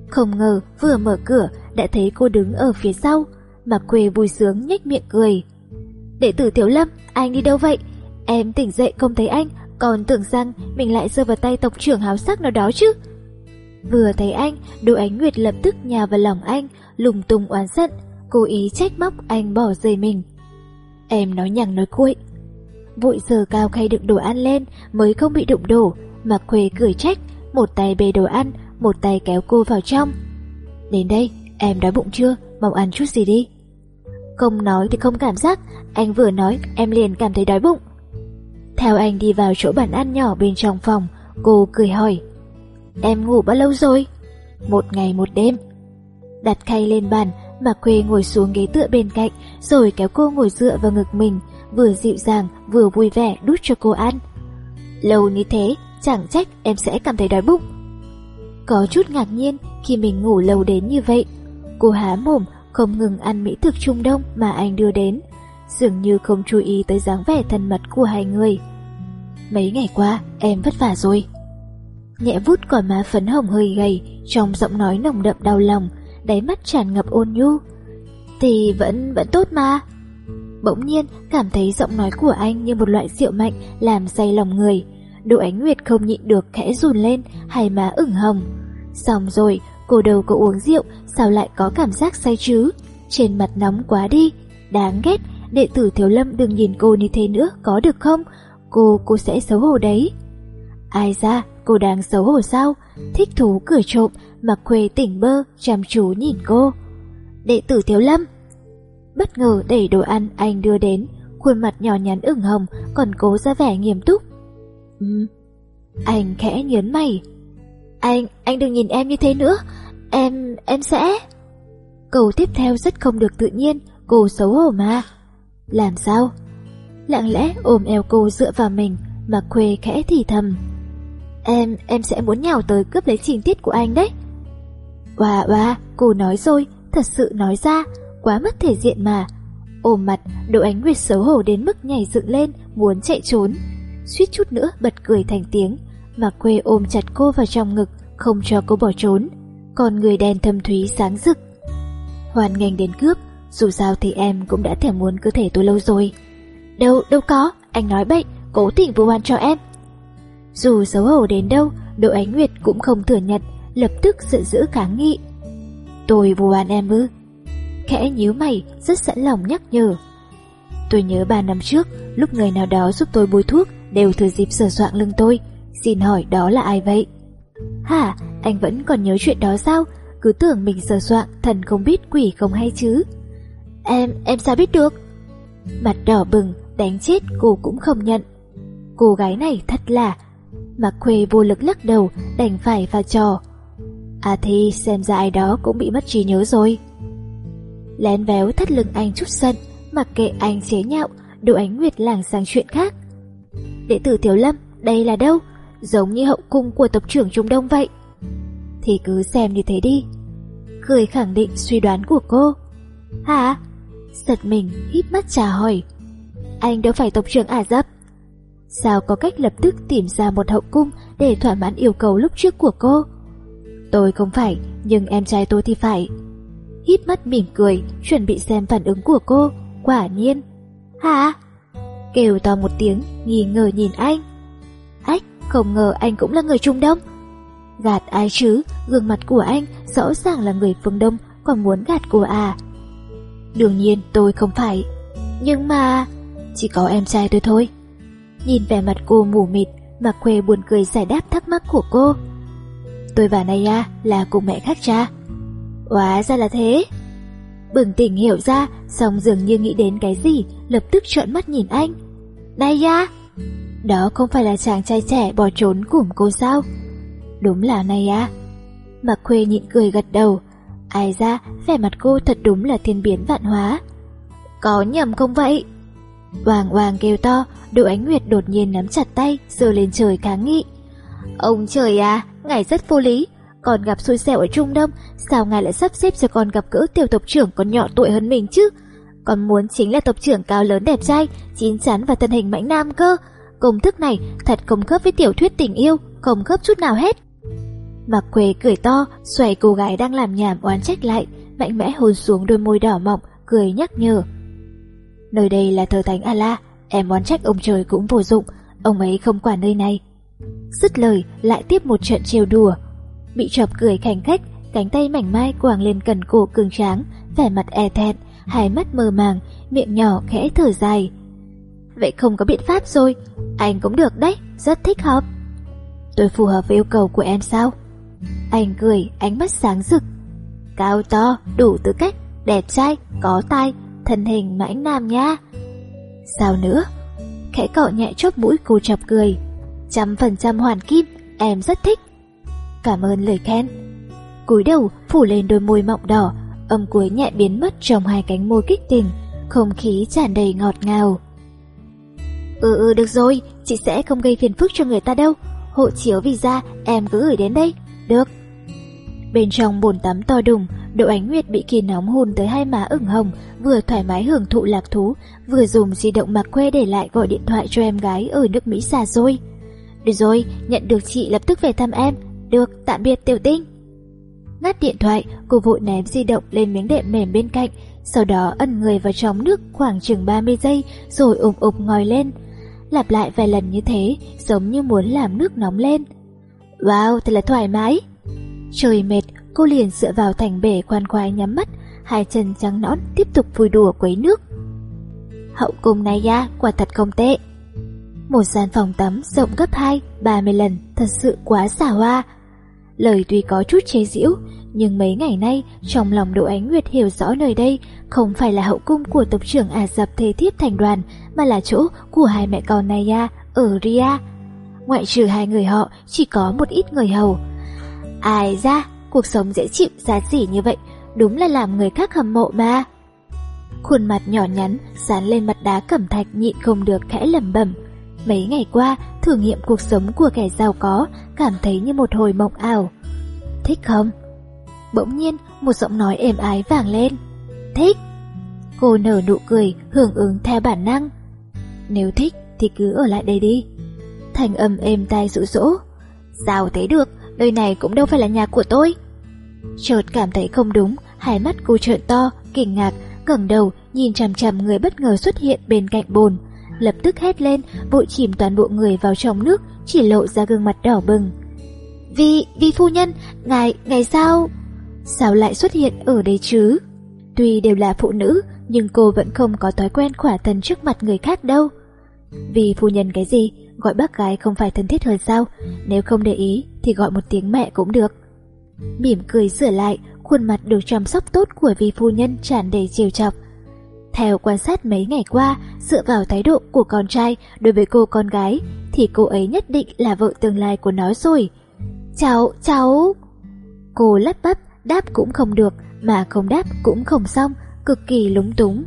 Không ngờ vừa mở cửa Đã thấy cô đứng ở phía sau Mà quê vui sướng nhếch miệng cười Đệ tử Thiếu Lâm Anh đi đâu vậy Em tỉnh dậy không thấy anh Còn tưởng rằng mình lại rơi vào tay tộc trưởng háo sắc nào đó chứ Vừa thấy anh, Đỗ Ánh Nguyệt lập tức nhào vào lòng anh, lùng tung oán giận, cố ý trách móc anh bỏ rơi mình. Em nói nhằng nói cuội. Vội giờ cao khay đựng đồ ăn lên mới không bị đụng đổ, mà Khuê cười trách, một tay bê đồ ăn, một tay kéo cô vào trong. Đến đây, em đói bụng chưa, mau ăn chút gì đi. Không nói thì không cảm giác, anh vừa nói em liền cảm thấy đói bụng. Theo anh đi vào chỗ bàn ăn nhỏ bên trong phòng, cô cười hỏi. Em ngủ bao lâu rồi? Một ngày một đêm. Đặt khay lên bàn, Mạc Khuê ngồi xuống ghế tựa bên cạnh, rồi kéo cô ngồi dựa vào ngực mình, vừa dịu dàng vừa vui vẻ đút cho cô ăn. Lâu như thế, chẳng trách em sẽ cảm thấy đói bụng. Có chút ngạc nhiên khi mình ngủ lâu đến như vậy. Cô há mồm, không ngừng ăn mỹ thực Trung Đông mà anh đưa đến, dường như không chú ý tới dáng vẻ thân mật của hai người. Mấy ngày qua, em vất vả rồi nhẹ vút cỏ má phấn hồng hơi gầy, trong giọng nói nồng đậm đau lòng, đáy mắt tràn ngập ôn nhu. Thì vẫn vẫn tốt mà. Bỗng nhiên cảm thấy giọng nói của anh như một loại rượu mạnh làm say lòng người. Đỗ Ánh Nguyệt không nhịn được khẽ run lên, hai má ửng hồng. Xong rồi, Cô đâu có uống rượu, sao lại có cảm giác say chứ? Trên mặt nóng quá đi, đáng ghét, đệ tử Thiếu Lâm đừng nhìn cô như thế nữa, có được không? Cô, cô sẽ xấu hổ đấy. Ai ra, cô đang xấu hổ sao? Thích thú cười trộm, mặc khuê tỉnh bơ, chăm chú nhìn cô. Đệ tử Thiếu Lâm Bất ngờ đẩy đồ ăn anh đưa đến, khuôn mặt nhỏ nhắn ửng hồng, còn cố ra vẻ nghiêm túc. Ừ, anh khẽ nhớn mày. Anh, anh đừng nhìn em như thế nữa, em, em sẽ... Câu tiếp theo rất không được tự nhiên, cô xấu hổ mà. Làm sao? Lặng lẽ ôm eo cô dựa vào mình, mà khuê khẽ thì thầm. Em, em sẽ muốn nhào tới cướp lấy trình tiết của anh đấy. Oà oà, cô nói rồi, thật sự nói ra, quá mất thể diện mà. Ôm mặt, Đỗ Ánh Nguyệt xấu hổ đến mức nhảy dựng lên, muốn chạy trốn. Suýt chút nữa bật cười thành tiếng, mà quê ôm chặt cô vào trong ngực, không cho cô bỏ trốn. Còn người đèn thâm thúy sáng rực. Hoàn ngành đến cướp, dù sao thì em cũng đã thèm muốn cơ thể tôi lâu rồi. Đâu, đâu có, anh nói bậy, cố tình vu oan cho em. Dù xấu hổ đến đâu, Đỗ Ánh Nguyệt cũng không thừa nhận, lập tức giận dữ kháng nghị. Tôi vu oan em ư? Khẽ nhíu mày, rất sẵn lòng nhắc nhở. Tôi nhớ ba năm trước, lúc người nào đó giúp tôi bôi thuốc, đều thừa dịp sửa soạn lưng tôi. Xin hỏi đó là ai vậy? Hả, anh vẫn còn nhớ chuyện đó sao? Cứ tưởng mình sửa soạn, thần không biết quỷ không hay chứ. Em, em sao biết được? Mặt đỏ bừng, đánh chết cô cũng không nhận. Cô gái này thật là... Mạc Khuê vô lực lắc đầu, đành phải vào trò. À thì xem ra ai đó cũng bị mất trí nhớ rồi. Lén véo thắt lưng anh chút giận, mặc kệ anh chế nhạo, Đỗ Ánh Nguyệt lảng sang chuyện khác. Đệ tử thiếu Lâm, đây là đâu? Giống như hậu cung của tộc trưởng Trung Đông vậy. Thì cứ xem như thế đi. Cười khẳng định suy đoán của cô. Hả? Giật mình, hít mắt trả hỏi. Anh đâu phải tộc trưởng Ả Dập. Sao có cách lập tức tìm ra một hậu cung để thỏa mãn yêu cầu lúc trước của cô? Tôi không phải, nhưng em trai tôi thì phải. Hít mắt mỉm cười, chuẩn bị xem phản ứng của cô. Quả nhiên. Hả? Kêu to một tiếng, nghi ngờ nhìn anh. Ách, không ngờ anh cũng là người Trung Đông. Gạt ai chứ, gương mặt của anh rõ ràng là người phương Đông, còn muốn gạt cô à. Đương nhiên tôi không phải. Nhưng mà... Chỉ có em trai tôi thôi. Nhìn vẻ mặt cô mù mịt, mà Khuê buồn cười giải đáp thắc mắc của cô. Tôi và Naya là cùng mẹ khác cha. Hóa ra là thế. Bừng tỉnh hiểu ra, xong dường như nghĩ đến cái gì, lập tức trợn mắt nhìn anh. Naya! Đó không phải là chàng trai trẻ bỏ trốn cùng cô sao? Đúng là này à. ya. Mặc Khuê nhịn cười gật đầu. Ai ra, vẻ mặt cô thật đúng là thiên biến vạn hóa. Có nhầm không vậy? Hoàng hoàng kêu to, Đỗ Ánh Nguyệt đột nhiên nắm chặt tay, rồi lên trời kháng nghị. Ông trời à, ngài rất vô lý. Còn gặp xui xẻo ở Trung Đông, sao ngài lại sắp xếp cho con gặp gỡ tiểu tộc trưởng còn nhỏ tuổi hơn mình chứ? Còn muốn chính là tộc trưởng cao lớn đẹp trai, chín chắn và thân hình mãnh nam cơ. Công thức này thật không khớp với tiểu thuyết tình yêu, không khớp chút nào hết. Mặc quê cười to, xoay cô gái đang làm nhảm oán trách lại, mạnh mẽ hôn xuống đôi môi đỏ mọng, cười nhắc nhở. Nơi đây là thờ thánh Allah, em oán trách ông trời cũng vô dụng, ông ấy không quản nơi này. Dứt lời, lại tiếp một trận trêu đùa. Bị chọc cười khanh khách, cánh tay mảnh mai quàng lên cần cổ cường tráng, vẻ mặt e thẹn, hai mắt mờ màng, miệng nhỏ khẽ thở dài. Vậy không có biện pháp rồi, anh cũng được đấy, rất thích hợp. Tôi phù hợp với yêu cầu của em sao? Anh cười, ánh mắt sáng rực. Cao to, đủ tư cách, đẹp trai, có tai, thân hình mãnh nam nha. Sao nữa? Khẽ cọ nhẹ chóp mũi cô chọc cười. Trăm phần trăm hoàn kim, em rất thích. Cảm ơn lời khen. cúi đầu phủ lên đôi môi mọng đỏ, âm cuối nhẹ biến mất trong hai cánh môi kích tình, không khí tràn đầy ngọt ngào. Ừ ừ được rồi, chị sẽ không gây phiền phức cho người ta đâu. Hộ chiếu visa em cứ gửi đến đây. Được. Bên trong bồn tắm to đùng, Đỗ Ánh Nguyệt bị kỳ nóng hôn tới hai má ửng hồng, vừa thoải mái hưởng thụ lạc thú, vừa dùng di động mặc quê để lại gọi điện thoại cho em gái ở nước Mỹ xa xôi. Được rồi, nhận được chị lập tức về thăm em. Được, tạm biệt tiểu tinh. Ngắt điện thoại, cô vội ném di động lên miếng đệm mềm bên cạnh, sau đó ẩn người vào trong nước khoảng chừng 30 giây rồi ụp ụp ngồi lên. Lặp lại vài lần như thế, giống như muốn làm nước nóng lên. Wow, thật là thoải mái. Trời mệt, cô liền dựa vào thành bể khoan khoái nhắm mắt, hai chân trắng nõn tiếp tục vui đùa quấy nước. Hậu cung này ya, quả thật không tệ. Một gian phòng tắm rộng gấp 2, 30 lần, thật sự quá xả hoa. Lời tuy có chút chế giễu, nhưng mấy ngày nay trong lòng Đỗ Ánh Nguyệt hiểu rõ nơi đây không phải là hậu cung của tộc trưởng Ả Dập thế thiếp thành đoàn, mà là chỗ của hai mẹ con Naya à, ở Ria. Ngoại trừ hai người họ, chỉ có một ít người hầu. Ai ra, cuộc sống dễ chịu giá xỉ như vậy, đúng là làm người khác hâm mộ mà. Khuôn mặt nhỏ nhắn, dán lên mặt đá cẩm thạch nhịn không được khẽ lẩm bẩm. Mấy ngày qua, thử nghiệm cuộc sống của kẻ giàu có, cảm thấy như một hồi mộng ảo. Thích không? Bỗng nhiên, một giọng nói êm ái vang lên. Thích! Cô nở nụ cười, hưởng ứng theo bản năng. Nếu thích thì cứ ở lại đây đi. Thành âm êm tai dụ dỗ. Sao thế được, nơi này cũng đâu phải là nhà của tôi. Chợt cảm thấy không đúng, hai mắt cô trợn to, kinh ngạc, ngẩng đầu nhìn chằm chằm người bất ngờ xuất hiện bên cạnh bồn. Lập tức hét lên, vội chìm toàn bộ người vào trong nước, chỉ lộ ra gương mặt đỏ bừng. Vì, vì phu nhân, ngài, ngài sao? Sao lại xuất hiện ở đây chứ? Tuy đều là phụ nữ, nhưng cô vẫn không có thói quen khỏa thân trước mặt người khác đâu. Vì phu nhân cái gì, gọi bác gái không phải thân thiết hơn sao? Nếu không để ý thì gọi một tiếng mẹ cũng được. Mỉm cười sửa lại, khuôn mặt được chăm sóc tốt của vi phu nhân tràn đầy chiều chọc. Theo quan sát mấy ngày qua, dựa vào thái độ của con trai đối với cô con gái, thì cô ấy nhất định là vợ tương lai của nó rồi. Cháu, cháu... Cô lắp bắp, đáp cũng không được, mà không đáp cũng không xong, cực kỳ lúng túng.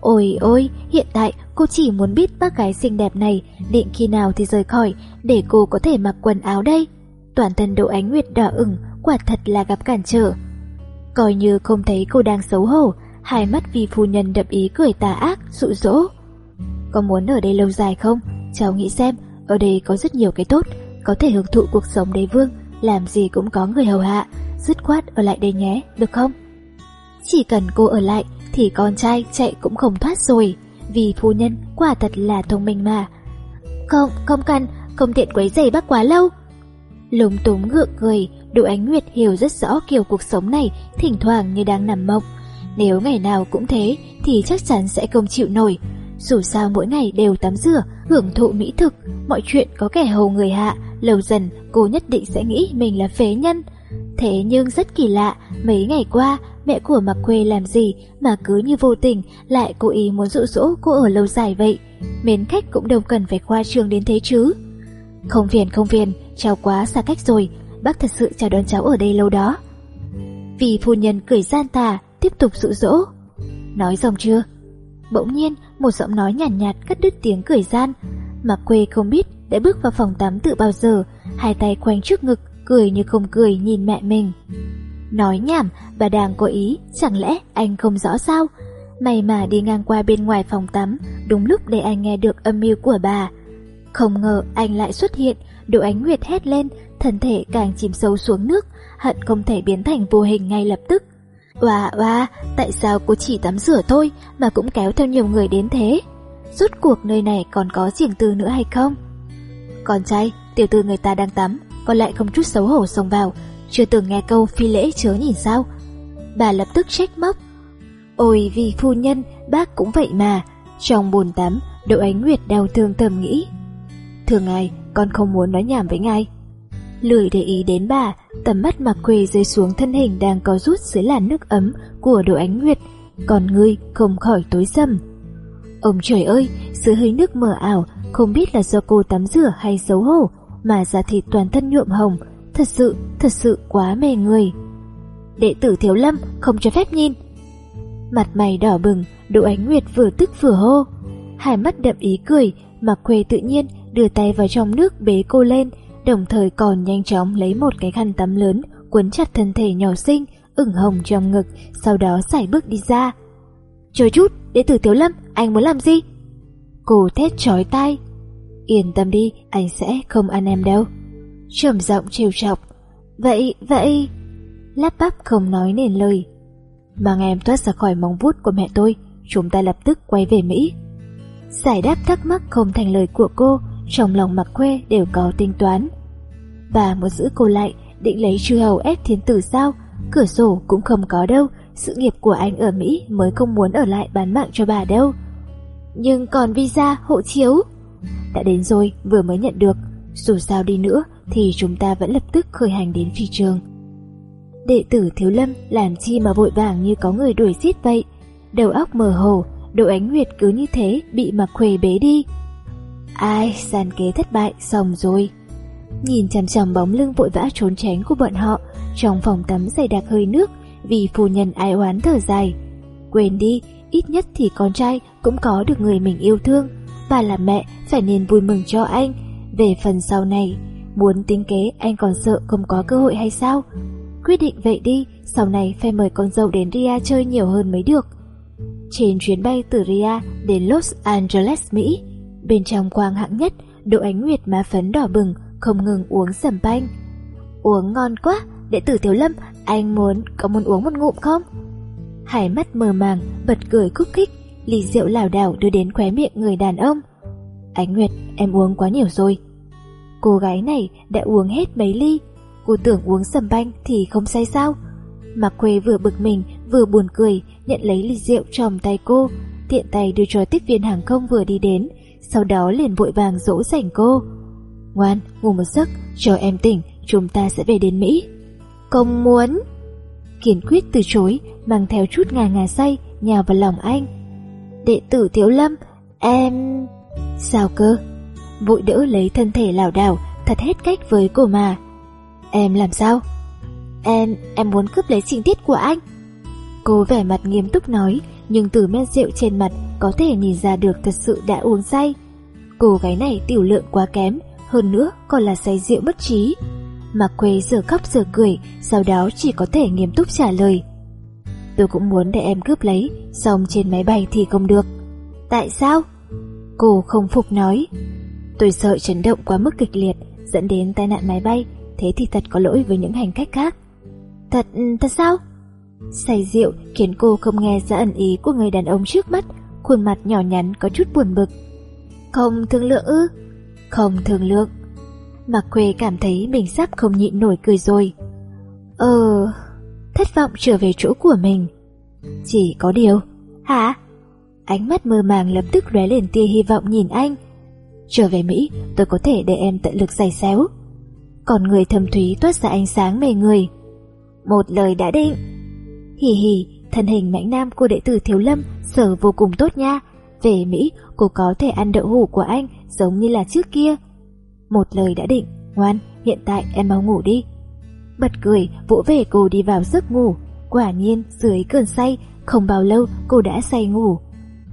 Ôi ôi, hiện tại cô chỉ muốn biết bác gái xinh đẹp này định khi nào thì rời khỏi để cô có thể mặc quần áo đây. Toàn thân Đỗ Ánh Nguyệt đỏ ửng, quả thật là gặp cản trở. Coi như không thấy cô đang xấu hổ, hai mắt vì phu nhân đậm ý cười tà ác, dụ dỗ. Có muốn ở đây lâu dài không? Cháu nghĩ xem, ở đây có rất nhiều cái tốt, có thể hưởng thụ cuộc sống đế vương, làm gì cũng có người hầu hạ, dứt khoát ở lại đây nhé, được không? Chỉ cần cô ở lại thì con trai chạy cũng không thoát rồi, vì phu nhân quả thật là thông minh mà. Không, không cần, không tiện quấy giày bác quá lâu. Lúng túng gượng cười, Đỗ Ánh Nguyệt hiểu rất rõ kiểu cuộc sống này thỉnh thoảng như đang nằm mộng. Nếu ngày nào cũng thế thì chắc chắn sẽ không chịu nổi. Dù sao mỗi ngày đều tắm rửa, hưởng thụ mỹ thực, mọi chuyện có kẻ hầu người hạ, lâu dần cô nhất định sẽ nghĩ mình là phế nhân. Thế nhưng rất kỳ lạ, mấy ngày qua mẹ của Mạc Quê làm gì mà cứ như vô tình lại cố ý muốn dụ dỗ cô ở lâu dài vậy. Mến khách cũng đâu cần phải khoa trương đến thế chứ. Không phiền không phiền, cháu quá xa cách rồi, bác thật sự chào đón cháu ở đây lâu đó. Vì phu nhân cười gian tà, tiếp tục dụ dỗ. Nói xong chưa? Bỗng nhiên, một giọng nói nhàn nhạt, nhạt cắt đứt tiếng cười gian. Mạc Quê không biết đã bước vào phòng tắm từ bao giờ, hai tay quanh trước ngực, cười như không cười nhìn mẹ mình. Nói nhảm, bà đang có ý, chẳng lẽ anh không rõ sao? May mà đi ngang qua bên ngoài phòng tắm, đúng lúc để anh nghe được âm mưu của bà. Không ngờ anh lại xuất hiện, Đỗ Ánh Nguyệt hét lên, thân thể càng chìm sâu xuống nước, hận không thể biến thành vô hình ngay lập tức. Oà oà, tại sao cô chỉ tắm rửa thôi mà cũng kéo theo nhiều người đến thế? Rốt cuộc nơi này còn có riêng tư nữa hay không? Con trai, tiểu tư người ta đang tắm, còn lại không chút xấu hổ xông vào, chưa từng nghe câu phi lễ chớ nhìn sao. Bà lập tức trách móc. Ôi vì phu nhân, bác cũng vậy mà. Trong bồn tắm, Đỗ Ánh Nguyệt đau thương thầm nghĩ. Thường ngài, con không muốn nói nhảm với ngài. Lười để ý đến bà, tầm mắt mặc quê rơi xuống thân hình đang có rút dưới làn nước ấm của đồ Ánh Nguyệt, còn ngươi không khỏi tối sầm. Ông trời ơi, dưới hơi nước mờ ảo, không biết là do cô tắm rửa hay xấu hổ, mà da thịt toàn thân nhuộm hồng, thật sự, thật sự quá mê người. Đệ tử Thiếu Lâm không cho phép nhìn. Mặt mày đỏ bừng, Đỗ Ánh Nguyệt vừa tức vừa hô. Hai mắt đậm ý cười, mặc quê tự nhiên đưa tay vào trong nước bế cô lên, đồng thời còn nhanh chóng lấy một cái khăn tắm lớn quấn chặt thân thể nhỏ xinh, ửng hồng trong ngực, sau đó sải bước đi ra. Chờ chút, đệ tử Thiếu Lâm, anh muốn làm gì? Cô thét chói tai. Yên tâm đi, anh sẽ không ăn em đâu trầm giọng trêu chọc. Vậy, vậy... Lắp bắp không nói nên lời. Mang em thoát ra khỏi móng vuốt của mẹ tôi, chúng ta lập tức quay về Mỹ. Giải đáp thắc mắc không thành lời của cô, trong lòng mặc quê đều có tính toán. Bà muốn giữ cô lại, định lấy chư hầu ép thiên tử sao, cửa sổ cũng không có đâu, sự nghiệp của anh ở Mỹ mới không muốn ở lại bán mạng cho bà đâu. Nhưng còn visa, hộ chiếu? Đã đến rồi, vừa mới nhận được. Dù sao đi nữa thì chúng ta vẫn lập tức khởi hành đến phi trường. Đệ tử Thiếu Lâm làm chi mà vội vàng như có người đuổi giết vậy. Đầu óc mờ hồ, độ Ánh Nguyệt cứ như thế bị mặc khuê bế đi. Ai, sàn kế thất bại, xong rồi. Nhìn chằm chằm bóng lưng vội vã trốn tránh của bọn họ, trong phòng tắm dày đặc hơi nước, vì phu nhân ai oán thở dài. Quên đi, ít nhất thì con trai cũng có được người mình yêu thương. Bà là mẹ, phải nên vui mừng cho anh. Về phần sau này, muốn tính kế anh còn sợ không có cơ hội hay sao? Quyết định vậy đi, sau này phải mời con dâu đến Ria chơi nhiều hơn mới được. Trên chuyến bay từ Ria đến Los Angeles, Mỹ, bên trong quang hạng nhất, Đỗ Ánh Nguyệt má phấn đỏ bừng, không ngừng uống sầm banh. Uống ngon quá, đệ tử Tiểu Lâm, anh muốn, có muốn uống một ngụm không? Hải mắt mờ màng, bật cười khúc khích, ly rượu lảo đảo đưa đến khóe miệng người đàn ông. Ánh Nguyệt, em uống quá nhiều rồi. Cô gái này đã uống hết mấy ly, cô tưởng uống sầm banh thì không say sao? Mạc Quê vừa bực mình vừa buồn cười nhận lấy ly rượu trong tay cô, tiện tay đưa cho tiếp viên hàng không vừa đi đến, sau đó liền vội vàng dỗ dành cô. Ngoan, ngủ một giấc, chờ em tỉnh, chúng ta sẽ về đến Mỹ. Không muốn. Kiên quyết từ chối, mang theo chút ngà ngà say, nhào vào lòng anh. Đệ tử Thiếu Lâm, em... Sao cơ? Vội đỡ lấy thân thể lảo đảo, thật hết cách với cô mà. Em làm sao? Em, em muốn cướp lấy trình tiết của anh. Cô vẻ mặt nghiêm túc nói, nhưng từ men rượu trên mặt có thể nhìn ra được thật sự đã uống say. Cô gái này tiểu lượng quá kém, hơn nữa còn là say rượu mất trí. Mạc Quê giờ khóc giờ cười, sau đó chỉ có thể nghiêm túc trả lời. Tôi cũng muốn để em cướp lấy, xong trên máy bay thì không được. Tại sao? Cô không phục nói. Tôi sợ chấn động quá mức kịch liệt, dẫn đến tai nạn máy bay, thế thì thật có lỗi với những hành khách khác. Thật, thật sao? Say rượu khiến cô không nghe ra ẩn ý của người đàn ông trước mắt, khuôn mặt nhỏ nhắn có chút buồn bực. Không thương lượng ư? Không thương lượng. Mạc Khuê cảm thấy mình sắp không nhịn nổi cười rồi. Ờ... Thất vọng trở về chỗ của mình. Chỉ có điều... Hả? Ánh mắt mơ màng lập tức lóe lên tia hy vọng nhìn anh. Trở về Mỹ, tôi có thể để em tận lực giày xéo. Còn người thâm thúy toát ra ánh sáng mê người. Một lời đã định. Hì hì, thân hình mãnh nam của đệ tử Thiếu Lâm sở vô cùng tốt nha. Về Mỹ, cô có thể ăn đậu hủ của anh giống như là trước kia. Một lời đã định, ngoan, hiện tại em mau ngủ đi. Bật cười, vỗ về cô đi vào giấc ngủ. Quả nhiên, dưới cơn say, không bao lâu cô đã say ngủ.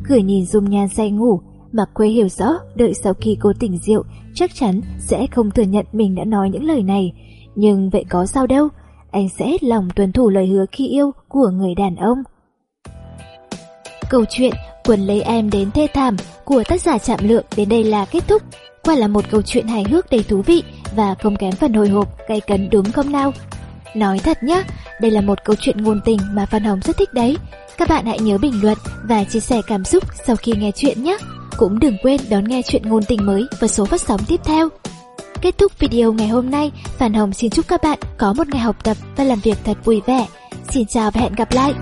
Cười nhìn dung nhan say ngủ, Mạc Quê hiểu rõ đợi sau khi cô tỉnh rượu chắc chắn sẽ không thừa nhận mình đã nói những lời này. Nhưng vậy có sao đâu, anh sẽ hết lòng tuân thủ lời hứa khi yêu của người đàn ông. Câu chuyện Quần lấy em đến thê thảm của tác giả Trạm Lượng đến đây là kết thúc. Quả là một câu chuyện hài hước đầy thú vị và không kém phần hồi hộp, cay cấn đúng không nào? Nói thật nhá, đây là một câu chuyện ngôn tình mà Phan Hồng rất thích đấy. Các bạn hãy nhớ bình luận và chia sẻ cảm xúc sau khi nghe chuyện nhé. Cũng đừng quên đón nghe chuyện ngôn tình mới và số phát sóng tiếp theo. Kết thúc video ngày hôm nay, Phan Hồng xin chúc các bạn có một ngày học tập và làm việc thật vui vẻ. Xin chào và hẹn gặp lại!